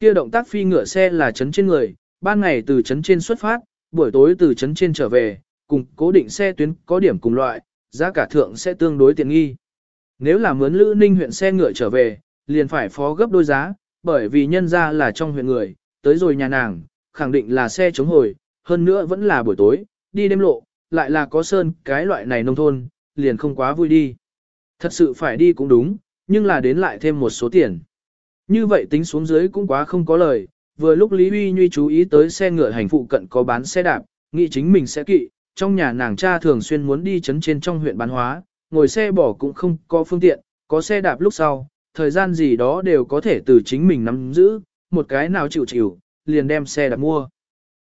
Kia động tác phi ngựa xe là chấn trên người, ban ngày từ chấn trên xuất phát, buổi tối từ chấn trên trở về, cùng cố định xe tuyến có điểm cùng loại, giá cả thượng sẽ tương đối tiện nghi. Nếu là mướn Lữ Ninh huyện xe ngựa trở về, liền phải phó gấp đôi giá, bởi vì nhân ra là trong huyện người, tới rồi nhà nàng, khẳng định là xe chống hồi, hơn nữa vẫn là buổi tối, đi đêm lộ, lại là có sơn cái loại này nông thôn, liền không quá vui đi. Thật sự phải đi cũng đúng, nhưng là đến lại thêm một số tiền. Như vậy tính xuống dưới cũng quá không có lời, vừa lúc Lý Huy Nhuy chú ý tới xe ngựa hành phụ cận có bán xe đạp, nghĩ chính mình sẽ kỵ, trong nhà nàng cha thường xuyên muốn đi chấn trên trong huyện bán hóa, ngồi xe bỏ cũng không có phương tiện, có xe đạp lúc sau, thời gian gì đó đều có thể từ chính mình nắm giữ, một cái nào chịu chịu, liền đem xe đặt mua.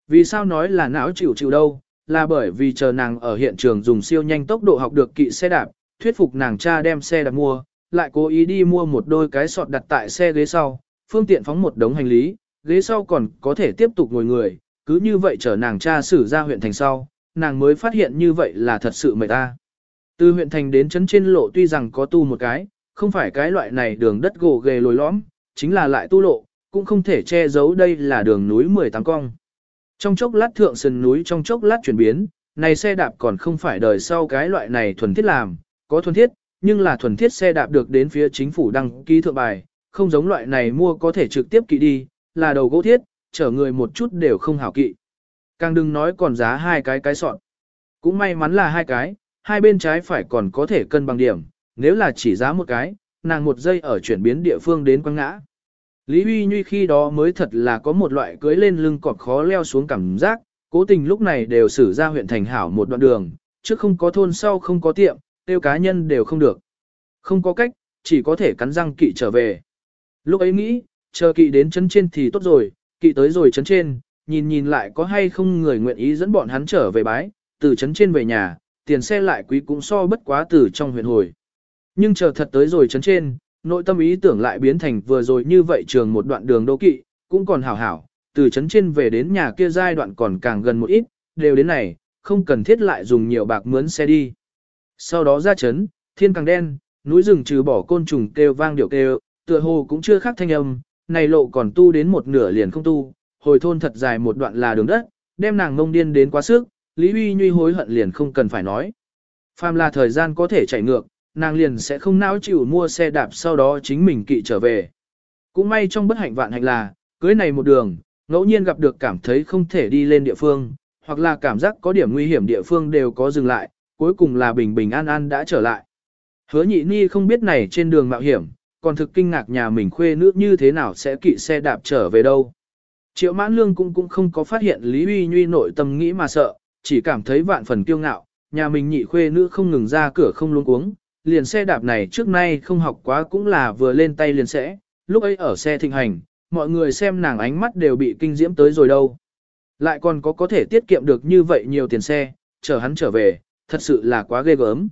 Vì sao nói là não chịu chịu đâu, là bởi vì chờ nàng ở hiện trường dùng siêu nhanh tốc độ học được kỵ xe đạp, thuyết phục nàng cha đem xe đặt mua, lại cố ý đi mua một đôi cái sọt đặt tại xe ghế sau, phương tiện phóng một đống hành lý, ghế sau còn có thể tiếp tục ngồi người, cứ như vậy chờ nàng cha xử ra huyện thành sau, nàng mới phát hiện như vậy là thật sự mệt ta. Từ huyện thành đến trấn trên lộ tuy rằng có tu một cái, không phải cái loại này đường đất gồ ghề lồi lõm, chính là lại tu lộ, cũng không thể che giấu đây là đường núi 18 cong. Trong chốc lát thượng sườn núi trong chốc lát chuyển biến, này xe đạp còn không phải đời sau cái loại này thuần thiết làm, có thuần thiết, nhưng là thuần thiết xe đạp được đến phía chính phủ đăng ký thượng bài, không giống loại này mua có thể trực tiếp kỵ đi, là đầu gỗ thiết, chở người một chút đều không hảo kỵ. Càng đừng nói còn giá hai cái cái sọn. Cũng may mắn là hai cái, hai bên trái phải còn có thể cân bằng điểm, nếu là chỉ giá một cái, nàng một giây ở chuyển biến địa phương đến quăng ngã. Lý Huy Nhuy khi đó mới thật là có một loại cưới lên lưng cọp khó leo xuống cảm giác, cố tình lúc này đều xử ra huyện thành hảo một đoạn đường, trước không có thôn sau không có tiệm, tiêu cá nhân đều không được. Không có cách, chỉ có thể cắn răng kỵ trở về. Lúc ấy nghĩ, chờ kỵ đến chân trên thì tốt rồi, kỵ tới rồi chân trên, nhìn nhìn lại có hay không người nguyện ý dẫn bọn hắn trở về bái, từ chân trên về nhà, tiền xe lại quý cũng so bất quá từ trong huyện hồi. Nhưng chờ thật tới rồi chấn trên, nội tâm ý tưởng lại biến thành vừa rồi như vậy trường một đoạn đường đô kỵ, cũng còn hảo hảo, từ chấn trên về đến nhà kia giai đoạn còn càng gần một ít, đều đến này, không cần thiết lại dùng nhiều bạc mướn xe đi. Sau đó ra chấn, thiên càng đen, núi rừng trừ bỏ côn trùng kêu vang điệu kêu, tựa hồ cũng chưa khác thanh âm, này lộ còn tu đến một nửa liền không tu, hồi thôn thật dài một đoạn là đường đất, đem nàng ngông điên đến quá sức, Lý Huy Nhuy hối hận liền không cần phải nói. Phàm là thời gian có thể chạy ngược, nàng liền sẽ không não chịu mua xe đạp sau đó chính mình kỵ trở về. Cũng may trong bất hạnh vạn hạnh là, cưới này một đường, ngẫu nhiên gặp được cảm thấy không thể đi lên địa phương, hoặc là cảm giác có điểm nguy hiểm địa phương đều có dừng lại, cuối cùng là bình bình an an đã trở lại. Hứa nhị ni không biết này trên đường mạo hiểm, còn thực kinh ngạc nhà mình khuê nữ như thế nào sẽ kỵ xe đạp trở về đâu. Triệu mãn lương cũng cũng không có phát hiện Lý Uy Nhuy nội tâm nghĩ mà sợ, chỉ cảm thấy vạn phần kiêu ngạo, nhà mình nhị khuê nữ không ngừng ra cửa không luôn uống, liền xe đạp này trước nay không học quá cũng là vừa lên tay liền sẽ, lúc ấy ở xe thịnh hành, mọi người xem nàng ánh mắt đều bị kinh diễm tới rồi đâu. Lại còn có có thể tiết kiệm được như vậy nhiều tiền xe, chờ hắn trở về, thật sự là quá ghê gớm.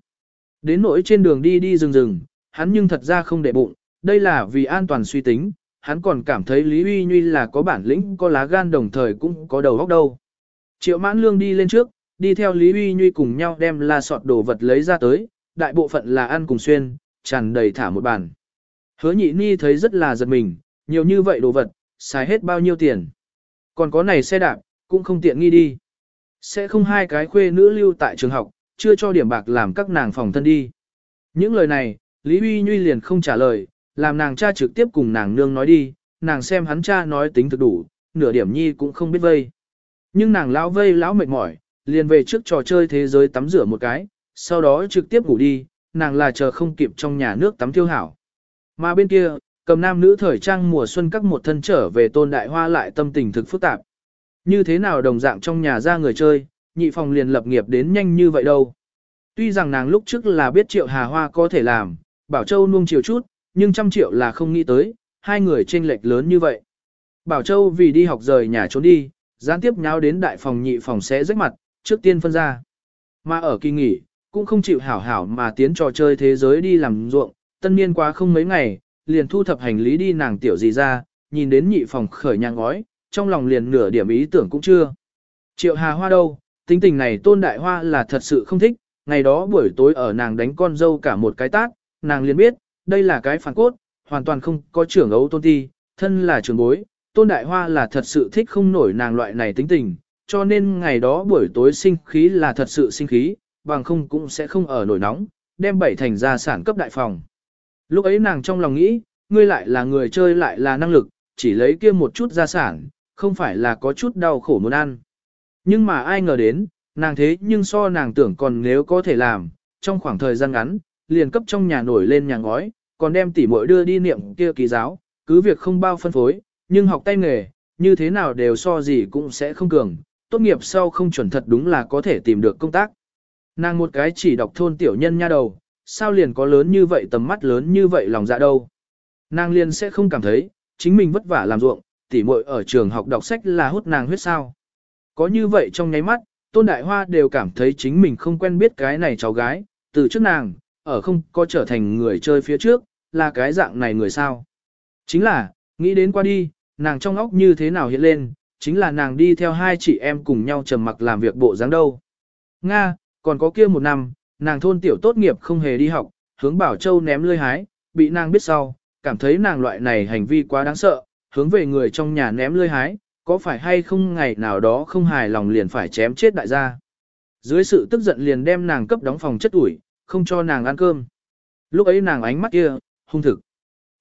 Đến nỗi trên đường đi đi rừng rừng, hắn nhưng thật ra không để bụng, đây là vì an toàn suy tính, hắn còn cảm thấy Lý Uy Nhuy là có bản lĩnh, có lá gan đồng thời cũng có đầu óc đâu. Triệu mãn lương đi lên trước, đi theo Lý Uy Nhuy cùng nhau đem la sọt đồ vật lấy ra tới, đại bộ phận là ăn cùng xuyên, tràn đầy thả một bàn. Hứa nhị ni thấy rất là giật mình, nhiều như vậy đồ vật, xài hết bao nhiêu tiền. Còn có này xe đạp, cũng không tiện nghi đi. Sẽ không hai cái khuê nữ lưu tại trường học, chưa cho điểm bạc làm các nàng phòng thân đi. Những lời này, Lý Huy Nhuy liền không trả lời, làm nàng cha trực tiếp cùng nàng nương nói đi, nàng xem hắn cha nói tính thực đủ, nửa điểm nhi cũng không biết vây. Nhưng nàng lão vây lão mệt mỏi, liền về trước trò chơi thế giới tắm rửa một cái, sau đó trực tiếp ngủ đi, nàng là chờ không kịp trong nhà nước tắm thiêu hảo. Mà bên kia, cầm nam nữ thời trang mùa xuân các một thân trở về tôn đại hoa lại tâm tình thực phức tạp. Như thế nào đồng dạng trong nhà ra người chơi, nhị phòng liền lập nghiệp đến nhanh như vậy đâu. Tuy rằng nàng lúc trước là biết triệu hà hoa có thể làm, Bảo Châu nuông chiều chút, nhưng trăm triệu là không nghĩ tới, hai người chênh lệch lớn như vậy. Bảo Châu vì đi học rời nhà trốn đi, gián tiếp nháo đến đại phòng nhị phòng sẽ rách mặt, trước tiên phân ra. Mà ở kỳ nghỉ, cũng không chịu hảo hảo mà tiến trò chơi thế giới đi làm ruộng, tân niên quá không mấy ngày, liền thu thập hành lý đi nàng tiểu gì ra, nhìn đến nhị phòng khởi nhà ngói, trong lòng liền nửa điểm ý tưởng cũng chưa. Triệu Hà Hoa đâu, tính tình này tôn đại hoa là thật sự không thích, ngày đó buổi tối ở nàng đánh con dâu cả một cái tác, nàng liền biết, đây là cái phản cốt, hoàn toàn không có trưởng ấu tôn ti, thân là trưởng bối, tôn đại hoa là thật sự thích không nổi nàng loại này tính tình, cho nên ngày đó buổi tối sinh khí là thật sự sinh khí, bằng không cũng sẽ không ở nổi nóng, đem bảy thành gia sản cấp đại phòng. Lúc ấy nàng trong lòng nghĩ, ngươi lại là người chơi lại là năng lực, chỉ lấy kia một chút gia sản, không phải là có chút đau khổ muốn ăn. Nhưng mà ai ngờ đến, nàng thế nhưng so nàng tưởng còn nếu có thể làm, trong khoảng thời gian ngắn, liền cấp trong nhà nổi lên nhà ngói, còn đem tỉ muội đưa đi niệm kia kỳ giáo, cứ việc không bao phân phối, nhưng học tay nghề, như thế nào đều so gì cũng sẽ không cường, tốt nghiệp sau không chuẩn thật đúng là có thể tìm được công tác. Nàng một cái chỉ đọc thôn tiểu nhân nha đầu, sao liền có lớn như vậy tầm mắt lớn như vậy lòng dạ đâu. Nàng liền sẽ không cảm thấy, chính mình vất vả làm ruộng, tỉ muội ở trường học đọc sách là hút nàng huyết sao. Có như vậy trong nháy mắt, Tôn Đại Hoa đều cảm thấy chính mình không quen biết cái này cháu gái, từ trước nàng, ở không có trở thành người chơi phía trước, là cái dạng này người sao. Chính là, nghĩ đến qua đi, nàng trong óc như thế nào hiện lên, chính là nàng đi theo hai chị em cùng nhau trầm mặc làm việc bộ dáng đâu. Nga, còn có kia một năm, nàng thôn tiểu tốt nghiệp không hề đi học, hướng Bảo Châu ném lươi hái, bị nàng biết sau, cảm thấy nàng loại này hành vi quá đáng sợ, hướng về người trong nhà ném lươi hái, có phải hay không ngày nào đó không hài lòng liền phải chém chết đại gia. Dưới sự tức giận liền đem nàng cấp đóng phòng chất ủi, không cho nàng ăn cơm. Lúc ấy nàng ánh mắt kia, hung thực.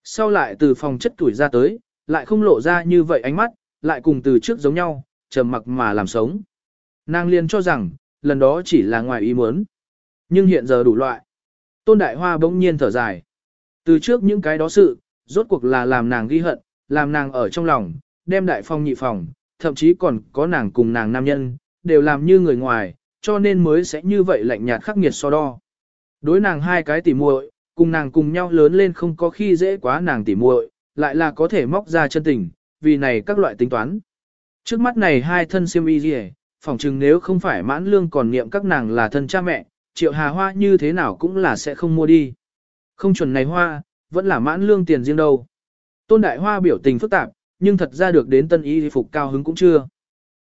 Sau lại từ phòng chất tuổi ra tới, lại không lộ ra như vậy ánh mắt, lại cùng từ trước giống nhau, trầm mặc mà làm sống. Nàng liền cho rằng, lần đó chỉ là ngoài ý muốn. Nhưng hiện giờ đủ loại. Tôn Đại Hoa bỗng nhiên thở dài. Từ trước những cái đó sự, rốt cuộc là làm nàng ghi hận, làm nàng ở trong lòng, đem đại phong nhị phòng, thậm chí còn có nàng cùng nàng nam nhân, đều làm như người ngoài, cho nên mới sẽ như vậy lạnh nhạt khắc nghiệt so đo. Đối nàng hai cái tỉ muội, cùng nàng cùng nhau lớn lên không có khi dễ quá nàng tỉ muội, lại là có thể móc ra chân tình, vì này các loại tính toán. Trước mắt này hai thân siêm y gì phỏng chừng nếu không phải mãn lương còn niệm các nàng là thân cha mẹ, triệu hà hoa như thế nào cũng là sẽ không mua đi. Không chuẩn này hoa, vẫn là mãn lương tiền riêng đâu. Tôn đại hoa biểu tình phức tạp, nhưng thật ra được đến tân y phục cao hứng cũng chưa.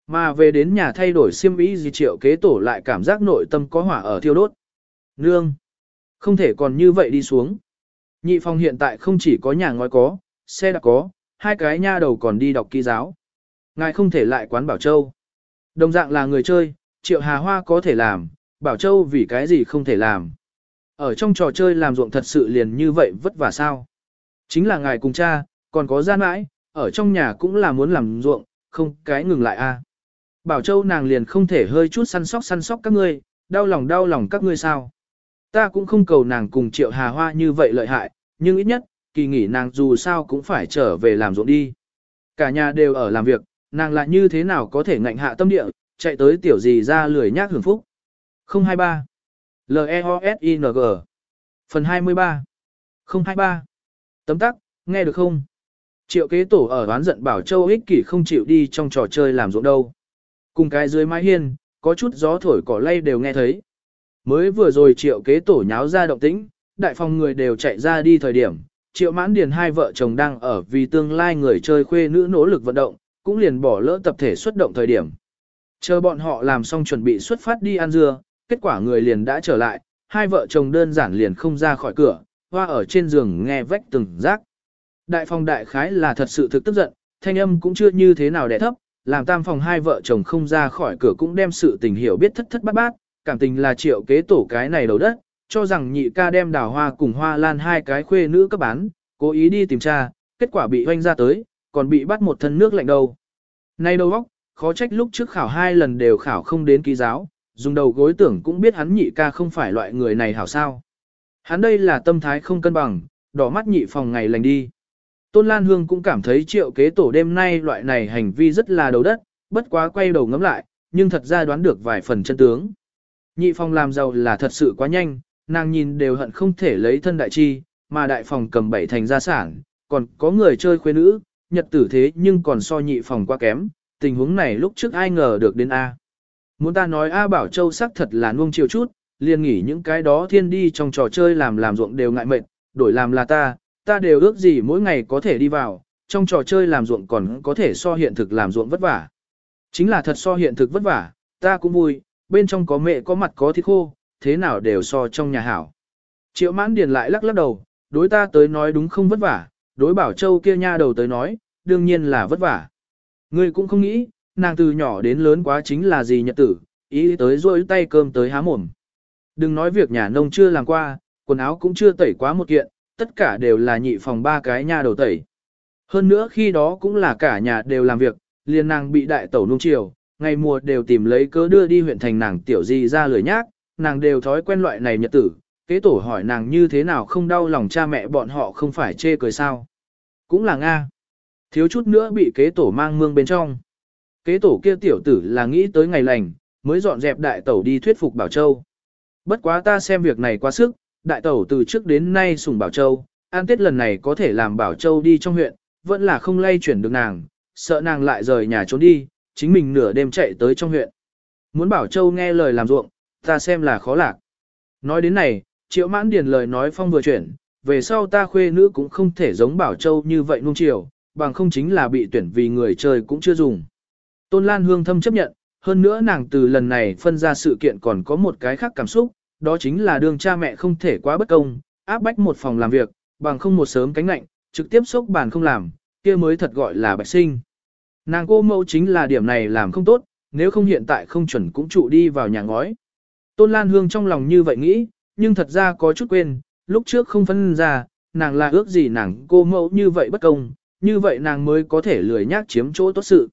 Mà về đến nhà thay đổi xiêm y gì triệu kế tổ lại cảm giác nội tâm có hỏa ở thiêu đốt. Nương! Không thể còn như vậy đi xuống. Nhị phòng hiện tại không chỉ có nhà ngói có, xe đã có, hai cái nha đầu còn đi đọc ký giáo. Ngài không thể lại quán Bảo Châu. Đồng dạng là người chơi, Triệu Hà Hoa có thể làm, Bảo Châu vì cái gì không thể làm. Ở trong trò chơi làm ruộng thật sự liền như vậy vất vả sao. Chính là ngài cùng cha, còn có gian mãi, ở trong nhà cũng là muốn làm ruộng, không cái ngừng lại a. Bảo Châu nàng liền không thể hơi chút săn sóc săn sóc các ngươi, đau lòng đau lòng các ngươi sao. Ta cũng không cầu nàng cùng Triệu Hà Hoa như vậy lợi hại, nhưng ít nhất, kỳ nghỉ nàng dù sao cũng phải trở về làm ruộng đi. Cả nhà đều ở làm việc, nàng lại như thế nào có thể ngạnh hạ tâm địa, chạy tới tiểu gì ra lười nhác hưởng phúc. 023 L-E-O-S-I-N-G Phần 23 023 Tấm tắc, nghe được không? Triệu kế tổ ở đoán giận bảo châu ích kỷ không chịu đi trong trò chơi làm ruộng đâu. Cùng cái dưới mái hiên, có chút gió thổi cỏ lay đều nghe thấy. Mới vừa rồi triệu kế tổ nháo ra động tĩnh, đại phòng người đều chạy ra đi thời điểm, triệu mãn điền hai vợ chồng đang ở vì tương lai người chơi khuê nữ nỗ lực vận động, cũng liền bỏ lỡ tập thể xuất động thời điểm. Chờ bọn họ làm xong chuẩn bị xuất phát đi ăn dưa, kết quả người liền đã trở lại, hai vợ chồng đơn giản liền không ra khỏi cửa, hoa ở trên giường nghe vách từng rác. Đại phòng đại khái là thật sự thực tức giận, thanh âm cũng chưa như thế nào đẻ thấp, làm tam phòng hai vợ chồng không ra khỏi cửa cũng đem sự tình hiểu biết thất thất bát bát, cảm tình là triệu kế tổ cái này đầu đất, cho rằng nhị ca đem đào hoa cùng hoa lan hai cái khuê nữ cấp bán, cố ý đi tìm tra, kết quả bị hoanh ra tới, còn bị bắt một thân nước lạnh đâu. Nay đầu óc, khó trách lúc trước khảo hai lần đều khảo không đến ký giáo, dùng đầu gối tưởng cũng biết hắn nhị ca không phải loại người này hảo sao. Hắn đây là tâm thái không cân bằng, đỏ mắt nhị phòng ngày lành đi. Tôn Lan Hương cũng cảm thấy triệu kế tổ đêm nay loại này hành vi rất là đầu đất, bất quá quay đầu ngắm lại, nhưng thật ra đoán được vài phần chân tướng. Nhị phòng làm giàu là thật sự quá nhanh, nàng nhìn đều hận không thể lấy thân đại chi, mà đại phòng cầm bảy thành gia sản, còn có người chơi khuê nữ, nhật tử thế nhưng còn so nhị phòng quá kém, tình huống này lúc trước ai ngờ được đến A. Muốn ta nói A Bảo Châu sắc thật là nuông chiều chút, liền nghỉ những cái đó thiên đi trong trò chơi làm làm ruộng đều ngại mệt, đổi làm là ta, ta đều ước gì mỗi ngày có thể đi vào, trong trò chơi làm ruộng còn có thể so hiện thực làm ruộng vất vả. Chính là thật so hiện thực vất vả, ta cũng vui, bên trong có mẹ có mặt có thịt khô, thế nào đều so trong nhà hảo. Triệu mãn điền lại lắc lắc đầu, đối ta tới nói đúng không vất vả, đối bảo châu kia nha đầu tới nói, đương nhiên là vất vả. Ngươi cũng không nghĩ, nàng từ nhỏ đến lớn quá chính là gì nhật tử, ý tới rôi tay cơm tới há mồm. Đừng nói việc nhà nông chưa làm qua, quần áo cũng chưa tẩy quá một kiện, tất cả đều là nhị phòng ba cái nha đầu tẩy. Hơn nữa khi đó cũng là cả nhà đều làm việc, liền nàng bị đại tẩu nung chiều, ngày mùa đều tìm lấy cớ đưa đi huyện thành nàng tiểu gì ra lười nhác, nàng đều thói quen loại này nhật tử, kế tổ hỏi nàng như thế nào không đau lòng cha mẹ bọn họ không phải chê cười sao. Cũng là Nga. Thiếu chút nữa bị kế tổ mang mương bên trong. Kế tổ kia tiểu tử là nghĩ tới ngày lành, mới dọn dẹp đại tẩu đi thuyết phục Bảo Châu. Bất quá ta xem việc này quá sức, đại tẩu từ trước đến nay sùng Bảo Châu, an tết lần này có thể làm Bảo Châu đi trong huyện, vẫn là không lay chuyển được nàng, sợ nàng lại rời nhà trốn đi, chính mình nửa đêm chạy tới trong huyện. Muốn Bảo Châu nghe lời làm ruộng, ta xem là khó lạc. Nói đến này, triệu mãn điền lời nói phong vừa chuyển, về sau ta khuê nữ cũng không thể giống Bảo Châu như vậy nung chiều, bằng không chính là bị tuyển vì người chơi cũng chưa dùng. Tôn Lan Hương thâm chấp nhận, hơn nữa nàng từ lần này phân ra sự kiện còn có một cái khác cảm xúc, đó chính là đương cha mẹ không thể quá bất công, áp bách một phòng làm việc, bằng không một sớm cánh lạnh, trực tiếp sốc bàn không làm, kia mới thật gọi là bạch sinh. Nàng cô mẫu chính là điểm này làm không tốt, nếu không hiện tại không chuẩn cũng trụ đi vào nhà ngói. Tôn Lan Hương trong lòng như vậy nghĩ, nhưng thật ra có chút quên, lúc trước không phân ra, nàng là ước gì nàng cô mẫu như vậy bất công, như vậy nàng mới có thể lười nhác chiếm chỗ tốt sự.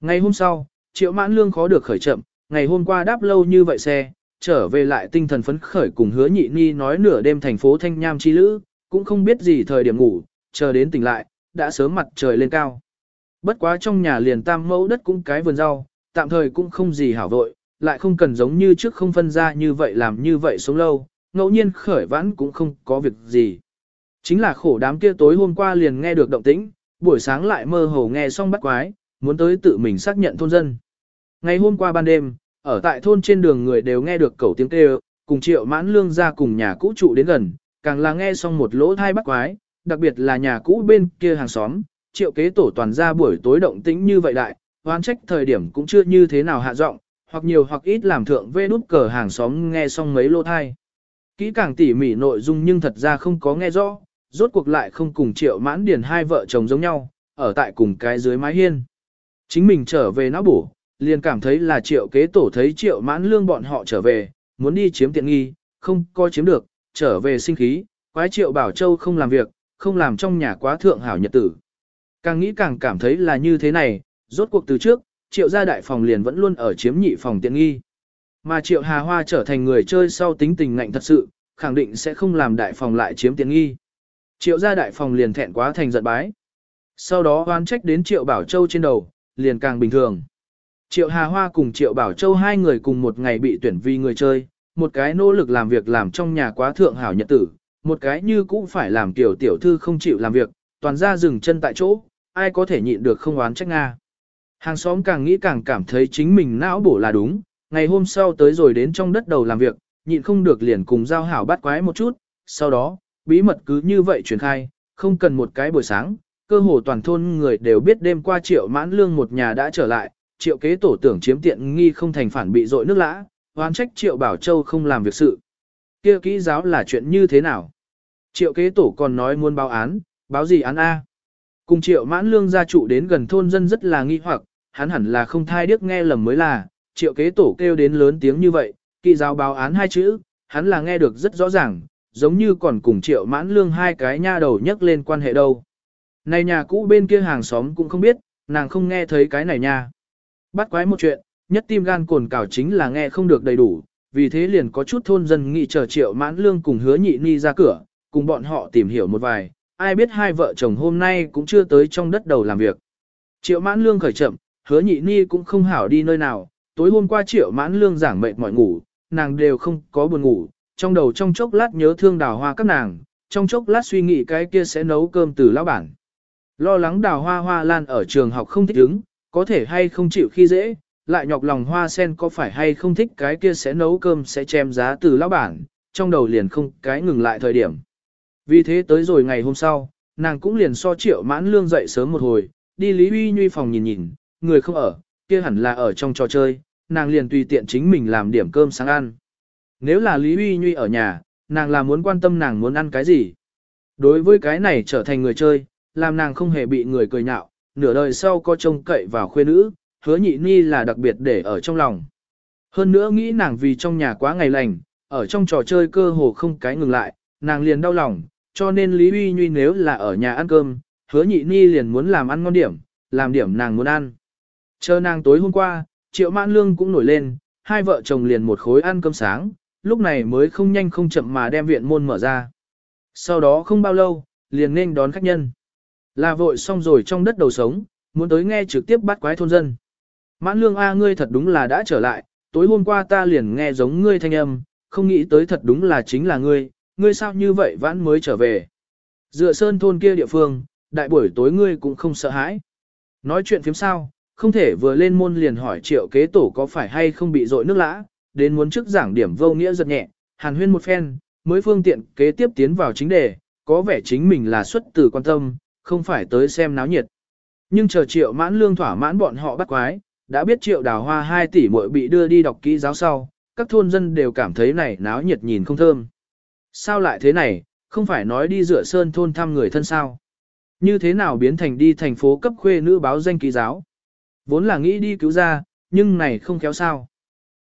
Ngày hôm sau, triệu mãn lương khó được khởi chậm, ngày hôm qua đáp lâu như vậy xe, trở về lại tinh thần phấn khởi cùng hứa nhị ni nói nửa đêm thành phố Thanh Nham chi lữ, cũng không biết gì thời điểm ngủ, chờ đến tỉnh lại, đã sớm mặt trời lên cao. Bất quá trong nhà liền tam mẫu đất cũng cái vườn rau, tạm thời cũng không gì hảo vội, lại không cần giống như trước không phân ra như vậy làm như vậy sống lâu, ngẫu nhiên khởi vãn cũng không có việc gì. Chính là khổ đám kia tối hôm qua liền nghe được động tĩnh, buổi sáng lại mơ hồ nghe xong bắt quái, muốn tới tự mình xác nhận thôn dân. Ngày hôm qua ban đêm, ở tại thôn trên đường người đều nghe được cẩu tiếng kêu, cùng triệu mãn lương ra cùng nhà cũ trụ đến gần, càng là nghe xong một lỗ thai bắt quái, đặc biệt là nhà cũ bên kia hàng xóm, triệu kế tổ toàn ra buổi tối động tĩnh như vậy đại, hoán trách thời điểm cũng chưa như thế nào hạ giọng, hoặc nhiều hoặc ít làm thượng vê nút cờ hàng xóm nghe xong mấy lỗ thai. Kỹ càng tỉ mỉ nội dung nhưng thật ra không có nghe rõ, rốt cuộc lại không cùng triệu mãn điền hai vợ chồng giống nhau, ở tại cùng cái dưới mái hiên. Chính mình trở về não bổ, liền cảm thấy là triệu kế tổ thấy triệu mãn lương bọn họ trở về, muốn đi chiếm tiện nghi, không coi chiếm được, trở về sinh khí, quái triệu bảo châu không làm việc, không làm trong nhà quá thượng hảo nhật tử. Càng nghĩ càng cảm thấy là như thế này, rốt cuộc từ trước, triệu gia đại phòng liền vẫn luôn ở chiếm nhị phòng tiện nghi. Mà triệu hà hoa trở thành người chơi sau tính tình ngạnh thật sự, khẳng định sẽ không làm đại phòng lại chiếm tiện nghi. Triệu gia đại phòng liền thẹn quá thành giận bái. Sau đó oán trách đến triệu bảo châu trên đầu, liền càng bình thường. Triệu Hà Hoa cùng Triệu Bảo Châu hai người cùng một ngày bị tuyển vi người chơi, một cái nỗ lực làm việc làm trong nhà quá thượng hảo nhật tử, một cái như cũng phải làm tiểu tiểu thư không chịu làm việc, toàn ra dừng chân tại chỗ, ai có thể nhịn được không oán trách Nga. Hàng xóm càng nghĩ càng cảm thấy chính mình não bổ là đúng, ngày hôm sau tới rồi đến trong đất đầu làm việc, nhịn không được liền cùng giao hảo bắt quái một chút, sau đó, bí mật cứ như vậy truyền khai, không cần một cái buổi sáng, cơ hồ toàn thôn người đều biết đêm qua triệu mãn lương một nhà đã trở lại, triệu kế tổ tưởng chiếm tiện nghi không thành phản bị dội nước lã, oan trách triệu bảo châu không làm việc sự. kia kỹ giáo là chuyện như thế nào? Triệu kế tổ còn nói muốn báo án, báo gì án A? Cùng triệu mãn lương gia trụ đến gần thôn dân rất là nghi hoặc, hắn hẳn là không thai điếc nghe lầm mới là, triệu kế tổ kêu đến lớn tiếng như vậy, kỵ giáo báo án hai chữ, hắn là nghe được rất rõ ràng, giống như còn cùng triệu mãn lương hai cái nha đầu nhắc lên quan hệ đâu. Này nhà cũ bên kia hàng xóm cũng không biết, nàng không nghe thấy cái này nha. Bắt quái một chuyện, nhất tim gan cồn cào chính là nghe không được đầy đủ, vì thế liền có chút thôn dân nghị chờ triệu mãn lương cùng hứa nhị ni ra cửa, cùng bọn họ tìm hiểu một vài, ai biết hai vợ chồng hôm nay cũng chưa tới trong đất đầu làm việc. Triệu mãn lương khởi chậm, hứa nhị ni cũng không hảo đi nơi nào, tối hôm qua triệu mãn lương giảng mệt mỏi ngủ, nàng đều không có buồn ngủ, trong đầu trong chốc lát nhớ thương đào hoa các nàng, trong chốc lát suy nghĩ cái kia sẽ nấu cơm từ lão bản. Lo lắng đào hoa hoa lan ở trường học không thích ứng, có thể hay không chịu khi dễ, lại nhọc lòng hoa sen có phải hay không thích cái kia sẽ nấu cơm sẽ chém giá từ lão bản, trong đầu liền không cái ngừng lại thời điểm. Vì thế tới rồi ngày hôm sau, nàng cũng liền so triệu mãn lương dậy sớm một hồi, đi Lý Uy Nhuy phòng nhìn nhìn, người không ở, kia hẳn là ở trong trò chơi, nàng liền tùy tiện chính mình làm điểm cơm sáng ăn. Nếu là Lý Uy Nhuy ở nhà, nàng là muốn quan tâm nàng muốn ăn cái gì. Đối với cái này trở thành người chơi, làm nàng không hề bị người cười nhạo, nửa đời sau có trông cậy vào khuê nữ, hứa nhị ni là đặc biệt để ở trong lòng. Hơn nữa nghĩ nàng vì trong nhà quá ngày lành, ở trong trò chơi cơ hồ không cái ngừng lại, nàng liền đau lòng, cho nên Lý Uy Nhuy nếu là ở nhà ăn cơm, hứa nhị ni liền muốn làm ăn ngon điểm, làm điểm nàng muốn ăn. Chờ nàng tối hôm qua, triệu mãn lương cũng nổi lên, hai vợ chồng liền một khối ăn cơm sáng, lúc này mới không nhanh không chậm mà đem viện môn mở ra. Sau đó không bao lâu, liền nên đón khách nhân. Là vội xong rồi trong đất đầu sống, muốn tới nghe trực tiếp bắt quái thôn dân. Mãn lương A ngươi thật đúng là đã trở lại, tối hôm qua ta liền nghe giống ngươi thanh âm, không nghĩ tới thật đúng là chính là ngươi, ngươi sao như vậy vãn mới trở về. Dựa sơn thôn kia địa phương, đại buổi tối ngươi cũng không sợ hãi. Nói chuyện phiếm sao, không thể vừa lên môn liền hỏi triệu kế tổ có phải hay không bị dội nước lã, đến muốn trước giảng điểm vô nghĩa giật nhẹ, hàn huyên một phen, mới phương tiện kế tiếp tiến vào chính đề, có vẻ chính mình là xuất từ quan tâm, không phải tới xem náo nhiệt. Nhưng chờ triệu mãn lương thỏa mãn bọn họ bắt quái, đã biết triệu đào hoa 2 tỷ muội bị đưa đi đọc kỹ giáo sau, các thôn dân đều cảm thấy này náo nhiệt nhìn không thơm. Sao lại thế này, không phải nói đi rửa sơn thôn thăm người thân sao? Như thế nào biến thành đi thành phố cấp khuê nữ báo danh ký giáo? Vốn là nghĩ đi cứu ra, nhưng này không kéo sao.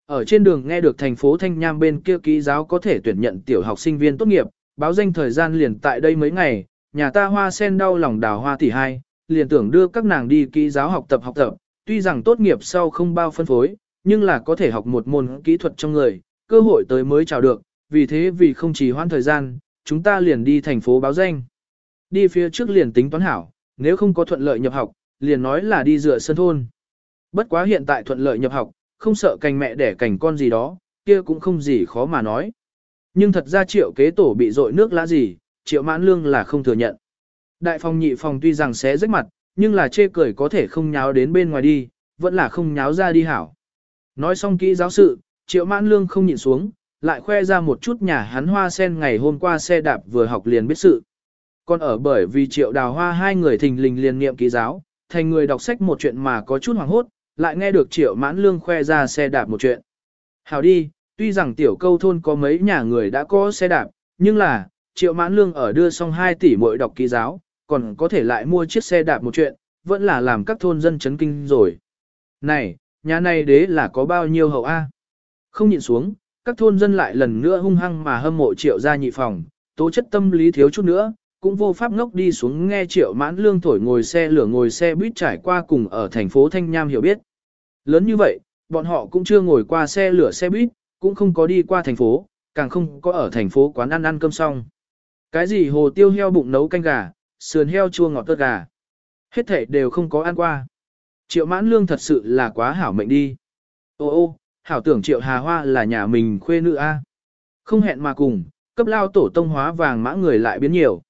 Ở trên đường nghe được thành phố Thanh Nham bên kia ký giáo có thể tuyển nhận tiểu học sinh viên tốt nghiệp, báo danh thời gian liền tại đây mấy ngày, nhà ta hoa sen đau lòng đào hoa tỷ hai, liền tưởng đưa các nàng đi ký giáo học tập học tập, tuy rằng tốt nghiệp sau không bao phân phối, nhưng là có thể học một môn kỹ thuật trong người, cơ hội tới mới chào được, vì thế vì không chỉ hoãn thời gian, chúng ta liền đi thành phố báo danh. Đi phía trước liền tính toán hảo, nếu không có thuận lợi nhập học, liền nói là đi dựa sân thôn. Bất quá hiện tại thuận lợi nhập học, không sợ cành mẹ đẻ cành con gì đó, kia cũng không gì khó mà nói. Nhưng thật ra triệu kế tổ bị dội nước lá gì, triệu mãn lương là không thừa nhận. Đại phòng nhị phòng tuy rằng sẽ rách mặt, nhưng là chê cười có thể không nháo đến bên ngoài đi, vẫn là không nháo ra đi hảo. Nói xong kỹ giáo sự, triệu mãn lương không nhịn xuống, lại khoe ra một chút nhà hắn hoa sen ngày hôm qua xe đạp vừa học liền biết sự. Còn ở bởi vì triệu đào hoa hai người thình lình liền niệm ký giáo, thành người đọc sách một chuyện mà có chút hoàng hốt, lại nghe được triệu mãn lương khoe ra xe đạp một chuyện. hào đi, tuy rằng tiểu câu thôn có mấy nhà người đã có xe đạp, nhưng là, triệu mãn lương ở đưa xong 2 tỷ mỗi đọc ký giáo, còn có thể lại mua chiếc xe đạp một chuyện, vẫn là làm các thôn dân chấn kinh rồi. Này, nhà này đế là có bao nhiêu hậu A? Không nhịn xuống, các thôn dân lại lần nữa hung hăng mà hâm mộ triệu gia nhị phòng, tố chất tâm lý thiếu chút nữa, cũng vô pháp ngốc đi xuống nghe triệu mãn lương thổi ngồi xe lửa ngồi xe buýt trải qua cùng ở thành phố Thanh Nham hiểu biết. Lớn như vậy, bọn họ cũng chưa ngồi qua xe lửa xe buýt, cũng không có đi qua thành phố, càng không có ở thành phố quán ăn ăn cơm xong. Cái gì hồ tiêu heo bụng nấu canh gà, sườn heo chua ngọt tớt gà. Hết thể đều không có ăn qua. Triệu mãn lương thật sự là quá hảo mệnh đi. Ô ô, hảo tưởng triệu hà hoa là nhà mình khuê nữ a. Không hẹn mà cùng, cấp lao tổ tông hóa vàng mã người lại biến nhiều.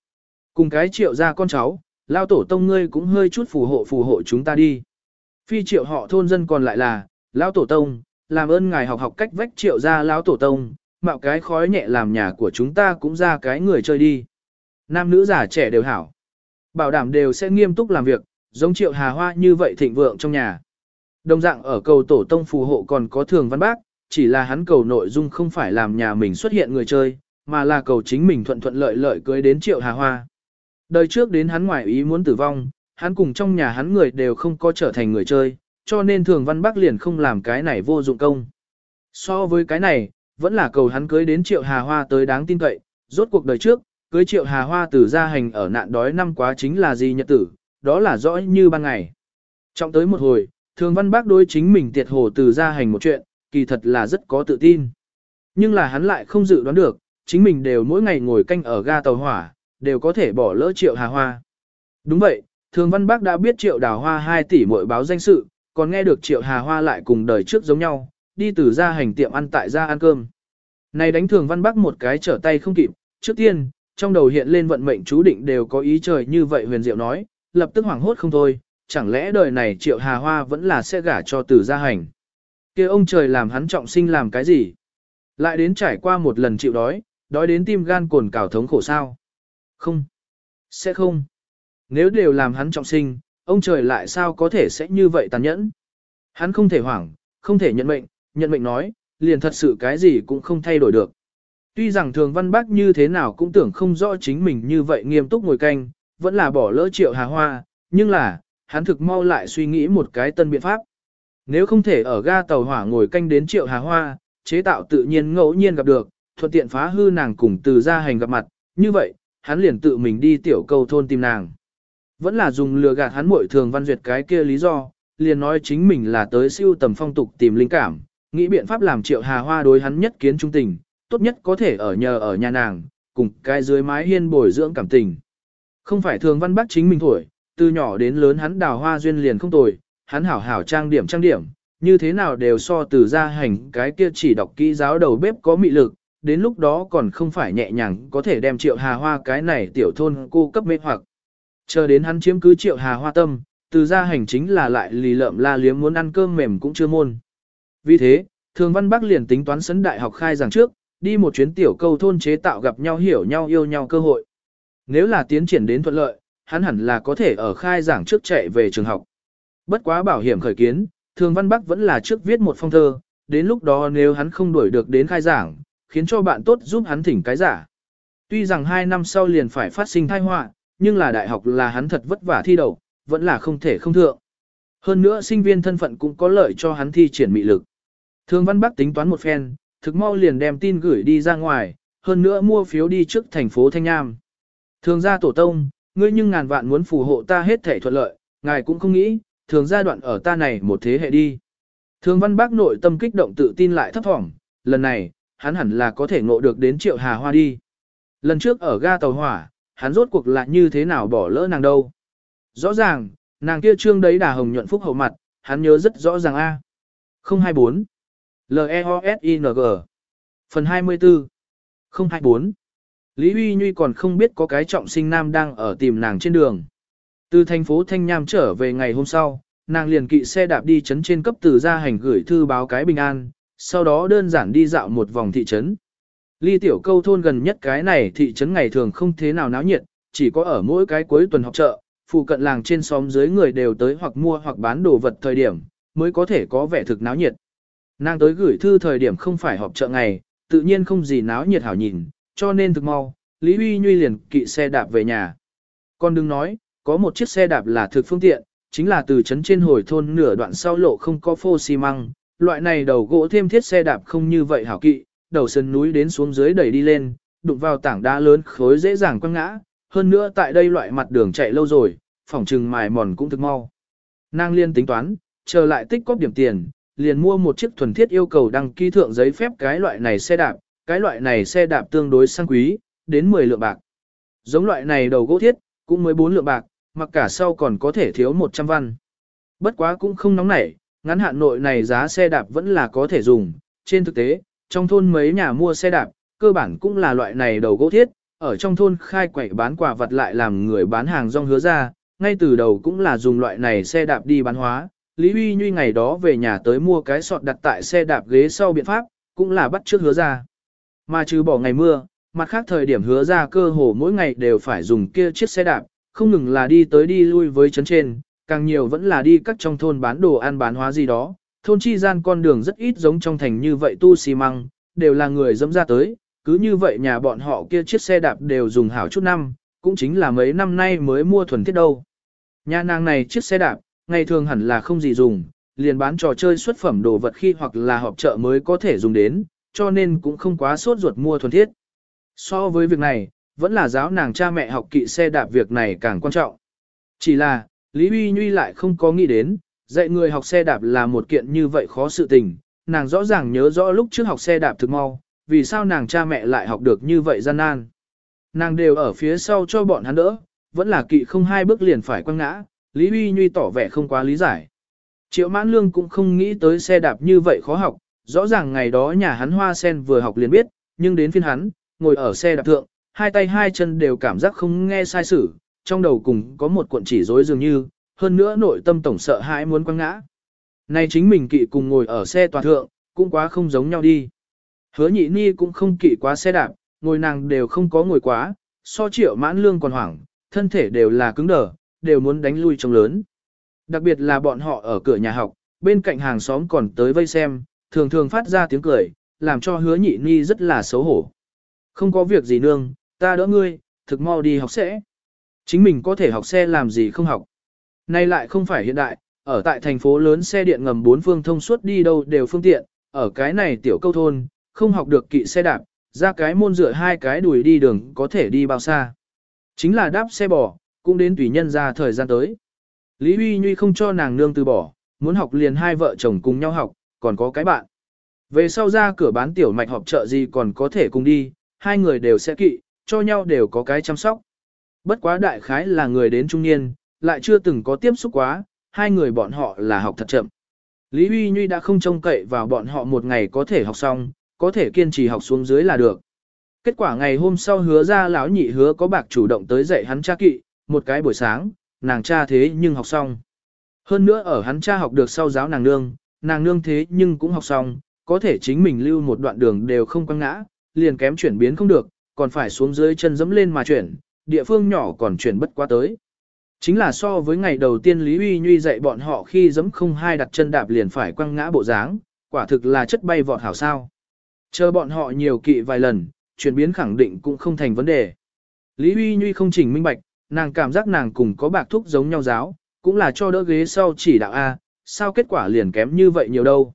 Cùng cái triệu ra con cháu, lao tổ tông ngươi cũng hơi chút phù hộ phù hộ chúng ta đi. Phi triệu họ thôn dân còn lại là, lão tổ tông, làm ơn ngài học học cách vách triệu ra lão tổ tông, mạo cái khói nhẹ làm nhà của chúng ta cũng ra cái người chơi đi. Nam nữ già trẻ đều hảo. Bảo đảm đều sẽ nghiêm túc làm việc, giống triệu hà hoa như vậy thịnh vượng trong nhà. Đồng dạng ở cầu tổ tông phù hộ còn có thường văn bác, chỉ là hắn cầu nội dung không phải làm nhà mình xuất hiện người chơi, mà là cầu chính mình thuận thuận lợi lợi cưới đến triệu hà hoa. Đời trước đến hắn ngoài ý muốn tử vong, hắn cùng trong nhà hắn người đều không có trở thành người chơi, cho nên thường văn bác liền không làm cái này vô dụng công. So với cái này, vẫn là cầu hắn cưới đến triệu hà hoa tới đáng tin cậy, rốt cuộc đời trước, cưới triệu hà hoa từ gia hành ở nạn đói năm quá chính là gì nhật tử, đó là rõ như ban ngày. Trọng tới một hồi, thường văn bác đối chính mình tiệt hồ từ gia hành một chuyện, kỳ thật là rất có tự tin. Nhưng là hắn lại không dự đoán được, chính mình đều mỗi ngày ngồi canh ở ga tàu hỏa, đều có thể bỏ lỡ triệu hà hoa. Đúng vậy, thường văn bác đã biết triệu đào hoa 2 tỷ mỗi báo danh sự, còn nghe được triệu hà hoa lại cùng đời trước giống nhau, đi từ gia hành tiệm ăn tại gia ăn cơm. Này đánh thường văn bác một cái trở tay không kịp, trước tiên, trong đầu hiện lên vận mệnh chú định đều có ý trời như vậy huyền diệu nói, lập tức hoảng hốt không thôi, chẳng lẽ đời này triệu hà hoa vẫn là sẽ gả cho từ gia hành. kia ông trời làm hắn trọng sinh làm cái gì? Lại đến trải qua một lần chịu đói, đói đến tim gan cồn cào thống khổ sao? Không. Sẽ không. Nếu đều làm hắn trọng sinh, ông trời lại sao có thể sẽ như vậy tàn nhẫn? Hắn không thể hoảng, không thể nhận mệnh, nhận mệnh nói, liền thật sự cái gì cũng không thay đổi được. Tuy rằng thường văn bác như thế nào cũng tưởng không rõ chính mình như vậy nghiêm túc ngồi canh, vẫn là bỏ lỡ triệu hà hoa, nhưng là, hắn thực mau lại suy nghĩ một cái tân biện pháp. Nếu không thể ở ga tàu hỏa ngồi canh đến triệu hà hoa, chế tạo tự nhiên ngẫu nhiên gặp được, thuận tiện phá hư nàng cùng từ gia hành gặp mặt, như vậy, hắn liền tự mình đi tiểu cầu thôn tìm nàng. Vẫn là dùng lừa gạt hắn muội thường văn duyệt cái kia lý do, liền nói chính mình là tới siêu tầm phong tục tìm linh cảm, nghĩ biện pháp làm triệu hà hoa đối hắn nhất kiến trung tình, tốt nhất có thể ở nhờ ở nhà nàng, cùng cái dưới mái hiên bồi dưỡng cảm tình. Không phải thường văn bác chính mình thổi, từ nhỏ đến lớn hắn đào hoa duyên liền không tồi, hắn hảo hảo trang điểm trang điểm, như thế nào đều so từ gia hành cái kia chỉ đọc kỹ giáo đầu bếp có mị lực, đến lúc đó còn không phải nhẹ nhàng có thể đem triệu hà hoa cái này tiểu thôn cô cấp mê hoặc. Chờ đến hắn chiếm cứ triệu hà hoa tâm, từ ra hành chính là lại lì lợm la liếm muốn ăn cơm mềm cũng chưa môn. Vì thế, thường văn bắc liền tính toán sấn đại học khai giảng trước, đi một chuyến tiểu câu thôn chế tạo gặp nhau hiểu nhau yêu nhau cơ hội. Nếu là tiến triển đến thuận lợi, hắn hẳn là có thể ở khai giảng trước chạy về trường học. Bất quá bảo hiểm khởi kiến, thường văn bắc vẫn là trước viết một phong thơ, đến lúc đó nếu hắn không đuổi được đến khai giảng, khiến cho bạn tốt giúp hắn thỉnh cái giả. Tuy rằng hai năm sau liền phải phát sinh thai họa, nhưng là đại học là hắn thật vất vả thi đầu, vẫn là không thể không thượng. Hơn nữa sinh viên thân phận cũng có lợi cho hắn thi triển mị lực. Thường Văn Bắc tính toán một phen, thực mau liền đem tin gửi đi ra ngoài, hơn nữa mua phiếu đi trước thành phố Thanh Nham. Thường gia tổ tông, ngươi nhưng ngàn vạn muốn phù hộ ta hết thể thuận lợi, ngài cũng không nghĩ, thường gia đoạn ở ta này một thế hệ đi. Thường Văn Bắc nội tâm kích động tự tin lại thấp thỏm, lần này, hắn hẳn là có thể ngộ được đến triệu hà hoa đi. Lần trước ở ga tàu hỏa, hắn rốt cuộc là như thế nào bỏ lỡ nàng đâu. Rõ ràng, nàng kia trương đấy đà hồng nhuận phúc hậu mặt, hắn nhớ rất rõ ràng A. 024 L-E-O-S-I-N-G Phần 24 024 Lý Huy Nhuy còn không biết có cái trọng sinh nam đang ở tìm nàng trên đường. Từ thành phố Thanh Nham trở về ngày hôm sau, nàng liền kỵ xe đạp đi chấn trên cấp từ gia hành gửi thư báo cái bình an, sau đó đơn giản đi dạo một vòng thị trấn. Ly tiểu câu thôn gần nhất cái này thị trấn ngày thường không thế nào náo nhiệt, chỉ có ở mỗi cái cuối tuần học chợ, phụ cận làng trên xóm dưới người đều tới hoặc mua hoặc bán đồ vật thời điểm, mới có thể có vẻ thực náo nhiệt. Nàng tới gửi thư thời điểm không phải họp chợ ngày, tự nhiên không gì náo nhiệt hảo nhìn, cho nên thực mau, Lý Huy Nhuy liền kỵ xe đạp về nhà. Con đừng nói, có một chiếc xe đạp là thực phương tiện, chính là từ trấn trên hồi thôn nửa đoạn sau lộ không có phô xi măng, loại này đầu gỗ thêm thiết xe đạp không như vậy hảo kỵ, đầu sân núi đến xuống dưới đẩy đi lên, đụng vào tảng đá lớn khối dễ dàng quăng ngã, hơn nữa tại đây loại mặt đường chạy lâu rồi, phòng trừng mài mòn cũng thực mau. Nàng liên tính toán, chờ lại tích cóp điểm tiền, liền mua một chiếc thuần thiết yêu cầu đăng ký thượng giấy phép cái loại này xe đạp, cái loại này xe đạp tương đối sang quý, đến 10 lượng bạc. Giống loại này đầu gỗ thiết, cũng mới 4 lượng bạc, mặc cả sau còn có thể thiếu 100 văn. Bất quá cũng không nóng nảy, ngắn hạn nội này giá xe đạp vẫn là có thể dùng. Trên thực tế, trong thôn mấy nhà mua xe đạp, cơ bản cũng là loại này đầu gỗ thiết, ở trong thôn khai quẩy bán quà vật lại làm người bán hàng rong hứa ra, ngay từ đầu cũng là dùng loại này xe đạp đi bán hóa. Lý Huy Nhuy ngày đó về nhà tới mua cái sọt đặt tại xe đạp ghế sau biện pháp, cũng là bắt trước hứa ra. Mà trừ bỏ ngày mưa, mặt khác thời điểm hứa ra cơ hồ mỗi ngày đều phải dùng kia chiếc xe đạp, không ngừng là đi tới đi lui với chấn trên, càng nhiều vẫn là đi các trong thôn bán đồ ăn bán hóa gì đó. Thôn chi gian con đường rất ít giống trong thành như vậy tu xi măng, đều là người dẫm ra tới, cứ như vậy nhà bọn họ kia chiếc xe đạp đều dùng hảo chút năm, cũng chính là mấy năm nay mới mua thuần thiết đâu. Nhà nàng này chiếc xe đạp, ngày thường hẳn là không gì dùng, liền bán trò chơi xuất phẩm đồ vật khi hoặc là họp chợ mới có thể dùng đến, cho nên cũng không quá sốt ruột mua thuần thiết. So với việc này, vẫn là giáo nàng cha mẹ học kỵ xe đạp việc này càng quan trọng. Chỉ là, Lý Huy Nhuy lại không có nghĩ đến, dạy người học xe đạp là một kiện như vậy khó sự tình, nàng rõ ràng nhớ rõ lúc trước học xe đạp thực mau, vì sao nàng cha mẹ lại học được như vậy gian nan. Nàng đều ở phía sau cho bọn hắn đỡ, vẫn là kỵ không hai bước liền phải quăng ngã, Lý Huy Nhuy tỏ vẻ không quá lý giải. Triệu mãn lương cũng không nghĩ tới xe đạp như vậy khó học, rõ ràng ngày đó nhà hắn hoa sen vừa học liền biết, nhưng đến phiên hắn, ngồi ở xe đạp thượng, hai tay hai chân đều cảm giác không nghe sai sử, trong đầu cùng có một cuộn chỉ rối dường như, hơn nữa nội tâm tổng sợ hãi muốn quăng ngã. Này chính mình kỵ cùng ngồi ở xe toàn thượng, cũng quá không giống nhau đi. Hứa nhị ni cũng không kỵ quá xe đạp, ngồi nàng đều không có ngồi quá, so triệu mãn lương còn hoảng, thân thể đều là cứng đờ, đều muốn đánh lui trong lớn. Đặc biệt là bọn họ ở cửa nhà học, bên cạnh hàng xóm còn tới vây xem, thường thường phát ra tiếng cười, làm cho hứa nhị ni rất là xấu hổ. Không có việc gì nương, ta đỡ ngươi, thực mau đi học sẽ. Chính mình có thể học xe làm gì không học. Nay lại không phải hiện đại, ở tại thành phố lớn xe điện ngầm bốn phương thông suốt đi đâu đều phương tiện, ở cái này tiểu câu thôn, không học được kỵ xe đạp, ra cái môn rửa hai cái đùi đi đường có thể đi bao xa. Chính là đáp xe bò, cũng đến tùy nhân ra thời gian tới. Lý Huy Nhuy không cho nàng nương từ bỏ, muốn học liền hai vợ chồng cùng nhau học, còn có cái bạn. Về sau ra cửa bán tiểu mạch họp chợ gì còn có thể cùng đi, hai người đều sẽ kỵ, cho nhau đều có cái chăm sóc. Bất quá đại khái là người đến trung niên, lại chưa từng có tiếp xúc quá, hai người bọn họ là học thật chậm. Lý Huy Nhuy đã không trông cậy vào bọn họ một ngày có thể học xong, có thể kiên trì học xuống dưới là được. Kết quả ngày hôm sau hứa ra lão nhị hứa có bạc chủ động tới dạy hắn cha kỵ, một cái buổi sáng, nàng cha thế nhưng học xong. Hơn nữa ở hắn cha học được sau giáo nàng nương, nàng nương thế nhưng cũng học xong, có thể chính mình lưu một đoạn đường đều không quăng ngã, liền kém chuyển biến không được, còn phải xuống dưới chân dẫm lên mà chuyển, địa phương nhỏ còn chuyển bất quá tới. Chính là so với ngày đầu tiên Lý Uy Nhuy dạy bọn họ khi giấm không hai đặt chân đạp liền phải quăng ngã bộ dáng, quả thực là chất bay vọt hảo sao. Chờ bọn họ nhiều kỵ vài lần, chuyển biến khẳng định cũng không thành vấn đề. Lý Uy Nhuy không chỉnh minh bạch, nàng cảm giác nàng cùng có bạc thúc giống nhau giáo, cũng là cho đỡ ghế sau chỉ đạo A, sao kết quả liền kém như vậy nhiều đâu.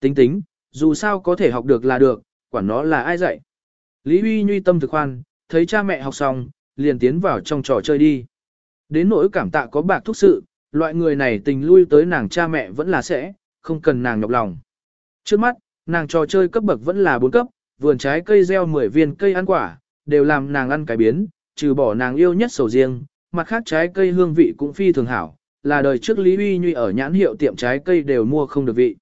Tính tính, dù sao có thể học được là được, quản nó là ai dạy. Lý Huy Nhuy tâm thực khoan, thấy cha mẹ học xong, liền tiến vào trong trò chơi đi. Đến nỗi cảm tạ có bạc thúc sự, loại người này tình lui tới nàng cha mẹ vẫn là sẽ, không cần nàng nhọc lòng. Trước mắt, nàng trò chơi cấp bậc vẫn là 4 cấp, vườn trái cây gieo 10 viên cây ăn quả, đều làm nàng ăn cải biến, trừ bỏ nàng yêu nhất sầu riêng, mặt khác trái cây hương vị cũng phi thường hảo, là đời trước Lý Huy Nhuy ở nhãn hiệu tiệm trái cây đều mua không được vị.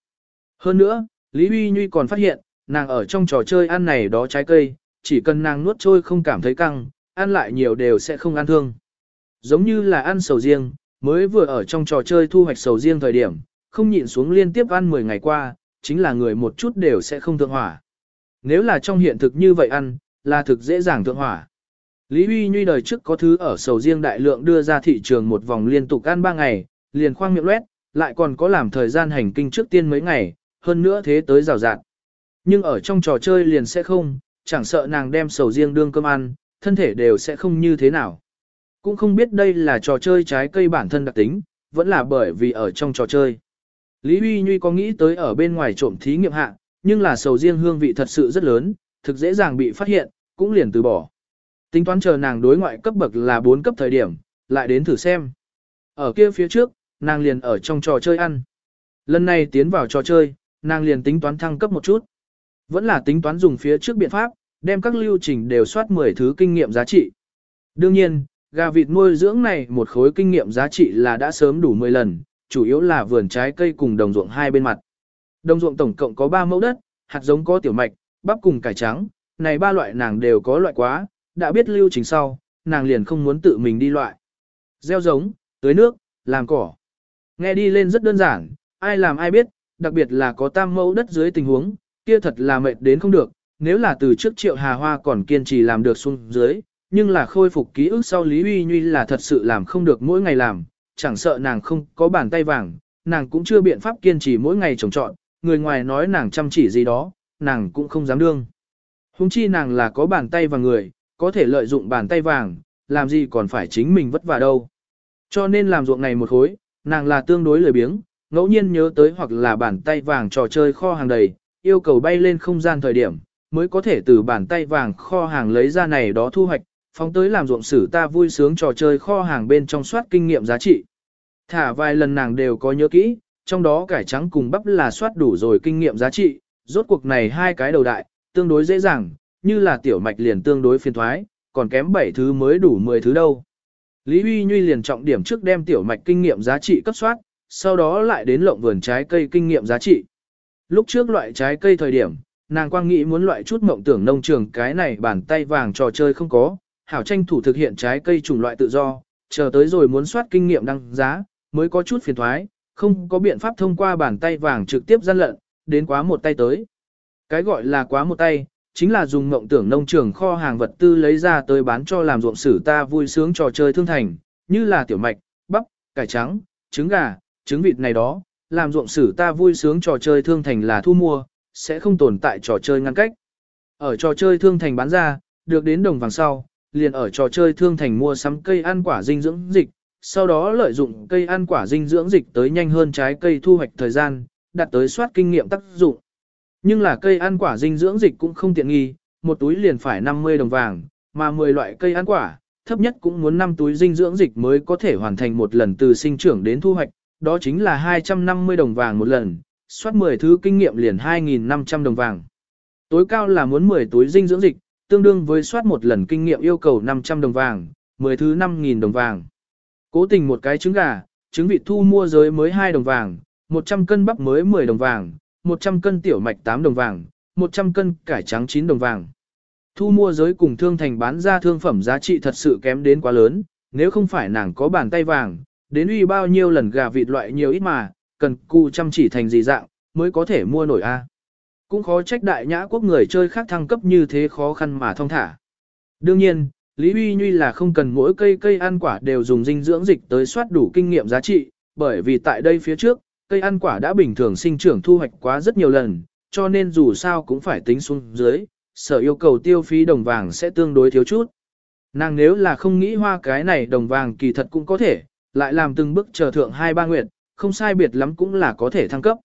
Hơn nữa, Lý Huy Nhuy còn phát hiện, nàng ở trong trò chơi ăn này đó trái cây, chỉ cần nàng nuốt trôi không cảm thấy căng, ăn lại nhiều đều sẽ không ăn thương. Giống như là ăn sầu riêng, mới vừa ở trong trò chơi thu hoạch sầu riêng thời điểm, không nhịn xuống liên tiếp ăn 10 ngày qua, chính là người một chút đều sẽ không thượng hỏa. Nếu là trong hiện thực như vậy ăn, là thực dễ dàng thượng hỏa. Lý Huy Nhuy đời trước có thứ ở sầu riêng đại lượng đưa ra thị trường một vòng liên tục ăn 3 ngày, liền khoang miệng loét, lại còn có làm thời gian hành kinh trước tiên mấy ngày, hơn nữa thế tới rào rạt. Nhưng ở trong trò chơi liền sẽ không, chẳng sợ nàng đem sầu riêng đương cơm ăn, thân thể đều sẽ không như thế nào. Cũng không biết đây là trò chơi trái cây bản thân đặc tính, vẫn là bởi vì ở trong trò chơi. Lý Huy Nhuy có nghĩ tới ở bên ngoài trộm thí nghiệm hạ, nhưng là sầu riêng hương vị thật sự rất lớn, thực dễ dàng bị phát hiện, cũng liền từ bỏ. Tính toán chờ nàng đối ngoại cấp bậc là 4 cấp thời điểm, lại đến thử xem. Ở kia phía trước, nàng liền ở trong trò chơi ăn. Lần này tiến vào trò chơi, nàng liền tính toán thăng cấp một chút. Vẫn là tính toán dùng phía trước biện pháp, đem các lưu trình đều soát 10 thứ kinh nghiệm giá trị. Đương nhiên, gà vịt nuôi dưỡng này một khối kinh nghiệm giá trị là đã sớm đủ 10 lần, chủ yếu là vườn trái cây cùng đồng ruộng hai bên mặt. Đồng ruộng tổng cộng có 3 mẫu đất, hạt giống có tiểu mạch, bắp cùng cải trắng, này ba loại nàng đều có loại quá, đã biết lưu trình sau, nàng liền không muốn tự mình đi loại. Gieo giống, tưới nước, làm cỏ. Nghe đi lên rất đơn giản, ai làm ai biết, đặc biệt là có tam mẫu đất dưới tình huống, kia thật là mệt đến không được, nếu là từ trước triệu hà hoa còn kiên trì làm được xuống dưới, nhưng là khôi phục ký ức sau Lý Uy Nhuy là thật sự làm không được mỗi ngày làm, chẳng sợ nàng không có bàn tay vàng, nàng cũng chưa biện pháp kiên trì mỗi ngày trồng trọn, người ngoài nói nàng chăm chỉ gì đó, nàng cũng không dám đương. Hùng chi nàng là có bàn tay vàng người, có thể lợi dụng bàn tay vàng, làm gì còn phải chính mình vất vả đâu. Cho nên làm ruộng này một khối, nàng là tương đối lười biếng, ngẫu nhiên nhớ tới hoặc là bàn tay vàng trò chơi kho hàng đầy, yêu cầu bay lên không gian thời điểm, mới có thể từ bàn tay vàng kho hàng lấy ra này đó thu hoạch, phóng tới làm ruộng sử ta vui sướng trò chơi kho hàng bên trong soát kinh nghiệm giá trị. Thả vài lần nàng đều có nhớ kỹ, trong đó cải trắng cùng bắp là soát đủ rồi kinh nghiệm giá trị, rốt cuộc này hai cái đầu đại, tương đối dễ dàng, như là tiểu mạch liền tương đối phiền thoái, còn kém 7 thứ mới đủ 10 thứ đâu. Lý Huy Nhuy liền trọng điểm trước đem tiểu mạch kinh nghiệm giá trị cấp soát, sau đó lại đến lộng vườn trái cây kinh nghiệm giá trị. Lúc trước loại trái cây thời điểm, nàng quang nghĩ muốn loại chút mộng tưởng nông trường cái này bàn tay vàng trò chơi không có, hảo tranh thủ thực hiện trái cây chủng loại tự do, chờ tới rồi muốn soát kinh nghiệm đăng giá, mới có chút phiền thoái, không có biện pháp thông qua bàn tay vàng trực tiếp gian lận, đến quá một tay tới. Cái gọi là quá một tay, chính là dùng mộng tưởng nông trường kho hàng vật tư lấy ra tới bán cho làm ruộng sử ta vui sướng trò chơi thương thành, như là tiểu mạch, bắp, cải trắng, trứng gà, trứng vịt này đó, làm ruộng sử ta vui sướng trò chơi thương thành là thu mua, sẽ không tồn tại trò chơi ngăn cách. Ở trò chơi thương thành bán ra, được đến đồng vàng sau, liền ở trò chơi thương thành mua sắm cây ăn quả dinh dưỡng dịch, sau đó lợi dụng cây ăn quả dinh dưỡng dịch tới nhanh hơn trái cây thu hoạch thời gian, đạt tới soát kinh nghiệm tác dụng. Nhưng là cây ăn quả dinh dưỡng dịch cũng không tiện nghi, một túi liền phải 50 đồng vàng, mà 10 loại cây ăn quả, thấp nhất cũng muốn 5 túi dinh dưỡng dịch mới có thể hoàn thành một lần từ sinh trưởng đến thu hoạch, đó chính là 250 đồng vàng một lần, soát 10 thứ kinh nghiệm liền 2.500 đồng vàng. Tối cao là muốn 10 túi dinh dưỡng dịch, tương đương với soát một lần kinh nghiệm yêu cầu 500 đồng vàng, 10 thứ 5.000 đồng vàng. Cố tình một cái trứng gà, trứng vịt thu mua giới mới 2 đồng vàng, 100 cân bắp mới 10 đồng vàng, 100 cân tiểu mạch 8 đồng vàng, 100 cân cải trắng 9 đồng vàng. Thu mua giới cùng thương thành bán ra thương phẩm giá trị thật sự kém đến quá lớn, nếu không phải nàng có bàn tay vàng, đến uy bao nhiêu lần gà vịt loại nhiều ít mà, cần cù chăm chỉ thành gì dạng, mới có thể mua nổi a. Cũng khó trách đại nhã quốc người chơi khác thăng cấp như thế khó khăn mà thông thả. Đương nhiên, Lý Uy Nhuy là không cần mỗi cây cây ăn quả đều dùng dinh dưỡng dịch tới soát đủ kinh nghiệm giá trị, bởi vì tại đây phía trước, cây ăn quả đã bình thường sinh trưởng thu hoạch quá rất nhiều lần, cho nên dù sao cũng phải tính xuống dưới, sở yêu cầu tiêu phí đồng vàng sẽ tương đối thiếu chút. Nàng nếu là không nghĩ hoa cái này đồng vàng kỳ thật cũng có thể, lại làm từng bước chờ thượng hai ba nguyện, không sai biệt lắm cũng là có thể thăng cấp.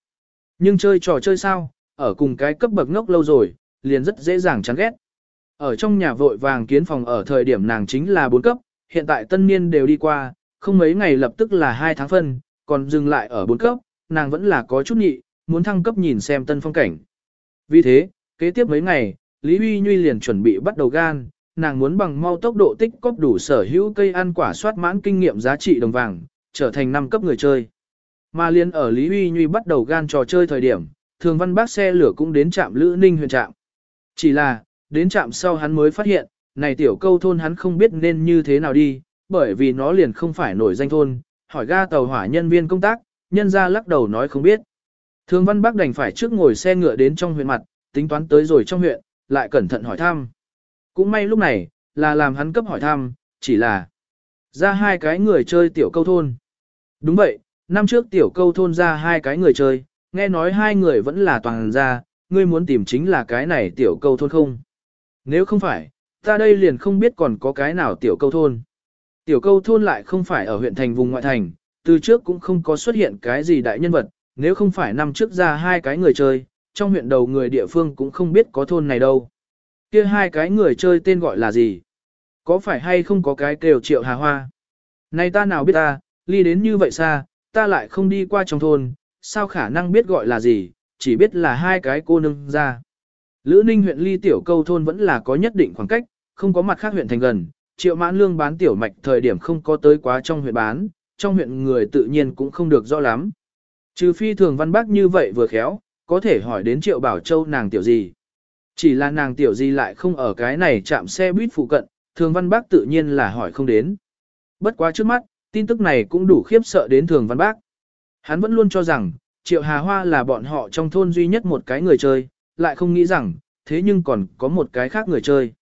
Nhưng chơi trò chơi sao, ở cùng cái cấp bậc ngốc lâu rồi, liền rất dễ dàng chán ghét. Ở trong nhà vội vàng kiến phòng ở thời điểm nàng chính là 4 cấp, hiện tại tân niên đều đi qua, không mấy ngày lập tức là 2 tháng phân, còn dừng lại ở 4 cấp, nàng vẫn là có chút nhị, muốn thăng cấp nhìn xem tân phong cảnh. Vì thế, kế tiếp mấy ngày, Lý Huy Nhuy liền chuẩn bị bắt đầu gan, nàng muốn bằng mau tốc độ tích cóp đủ sở hữu cây ăn quả soát mãn kinh nghiệm giá trị đồng vàng, trở thành năm cấp người chơi. Mà liên ở Lý Huy Nhuy bắt đầu gan trò chơi thời điểm, thường văn bác xe lửa cũng đến trạm Lữ Ninh huyện trạm. Chỉ là, đến trạm sau hắn mới phát hiện, này tiểu câu thôn hắn không biết nên như thế nào đi, bởi vì nó liền không phải nổi danh thôn, hỏi ga tàu hỏa nhân viên công tác, nhân ra lắc đầu nói không biết. Thường văn bác đành phải trước ngồi xe ngựa đến trong huyện mặt, tính toán tới rồi trong huyện, lại cẩn thận hỏi thăm. Cũng may lúc này, là làm hắn cấp hỏi thăm, chỉ là ra hai cái người chơi tiểu câu thôn. Đúng vậy, năm trước tiểu câu thôn ra hai cái người chơi, nghe nói hai người vẫn là toàn gia, ngươi muốn tìm chính là cái này tiểu câu thôn không? Nếu không phải, ta đây liền không biết còn có cái nào tiểu câu thôn. Tiểu câu thôn lại không phải ở huyện thành vùng ngoại thành, từ trước cũng không có xuất hiện cái gì đại nhân vật, nếu không phải năm trước ra hai cái người chơi, trong huyện đầu người địa phương cũng không biết có thôn này đâu. Kia hai cái người chơi tên gọi là gì? Có phải hay không có cái kêu triệu hà hoa? Này ta nào biết ta, ly đến như vậy xa, ta lại không đi qua trong thôn, sao khả năng biết gọi là gì, chỉ biết là hai cái cô nương ra. Lữ Ninh huyện ly tiểu câu thôn vẫn là có nhất định khoảng cách, không có mặt khác huyện thành gần, triệu mãn lương bán tiểu mạch thời điểm không có tới quá trong huyện bán, trong huyện người tự nhiên cũng không được rõ lắm. Trừ phi thường văn bác như vậy vừa khéo, có thể hỏi đến triệu bảo châu nàng tiểu gì. Chỉ là nàng tiểu gì lại không ở cái này chạm xe buýt phụ cận, thường văn bác tự nhiên là hỏi không đến. Bất quá trước mắt, tin tức này cũng đủ khiếp sợ đến thường văn bác. Hắn vẫn luôn cho rằng, triệu hà hoa là bọn họ trong thôn duy nhất một cái người chơi, lại không nghĩ rằng, thế nhưng còn có một cái khác người chơi.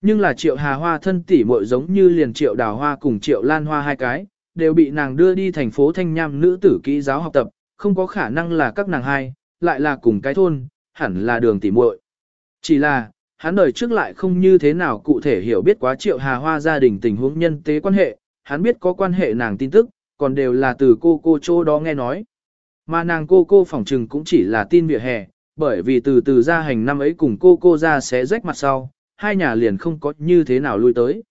Nhưng là triệu hà hoa thân tỷ muội giống như liền triệu đào hoa cùng triệu lan hoa hai cái, đều bị nàng đưa đi thành phố thanh nham nữ tử kỹ giáo học tập, không có khả năng là các nàng hai, lại là cùng cái thôn, hẳn là đường tỷ muội. Chỉ là, hắn đời trước lại không như thế nào cụ thể hiểu biết quá triệu hà hoa gia đình tình huống nhân tế quan hệ, hắn biết có quan hệ nàng tin tức, còn đều là từ cô cô chỗ đó nghe nói. Mà nàng cô cô phỏng trừng cũng chỉ là tin vỉa hè, bởi vì từ từ ra hành năm ấy cùng cô cô ra sẽ rách mặt sau, hai nhà liền không có như thế nào lui tới.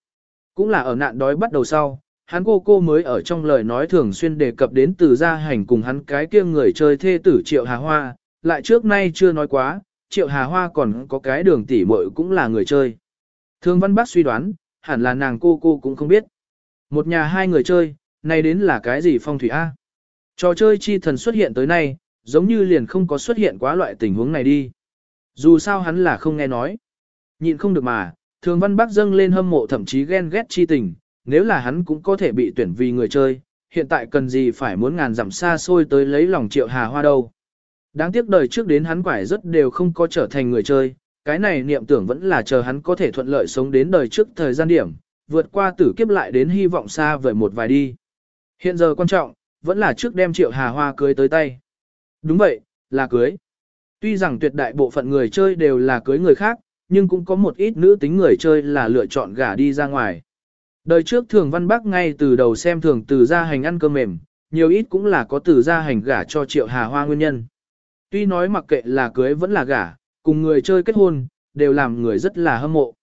Cũng là ở nạn đói bắt đầu sau, hắn cô cô mới ở trong lời nói thường xuyên đề cập đến từ gia hành cùng hắn cái kia người chơi thê tử Triệu Hà Hoa, lại trước nay chưa nói quá, Triệu Hà Hoa còn có cái đường tỷ muội cũng là người chơi. Thương Văn Bác suy đoán, hẳn là nàng cô cô cũng không biết. Một nhà hai người chơi, này đến là cái gì phong thủy A? Trò chơi chi thần xuất hiện tới nay, giống như liền không có xuất hiện quá loại tình huống này đi. Dù sao hắn là không nghe nói. Nhịn không được mà, thường văn bác dâng lên hâm mộ thậm chí ghen ghét chi tình, nếu là hắn cũng có thể bị tuyển vì người chơi, hiện tại cần gì phải muốn ngàn dặm xa xôi tới lấy lòng triệu hà hoa đâu. Đáng tiếc đời trước đến hắn quải rất đều không có trở thành người chơi, cái này niệm tưởng vẫn là chờ hắn có thể thuận lợi sống đến đời trước thời gian điểm, vượt qua tử kiếp lại đến hy vọng xa vời một vài đi. Hiện giờ quan trọng, vẫn là trước đem triệu hà hoa cưới tới tay. Đúng vậy, là cưới. Tuy rằng tuyệt đại bộ phận người chơi đều là cưới người khác, nhưng cũng có một ít nữ tính người chơi là lựa chọn gả đi ra ngoài. Đời trước thường văn bắc ngay từ đầu xem thường từ gia hành ăn cơm mềm, nhiều ít cũng là có từ gia hành gả cho triệu hà hoa nguyên nhân. Tuy nói mặc kệ là cưới vẫn là gả, cùng người chơi kết hôn, đều làm người rất là hâm mộ.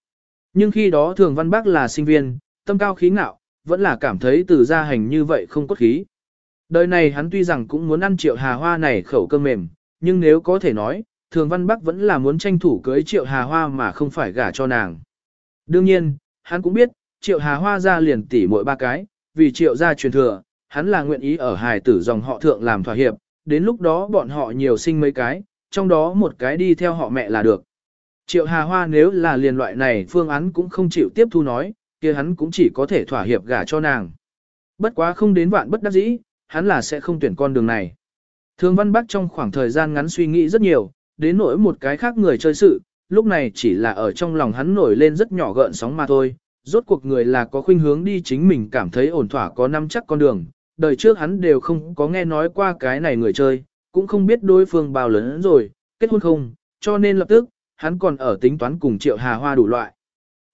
Nhưng khi đó thường văn bắc là sinh viên, tâm cao khí ngạo, vẫn là cảm thấy từ gia hành như vậy không cốt khí. Đời này hắn tuy rằng cũng muốn ăn triệu hà hoa này khẩu cơm mềm, nhưng nếu có thể nói, thường văn bắc vẫn là muốn tranh thủ cưới triệu hà hoa mà không phải gả cho nàng. Đương nhiên, hắn cũng biết, triệu hà hoa ra liền tỉ mỗi ba cái, vì triệu gia truyền thừa, hắn là nguyện ý ở hài tử dòng họ thượng làm thỏa hiệp, đến lúc đó bọn họ nhiều sinh mấy cái, trong đó một cái đi theo họ mẹ là được. Triệu Hà Hoa nếu là liền loại này phương án cũng không chịu tiếp thu nói, kia hắn cũng chỉ có thể thỏa hiệp gả cho nàng. Bất quá không đến vạn bất đắc dĩ, hắn là sẽ không tuyển con đường này. Thường Văn Bắc trong khoảng thời gian ngắn suy nghĩ rất nhiều, đến nỗi một cái khác người chơi sự, lúc này chỉ là ở trong lòng hắn nổi lên rất nhỏ gợn sóng mà thôi. Rốt cuộc người là có khuynh hướng đi chính mình cảm thấy ổn thỏa có năm chắc con đường, đời trước hắn đều không có nghe nói qua cái này người chơi, cũng không biết đối phương bao lớn rồi, kết hôn không, cho nên lập tức, hắn còn ở tính toán cùng triệu hà hoa đủ loại.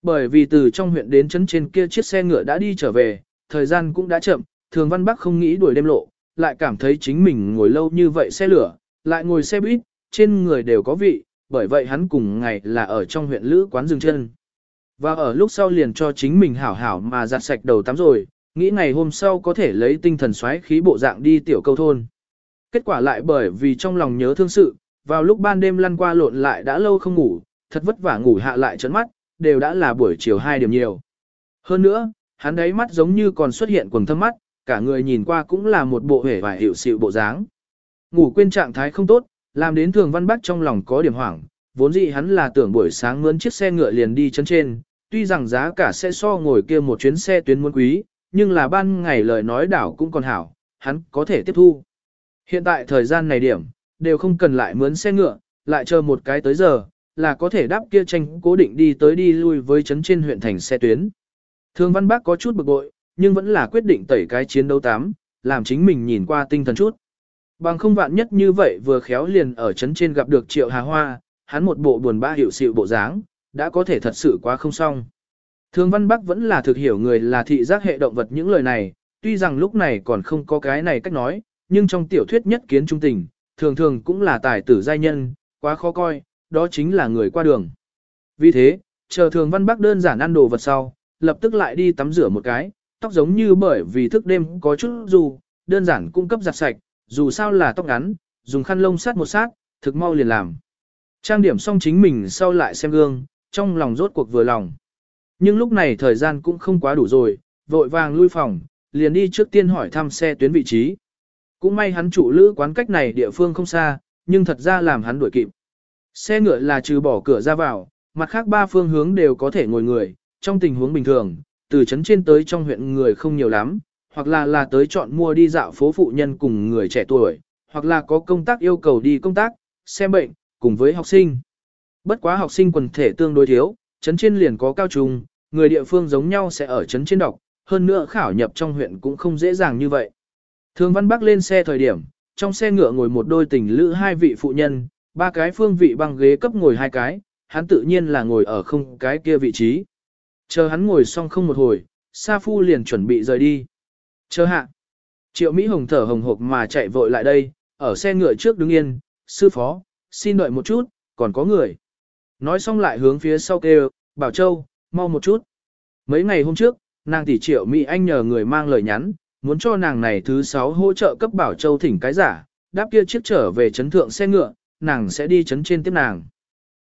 Bởi vì từ trong huyện đến trấn trên kia chiếc xe ngựa đã đi trở về, thời gian cũng đã chậm, thường văn bắc không nghĩ đuổi đêm lộ, lại cảm thấy chính mình ngồi lâu như vậy xe lửa, lại ngồi xe buýt, trên người đều có vị, bởi vậy hắn cùng ngày là ở trong huyện lữ quán dừng chân. Và ở lúc sau liền cho chính mình hảo hảo mà giặt sạch đầu tắm rồi, nghĩ ngày hôm sau có thể lấy tinh thần xoáy khí bộ dạng đi tiểu câu thôn. Kết quả lại bởi vì trong lòng nhớ thương sự, vào lúc ban đêm lăn qua lộn lại đã lâu không ngủ, thật vất vả ngủ hạ lại trấn mắt, đều đã là buổi chiều hai điểm nhiều. Hơn nữa, hắn đấy mắt giống như còn xuất hiện quầng thâm mắt, cả người nhìn qua cũng là một bộ hể và hiệu xịu bộ dáng. Ngủ quên trạng thái không tốt, làm đến thường văn bắc trong lòng có điểm hoảng, vốn dĩ hắn là tưởng buổi sáng mướn chiếc xe ngựa liền đi chân trên, tuy rằng giá cả sẽ so ngồi kia một chuyến xe tuyến muôn quý, nhưng là ban ngày lời nói đảo cũng còn hảo, hắn có thể tiếp thu. Hiện tại thời gian này điểm, đều không cần lại mướn xe ngựa, lại chờ một cái tới giờ, là có thể đáp kia tranh cố định đi tới đi lui với chấn trên huyện thành xe tuyến. Thường Văn Bác có chút bực bội, nhưng vẫn là quyết định tẩy cái chiến đấu tám, làm chính mình nhìn qua tinh thần chút. Bằng không vạn nhất như vậy vừa khéo liền ở chấn trên gặp được Triệu Hà Hoa, hắn một bộ buồn ba hiểu sự bộ dáng, đã có thể thật sự quá không xong. Thường Văn Bắc vẫn là thực hiểu người là thị giác hệ động vật những lời này, tuy rằng lúc này còn không có cái này cách nói, nhưng trong tiểu thuyết nhất kiến trung tình, thường thường cũng là tài tử giai nhân, quá khó coi, đó chính là người qua đường. Vì thế, chờ Thường Văn Bắc đơn giản ăn đồ vật sau, lập tức lại đi tắm rửa một cái, tóc giống như bởi vì thức đêm có chút dù, đơn giản cung cấp giặt sạch, dù sao là tóc ngắn, dùng khăn lông sát một sát, thực mau liền làm. Trang điểm xong chính mình sau lại xem gương, trong lòng rốt cuộc vừa lòng. Nhưng lúc này thời gian cũng không quá đủ rồi, vội vàng lui phòng, liền đi trước tiên hỏi thăm xe tuyến vị trí. Cũng may hắn chủ lữ quán cách này địa phương không xa, nhưng thật ra làm hắn đuổi kịp. Xe ngựa là trừ bỏ cửa ra vào, mặt khác ba phương hướng đều có thể ngồi người, trong tình huống bình thường, từ trấn trên tới trong huyện người không nhiều lắm, hoặc là là tới chọn mua đi dạo phố phụ nhân cùng người trẻ tuổi, hoặc là có công tác yêu cầu đi công tác, xem bệnh, cùng với học sinh. Bất quá học sinh quần thể tương đối thiếu, trấn trên liền có cao trung, người địa phương giống nhau sẽ ở trấn trên đọc, hơn nữa khảo nhập trong huyện cũng không dễ dàng như vậy. Thường Văn Bắc lên xe thời điểm, trong xe ngựa ngồi một đôi tình lữ hai vị phụ nhân, ba cái phương vị băng ghế cấp ngồi hai cái, hắn tự nhiên là ngồi ở không cái kia vị trí. Chờ hắn ngồi xong không một hồi, Sa Phu liền chuẩn bị rời đi. Chờ hạ. Triệu Mỹ Hồng thở hồng hộc mà chạy vội lại đây, ở xe ngựa trước đứng yên, sư phó, xin đợi một chút, còn có người. Nói xong lại hướng phía sau kêu, Bảo Châu, mau một chút. Mấy ngày hôm trước, nàng tỷ Triệu Mỹ Anh nhờ người mang lời nhắn, muốn cho nàng này thứ sáu hỗ trợ cấp Bảo Châu thỉnh cái giả, đáp kia chiếc trở về chấn thượng xe ngựa, nàng sẽ đi chấn trên tiếp nàng.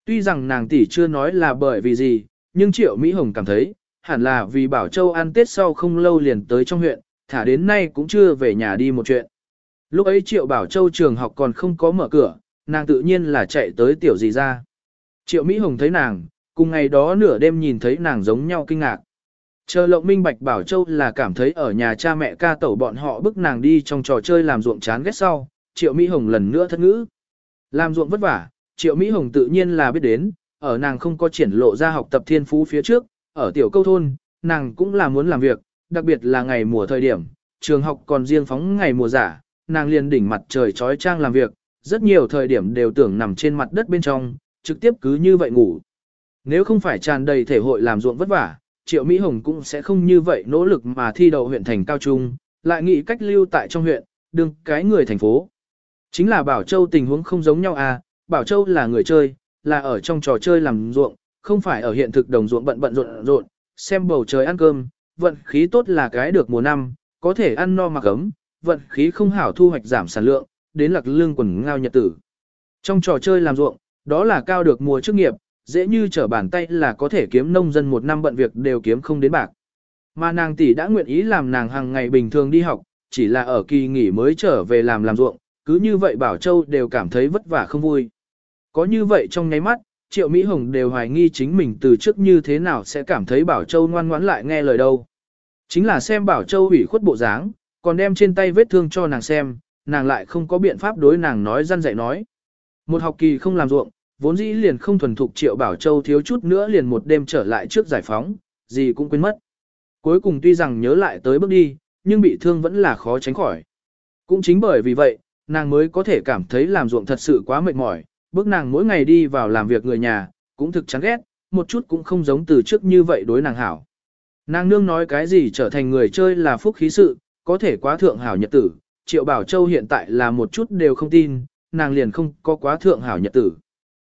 Tuy rằng nàng tỷ chưa nói là bởi vì gì, nhưng Triệu Mỹ Hồng cảm thấy, hẳn là vì Bảo Châu ăn Tết sau không lâu liền tới trong huyện, thả đến nay cũng chưa về nhà đi một chuyện. Lúc ấy Triệu Bảo Châu trường học còn không có mở cửa, nàng tự nhiên là chạy tới tiểu gì ra. Triệu Mỹ Hồng thấy nàng, cùng ngày đó nửa đêm nhìn thấy nàng giống nhau kinh ngạc. Chờ lộng minh bạch Bảo Châu là cảm thấy ở nhà cha mẹ ca tẩu bọn họ bức nàng đi trong trò chơi làm ruộng chán ghét sau, Triệu Mỹ Hồng lần nữa thất ngữ. Làm ruộng vất vả, Triệu Mỹ Hồng tự nhiên là biết đến, ở nàng không có triển lộ ra học tập thiên phú phía trước, ở tiểu câu thôn, nàng cũng là muốn làm việc, đặc biệt là ngày mùa thời điểm, trường học còn riêng phóng ngày mùa giả, nàng liền đỉnh mặt trời trói trang làm việc, rất nhiều thời điểm đều tưởng nằm trên mặt đất bên trong, trực tiếp cứ như vậy ngủ. Nếu không phải tràn đầy thể hội làm ruộng vất vả, Triệu Mỹ Hồng cũng sẽ không như vậy nỗ lực mà thi đậu huyện thành cao trung, lại nghĩ cách lưu tại trong huyện, đừng cái người thành phố. Chính là Bảo Châu tình huống không giống nhau à, Bảo Châu là người chơi, là ở trong trò chơi làm ruộng, không phải ở hiện thực đồng ruộng bận bận rộn rộn, xem bầu trời ăn cơm, vận khí tốt là cái được mùa năm, có thể ăn no mặc ấm, vận khí không hảo thu hoạch giảm sản lượng, đến lạc lương quần ngao nhật tử. Trong trò chơi làm ruộng, đó là cao được mùa chức nghiệp, dễ như trở bàn tay là có thể kiếm nông dân một năm bận việc đều kiếm không đến bạc. Mà nàng tỷ đã nguyện ý làm nàng hàng ngày bình thường đi học, chỉ là ở kỳ nghỉ mới trở về làm làm ruộng, cứ như vậy Bảo Châu đều cảm thấy vất vả không vui. Có như vậy trong nháy mắt, Triệu Mỹ Hồng đều hoài nghi chính mình từ trước như thế nào sẽ cảm thấy Bảo Châu ngoan ngoãn lại nghe lời đâu. Chính là xem Bảo Châu ủy khuất bộ dáng, còn đem trên tay vết thương cho nàng xem, nàng lại không có biện pháp đối nàng nói răn dạy nói. Một học kỳ không làm ruộng, vốn dĩ liền không thuần thục Triệu Bảo Châu thiếu chút nữa liền một đêm trở lại trước giải phóng, gì cũng quên mất. Cuối cùng tuy rằng nhớ lại tới bước đi, nhưng bị thương vẫn là khó tránh khỏi. Cũng chính bởi vì vậy, nàng mới có thể cảm thấy làm ruộng thật sự quá mệt mỏi, bước nàng mỗi ngày đi vào làm việc người nhà, cũng thực chán ghét, một chút cũng không giống từ trước như vậy đối nàng hảo. Nàng nương nói cái gì trở thành người chơi là phúc khí sự, có thể quá thượng hảo nhật tử, Triệu Bảo Châu hiện tại là một chút đều không tin, nàng liền không có quá thượng hảo nhật tử.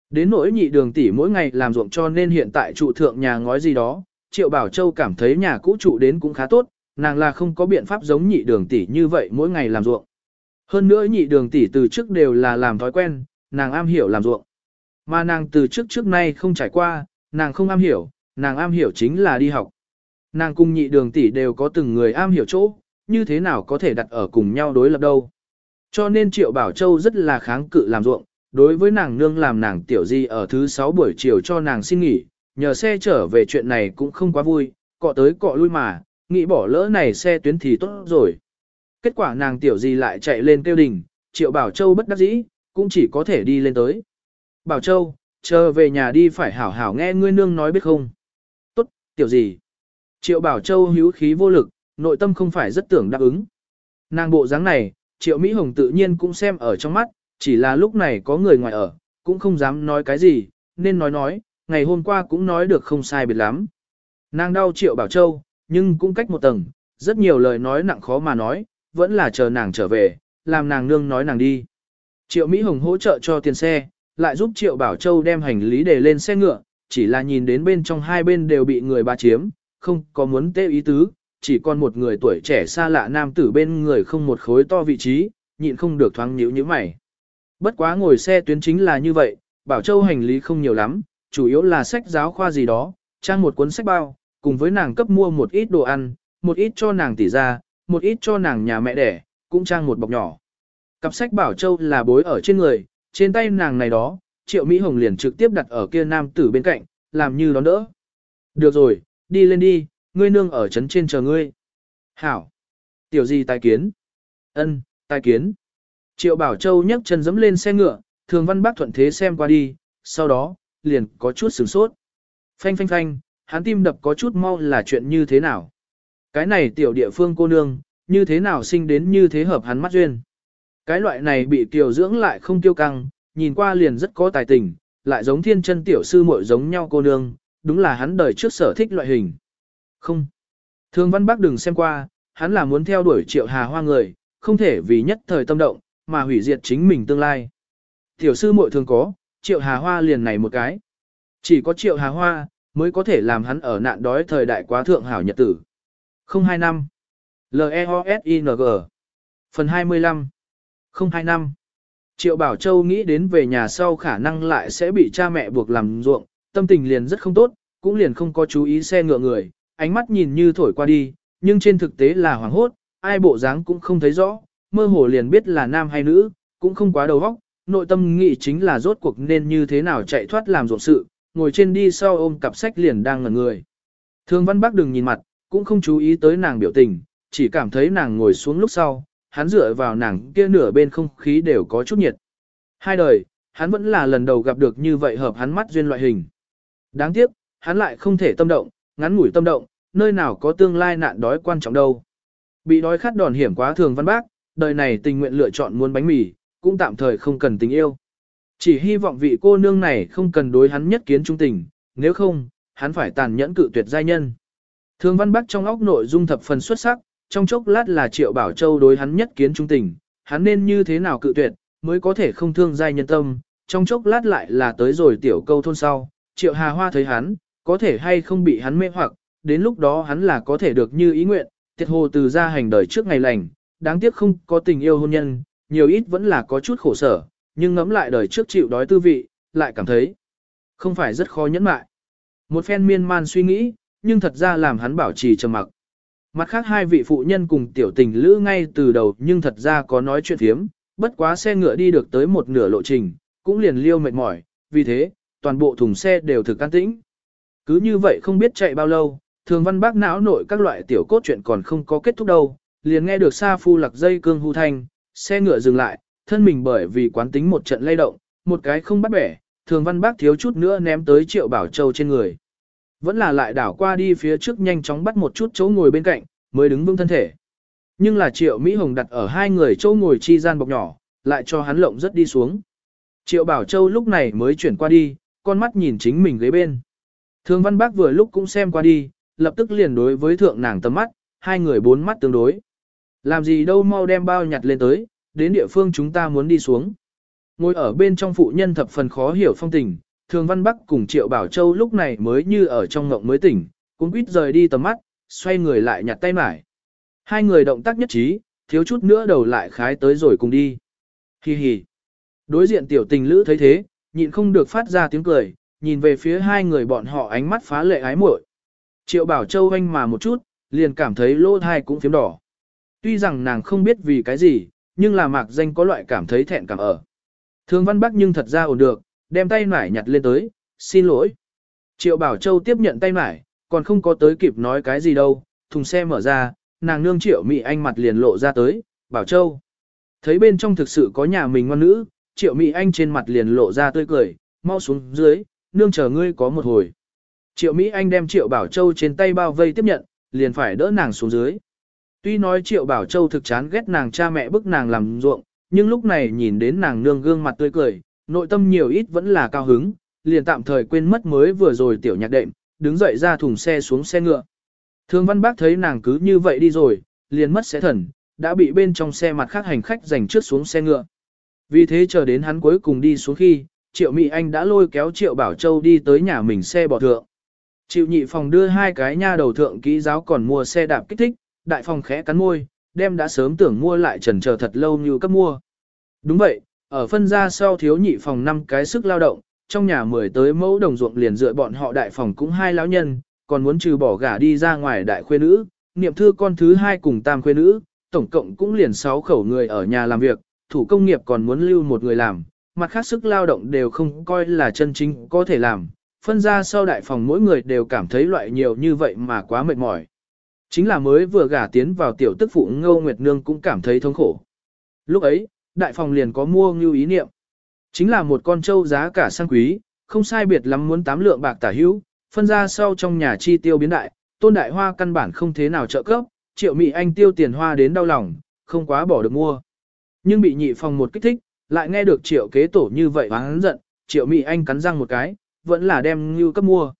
Đến nỗi nhị đường tỷ mỗi ngày làm ruộng cho nên hiện tại trụ thượng nhà ngói gì đó, Triệu Bảo Châu cảm thấy nhà cũ trụ đến cũng khá tốt, nàng là không có biện pháp giống nhị đường tỷ như vậy mỗi ngày làm ruộng. Hơn nữa nhị đường tỷ từ trước đều là làm thói quen, nàng am hiểu làm ruộng. Mà nàng từ trước trước nay không trải qua, nàng không am hiểu, nàng am hiểu chính là đi học. Nàng cùng nhị đường tỷ đều có từng người am hiểu chỗ, như thế nào có thể đặt ở cùng nhau đối lập đâu. Cho nên Triệu Bảo Châu rất là kháng cự làm ruộng, đối với nàng nương làm nàng tiểu di ở thứ 6 buổi chiều cho nàng xin nghỉ, nhờ xe trở về chuyện này cũng không quá vui, cọ tới cọ lui mà, nghĩ bỏ lỡ này xe tuyến thì tốt rồi. Kết quả nàng tiểu gì lại chạy lên tiêu đình, Triệu Bảo Châu bất đắc dĩ, cũng chỉ có thể đi lên tới. Bảo Châu, chờ về nhà đi phải hảo hảo nghe ngươi nương nói biết không. Tốt, tiểu gì. Triệu Bảo Châu hữu khí vô lực, nội tâm không phải rất tưởng đáp ứng. Nàng bộ dáng này, Triệu Mỹ Hồng tự nhiên cũng xem ở trong mắt, chỉ là lúc này có người ngoài ở, cũng không dám nói cái gì, nên nói nói, ngày hôm qua cũng nói được không sai biệt lắm. Nàng đau Triệu Bảo Châu, nhưng cũng cách một tầng, rất nhiều lời nói nặng khó mà nói, vẫn là chờ nàng trở về, làm nàng nương nói nàng đi. Triệu Mỹ Hồng hỗ trợ cho tiền xe, lại giúp Triệu Bảo Châu đem hành lý để lên xe ngựa, chỉ là nhìn đến bên trong hai bên đều bị người ba chiếm, không có muốn tê ý tứ, chỉ còn một người tuổi trẻ xa lạ nam tử bên người không một khối to vị trí, nhịn không được thoáng nhíu như mày. Bất quá ngồi xe tuyến chính là như vậy, Bảo Châu hành lý không nhiều lắm, chủ yếu là sách giáo khoa gì đó, trang một cuốn sách bao, cùng với nàng cấp mua một ít đồ ăn, một ít cho nàng tỷ ra, một ít cho nàng nhà mẹ đẻ, cũng trang một bọc nhỏ. Cặp sách Bảo Châu là bối ở trên người, trên tay nàng này đó, Triệu Mỹ Hồng liền trực tiếp đặt ở kia nam tử bên cạnh, làm như đón đỡ. Được rồi, đi lên đi, ngươi nương ở trấn trên chờ ngươi. Hảo. Tiểu gì tài kiến? Ân, tài kiến. Triệu Bảo Châu nhấc chân dẫm lên xe ngựa, thường văn bác thuận thế xem qua đi, sau đó, liền có chút sửng sốt. Phanh phanh phanh, hắn tim đập có chút mau là chuyện như thế nào. Cái này tiểu địa phương cô nương, như thế nào sinh đến như thế hợp hắn mắt duyên. Cái loại này bị tiểu dưỡng lại không tiêu căng, nhìn qua liền rất có tài tình, lại giống thiên chân tiểu sư muội giống nhau cô nương, đúng là hắn đời trước sở thích loại hình. Không. Thương văn bác đừng xem qua, hắn là muốn theo đuổi triệu hà hoa người, không thể vì nhất thời tâm động, mà hủy diệt chính mình tương lai. Tiểu sư muội thường có, triệu hà hoa liền này một cái. Chỉ có triệu hà hoa, mới có thể làm hắn ở nạn đói thời đại quá thượng hảo nhật tử. 025 L-E-O-S-I-N-G Phần 25 025 Triệu Bảo Châu nghĩ đến về nhà sau khả năng lại sẽ bị cha mẹ buộc làm ruộng, tâm tình liền rất không tốt, cũng liền không có chú ý xe ngựa người, ánh mắt nhìn như thổi qua đi, nhưng trên thực tế là hoảng hốt, ai bộ dáng cũng không thấy rõ, mơ hồ liền biết là nam hay nữ, cũng không quá đầu óc, nội tâm nghĩ chính là rốt cuộc nên như thế nào chạy thoát làm ruộng sự, ngồi trên đi sau ôm cặp sách liền đang ngẩn người. Thương Văn Bắc đừng nhìn mặt, cũng không chú ý tới nàng biểu tình, chỉ cảm thấy nàng ngồi xuống lúc sau, hắn dựa vào nàng kia nửa bên không khí đều có chút nhiệt. Hai đời, hắn vẫn là lần đầu gặp được như vậy hợp hắn mắt duyên loại hình. Đáng tiếc, hắn lại không thể tâm động, ngắn ngủi tâm động, nơi nào có tương lai nạn đói quan trọng đâu. Bị đói khát đòn hiểm quá thường văn bác, đời này tình nguyện lựa chọn muốn bánh mì, cũng tạm thời không cần tình yêu. Chỉ hy vọng vị cô nương này không cần đối hắn nhất kiến trung tình, nếu không, hắn phải tàn nhẫn cự tuyệt giai nhân. Thường Văn Bắc trong óc nội dung thập phần xuất sắc, trong chốc lát là Triệu Bảo Châu đối hắn nhất kiến trung tình, hắn nên như thế nào cự tuyệt, mới có thể không thương giai nhân tâm, trong chốc lát lại là tới rồi tiểu câu thôn sau, Triệu Hà Hoa thấy hắn, có thể hay không bị hắn mê hoặc, đến lúc đó hắn là có thể được như ý nguyện, tiệt hồ từ ra hành đời trước ngày lành, đáng tiếc không có tình yêu hôn nhân, nhiều ít vẫn là có chút khổ sở, nhưng ngẫm lại đời trước chịu đói tư vị, lại cảm thấy không phải rất khó nhẫn mại. Một phen miên man suy nghĩ, nhưng thật ra làm hắn bảo trì trầm mặc. Mặt khác hai vị phụ nhân cùng tiểu tình lữ ngay từ đầu nhưng thật ra có nói chuyện thiếm, bất quá xe ngựa đi được tới một nửa lộ trình, cũng liền liêu mệt mỏi, vì thế, toàn bộ thùng xe đều thực can tĩnh. Cứ như vậy không biết chạy bao lâu, thường văn bác não nội các loại tiểu cốt chuyện còn không có kết thúc đâu, liền nghe được xa phu lạc dây cương hưu thanh, xe ngựa dừng lại, thân mình bởi vì quán tính một trận lay động, một cái không bắt bẻ, thường văn bác thiếu chút nữa ném tới triệu bảo châu trên người. Vẫn là lại đảo qua đi phía trước nhanh chóng bắt một chút chỗ ngồi bên cạnh, mới đứng vững thân thể. Nhưng là triệu Mỹ Hồng đặt ở hai người chỗ ngồi chi gian bọc nhỏ, lại cho hắn lộng rất đi xuống. Triệu Bảo Châu lúc này mới chuyển qua đi, con mắt nhìn chính mình ghế bên. Thường Văn Bác vừa lúc cũng xem qua đi, lập tức liền đối với thượng nàng tầm mắt, hai người bốn mắt tương đối. Làm gì đâu mau đem bao nhặt lên tới, đến địa phương chúng ta muốn đi xuống. Ngồi ở bên trong phụ nhân thập phần khó hiểu phong tình, Thường Văn Bắc cùng Triệu Bảo Châu lúc này mới như ở trong ngộng mới tỉnh, cũng quýt rời đi tầm mắt, xoay người lại nhặt tay mải. Hai người động tác nhất trí, thiếu chút nữa đầu lại khái tới rồi cùng đi. Hi hi. Đối diện tiểu tình lữ thấy thế, nhịn không được phát ra tiếng cười, nhìn về phía hai người bọn họ ánh mắt phá lệ ái muội. Triệu Bảo Châu anh mà một chút, liền cảm thấy lỗ thai cũng phiếm đỏ. Tuy rằng nàng không biết vì cái gì, nhưng là mạc danh có loại cảm thấy thẹn cảm ở. Thường Văn Bắc nhưng thật ra ổn được, đem tay nải nhặt lên tới, xin lỗi. Triệu Bảo Châu tiếp nhận tay nải, còn không có tới kịp nói cái gì đâu, thùng xe mở ra, nàng nương Triệu Mỹ Anh mặt liền lộ ra tới, Bảo Châu. Thấy bên trong thực sự có nhà mình ngoan nữ, Triệu Mỹ Anh trên mặt liền lộ ra tươi cười, mau xuống dưới, nương chờ ngươi có một hồi. Triệu Mỹ Anh đem Triệu Bảo Châu trên tay bao vây tiếp nhận, liền phải đỡ nàng xuống dưới. Tuy nói Triệu Bảo Châu thực chán ghét nàng cha mẹ bức nàng làm ruộng, nhưng lúc này nhìn đến nàng nương gương mặt tươi cười, nội tâm nhiều ít vẫn là cao hứng, liền tạm thời quên mất mới vừa rồi tiểu nhạc đệm, đứng dậy ra thùng xe xuống xe ngựa. Thương văn bác thấy nàng cứ như vậy đi rồi, liền mất sẽ thần, đã bị bên trong xe mặt khác hành khách giành trước xuống xe ngựa. Vì thế chờ đến hắn cuối cùng đi xuống khi, Triệu Mỹ Anh đã lôi kéo Triệu Bảo Châu đi tới nhà mình xe bỏ thượng. Triệu nhị phòng đưa hai cái nha đầu thượng kỹ giáo còn mua xe đạp kích thích, đại phòng khẽ cắn môi, đem đã sớm tưởng mua lại trần chờ thật lâu như cấp mua. Đúng vậy, ở phân ra sau thiếu nhị phòng năm cái sức lao động, trong nhà mười tới mẫu đồng ruộng liền dựa bọn họ đại phòng cũng hai lão nhân, còn muốn trừ bỏ gả đi ra ngoài đại khuê nữ, niệm thư con thứ hai cùng tam khuê nữ, tổng cộng cũng liền sáu khẩu người ở nhà làm việc, thủ công nghiệp còn muốn lưu một người làm, mặt khác sức lao động đều không coi là chân chính có thể làm, phân ra sau đại phòng mỗi người đều cảm thấy loại nhiều như vậy mà quá mệt mỏi. Chính là mới vừa gả tiến vào tiểu tức phụ Ngô Nguyệt Nương cũng cảm thấy thống khổ. Lúc ấy, đại phòng liền có mua ngưu ý niệm. Chính là một con trâu giá cả sang quý, không sai biệt lắm muốn tám lượng bạc tả hữu, phân ra sau trong nhà chi tiêu biến đại, tôn đại hoa căn bản không thế nào trợ cấp, triệu mỹ anh tiêu tiền hoa đến đau lòng, không quá bỏ được mua. Nhưng bị nhị phòng một kích thích, lại nghe được triệu kế tổ như vậy hắn giận, triệu mỹ anh cắn răng một cái, vẫn là đem ngưu cấp mua.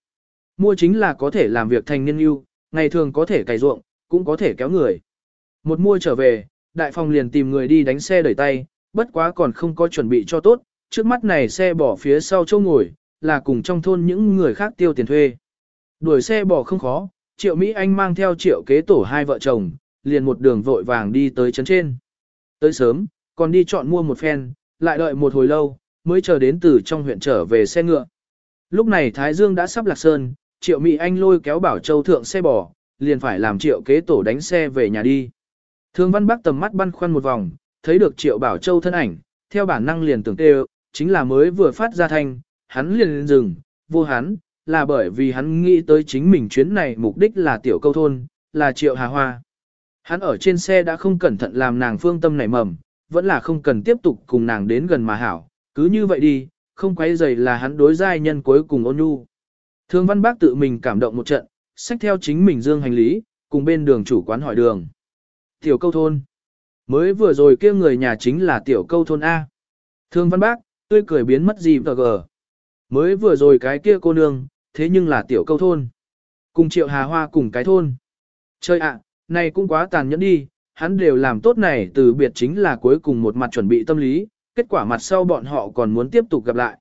Mua chính là có thể làm việc thành niên ngưu, ngày thường có thể cày ruộng, cũng có thể kéo người. Một mua trở về, đại phòng liền tìm người đi đánh xe đẩy tay, bất quá còn không có chuẩn bị cho tốt, trước mắt này xe bỏ phía sau châu ngồi, là cùng trong thôn những người khác tiêu tiền thuê. Đuổi xe bỏ không khó, triệu Mỹ Anh mang theo triệu kế tổ hai vợ chồng, liền một đường vội vàng đi tới trấn trên. Tới sớm, còn đi chọn mua một phen, lại đợi một hồi lâu, mới chờ đến từ trong huyện trở về xe ngựa. Lúc này Thái Dương đã sắp lạc sơn, triệu Mỹ Anh lôi kéo bảo châu thượng xe bò, liền phải làm triệu kế tổ đánh xe về nhà đi. Thương Văn Bắc tầm mắt băn khoăn một vòng, thấy được triệu bảo châu thân ảnh, theo bản năng liền tưởng tê chính là mới vừa phát ra thanh, hắn liền dừng, vô hắn, là bởi vì hắn nghĩ tới chính mình chuyến này mục đích là tiểu câu thôn, là triệu hà hoa. Hắn ở trên xe đã không cẩn thận làm nàng phương tâm nảy mầm, vẫn là không cần tiếp tục cùng nàng đến gần mà hảo, cứ như vậy đi, không quấy dày là hắn đối giai nhân cuối cùng ôn nhu. Thương văn bác tự mình cảm động một trận, xách theo chính mình dương hành lý, cùng bên đường chủ quán hỏi đường. Tiểu câu thôn. Mới vừa rồi kia người nhà chính là tiểu câu thôn A. Thương văn bác, tươi cười biến mất gì vờ gờ. Mới vừa rồi cái kia cô nương, thế nhưng là tiểu câu thôn. Cùng triệu hà hoa cùng cái thôn. Chơi ạ, này cũng quá tàn nhẫn đi, hắn đều làm tốt này từ biệt chính là cuối cùng một mặt chuẩn bị tâm lý, kết quả mặt sau bọn họ còn muốn tiếp tục gặp lại.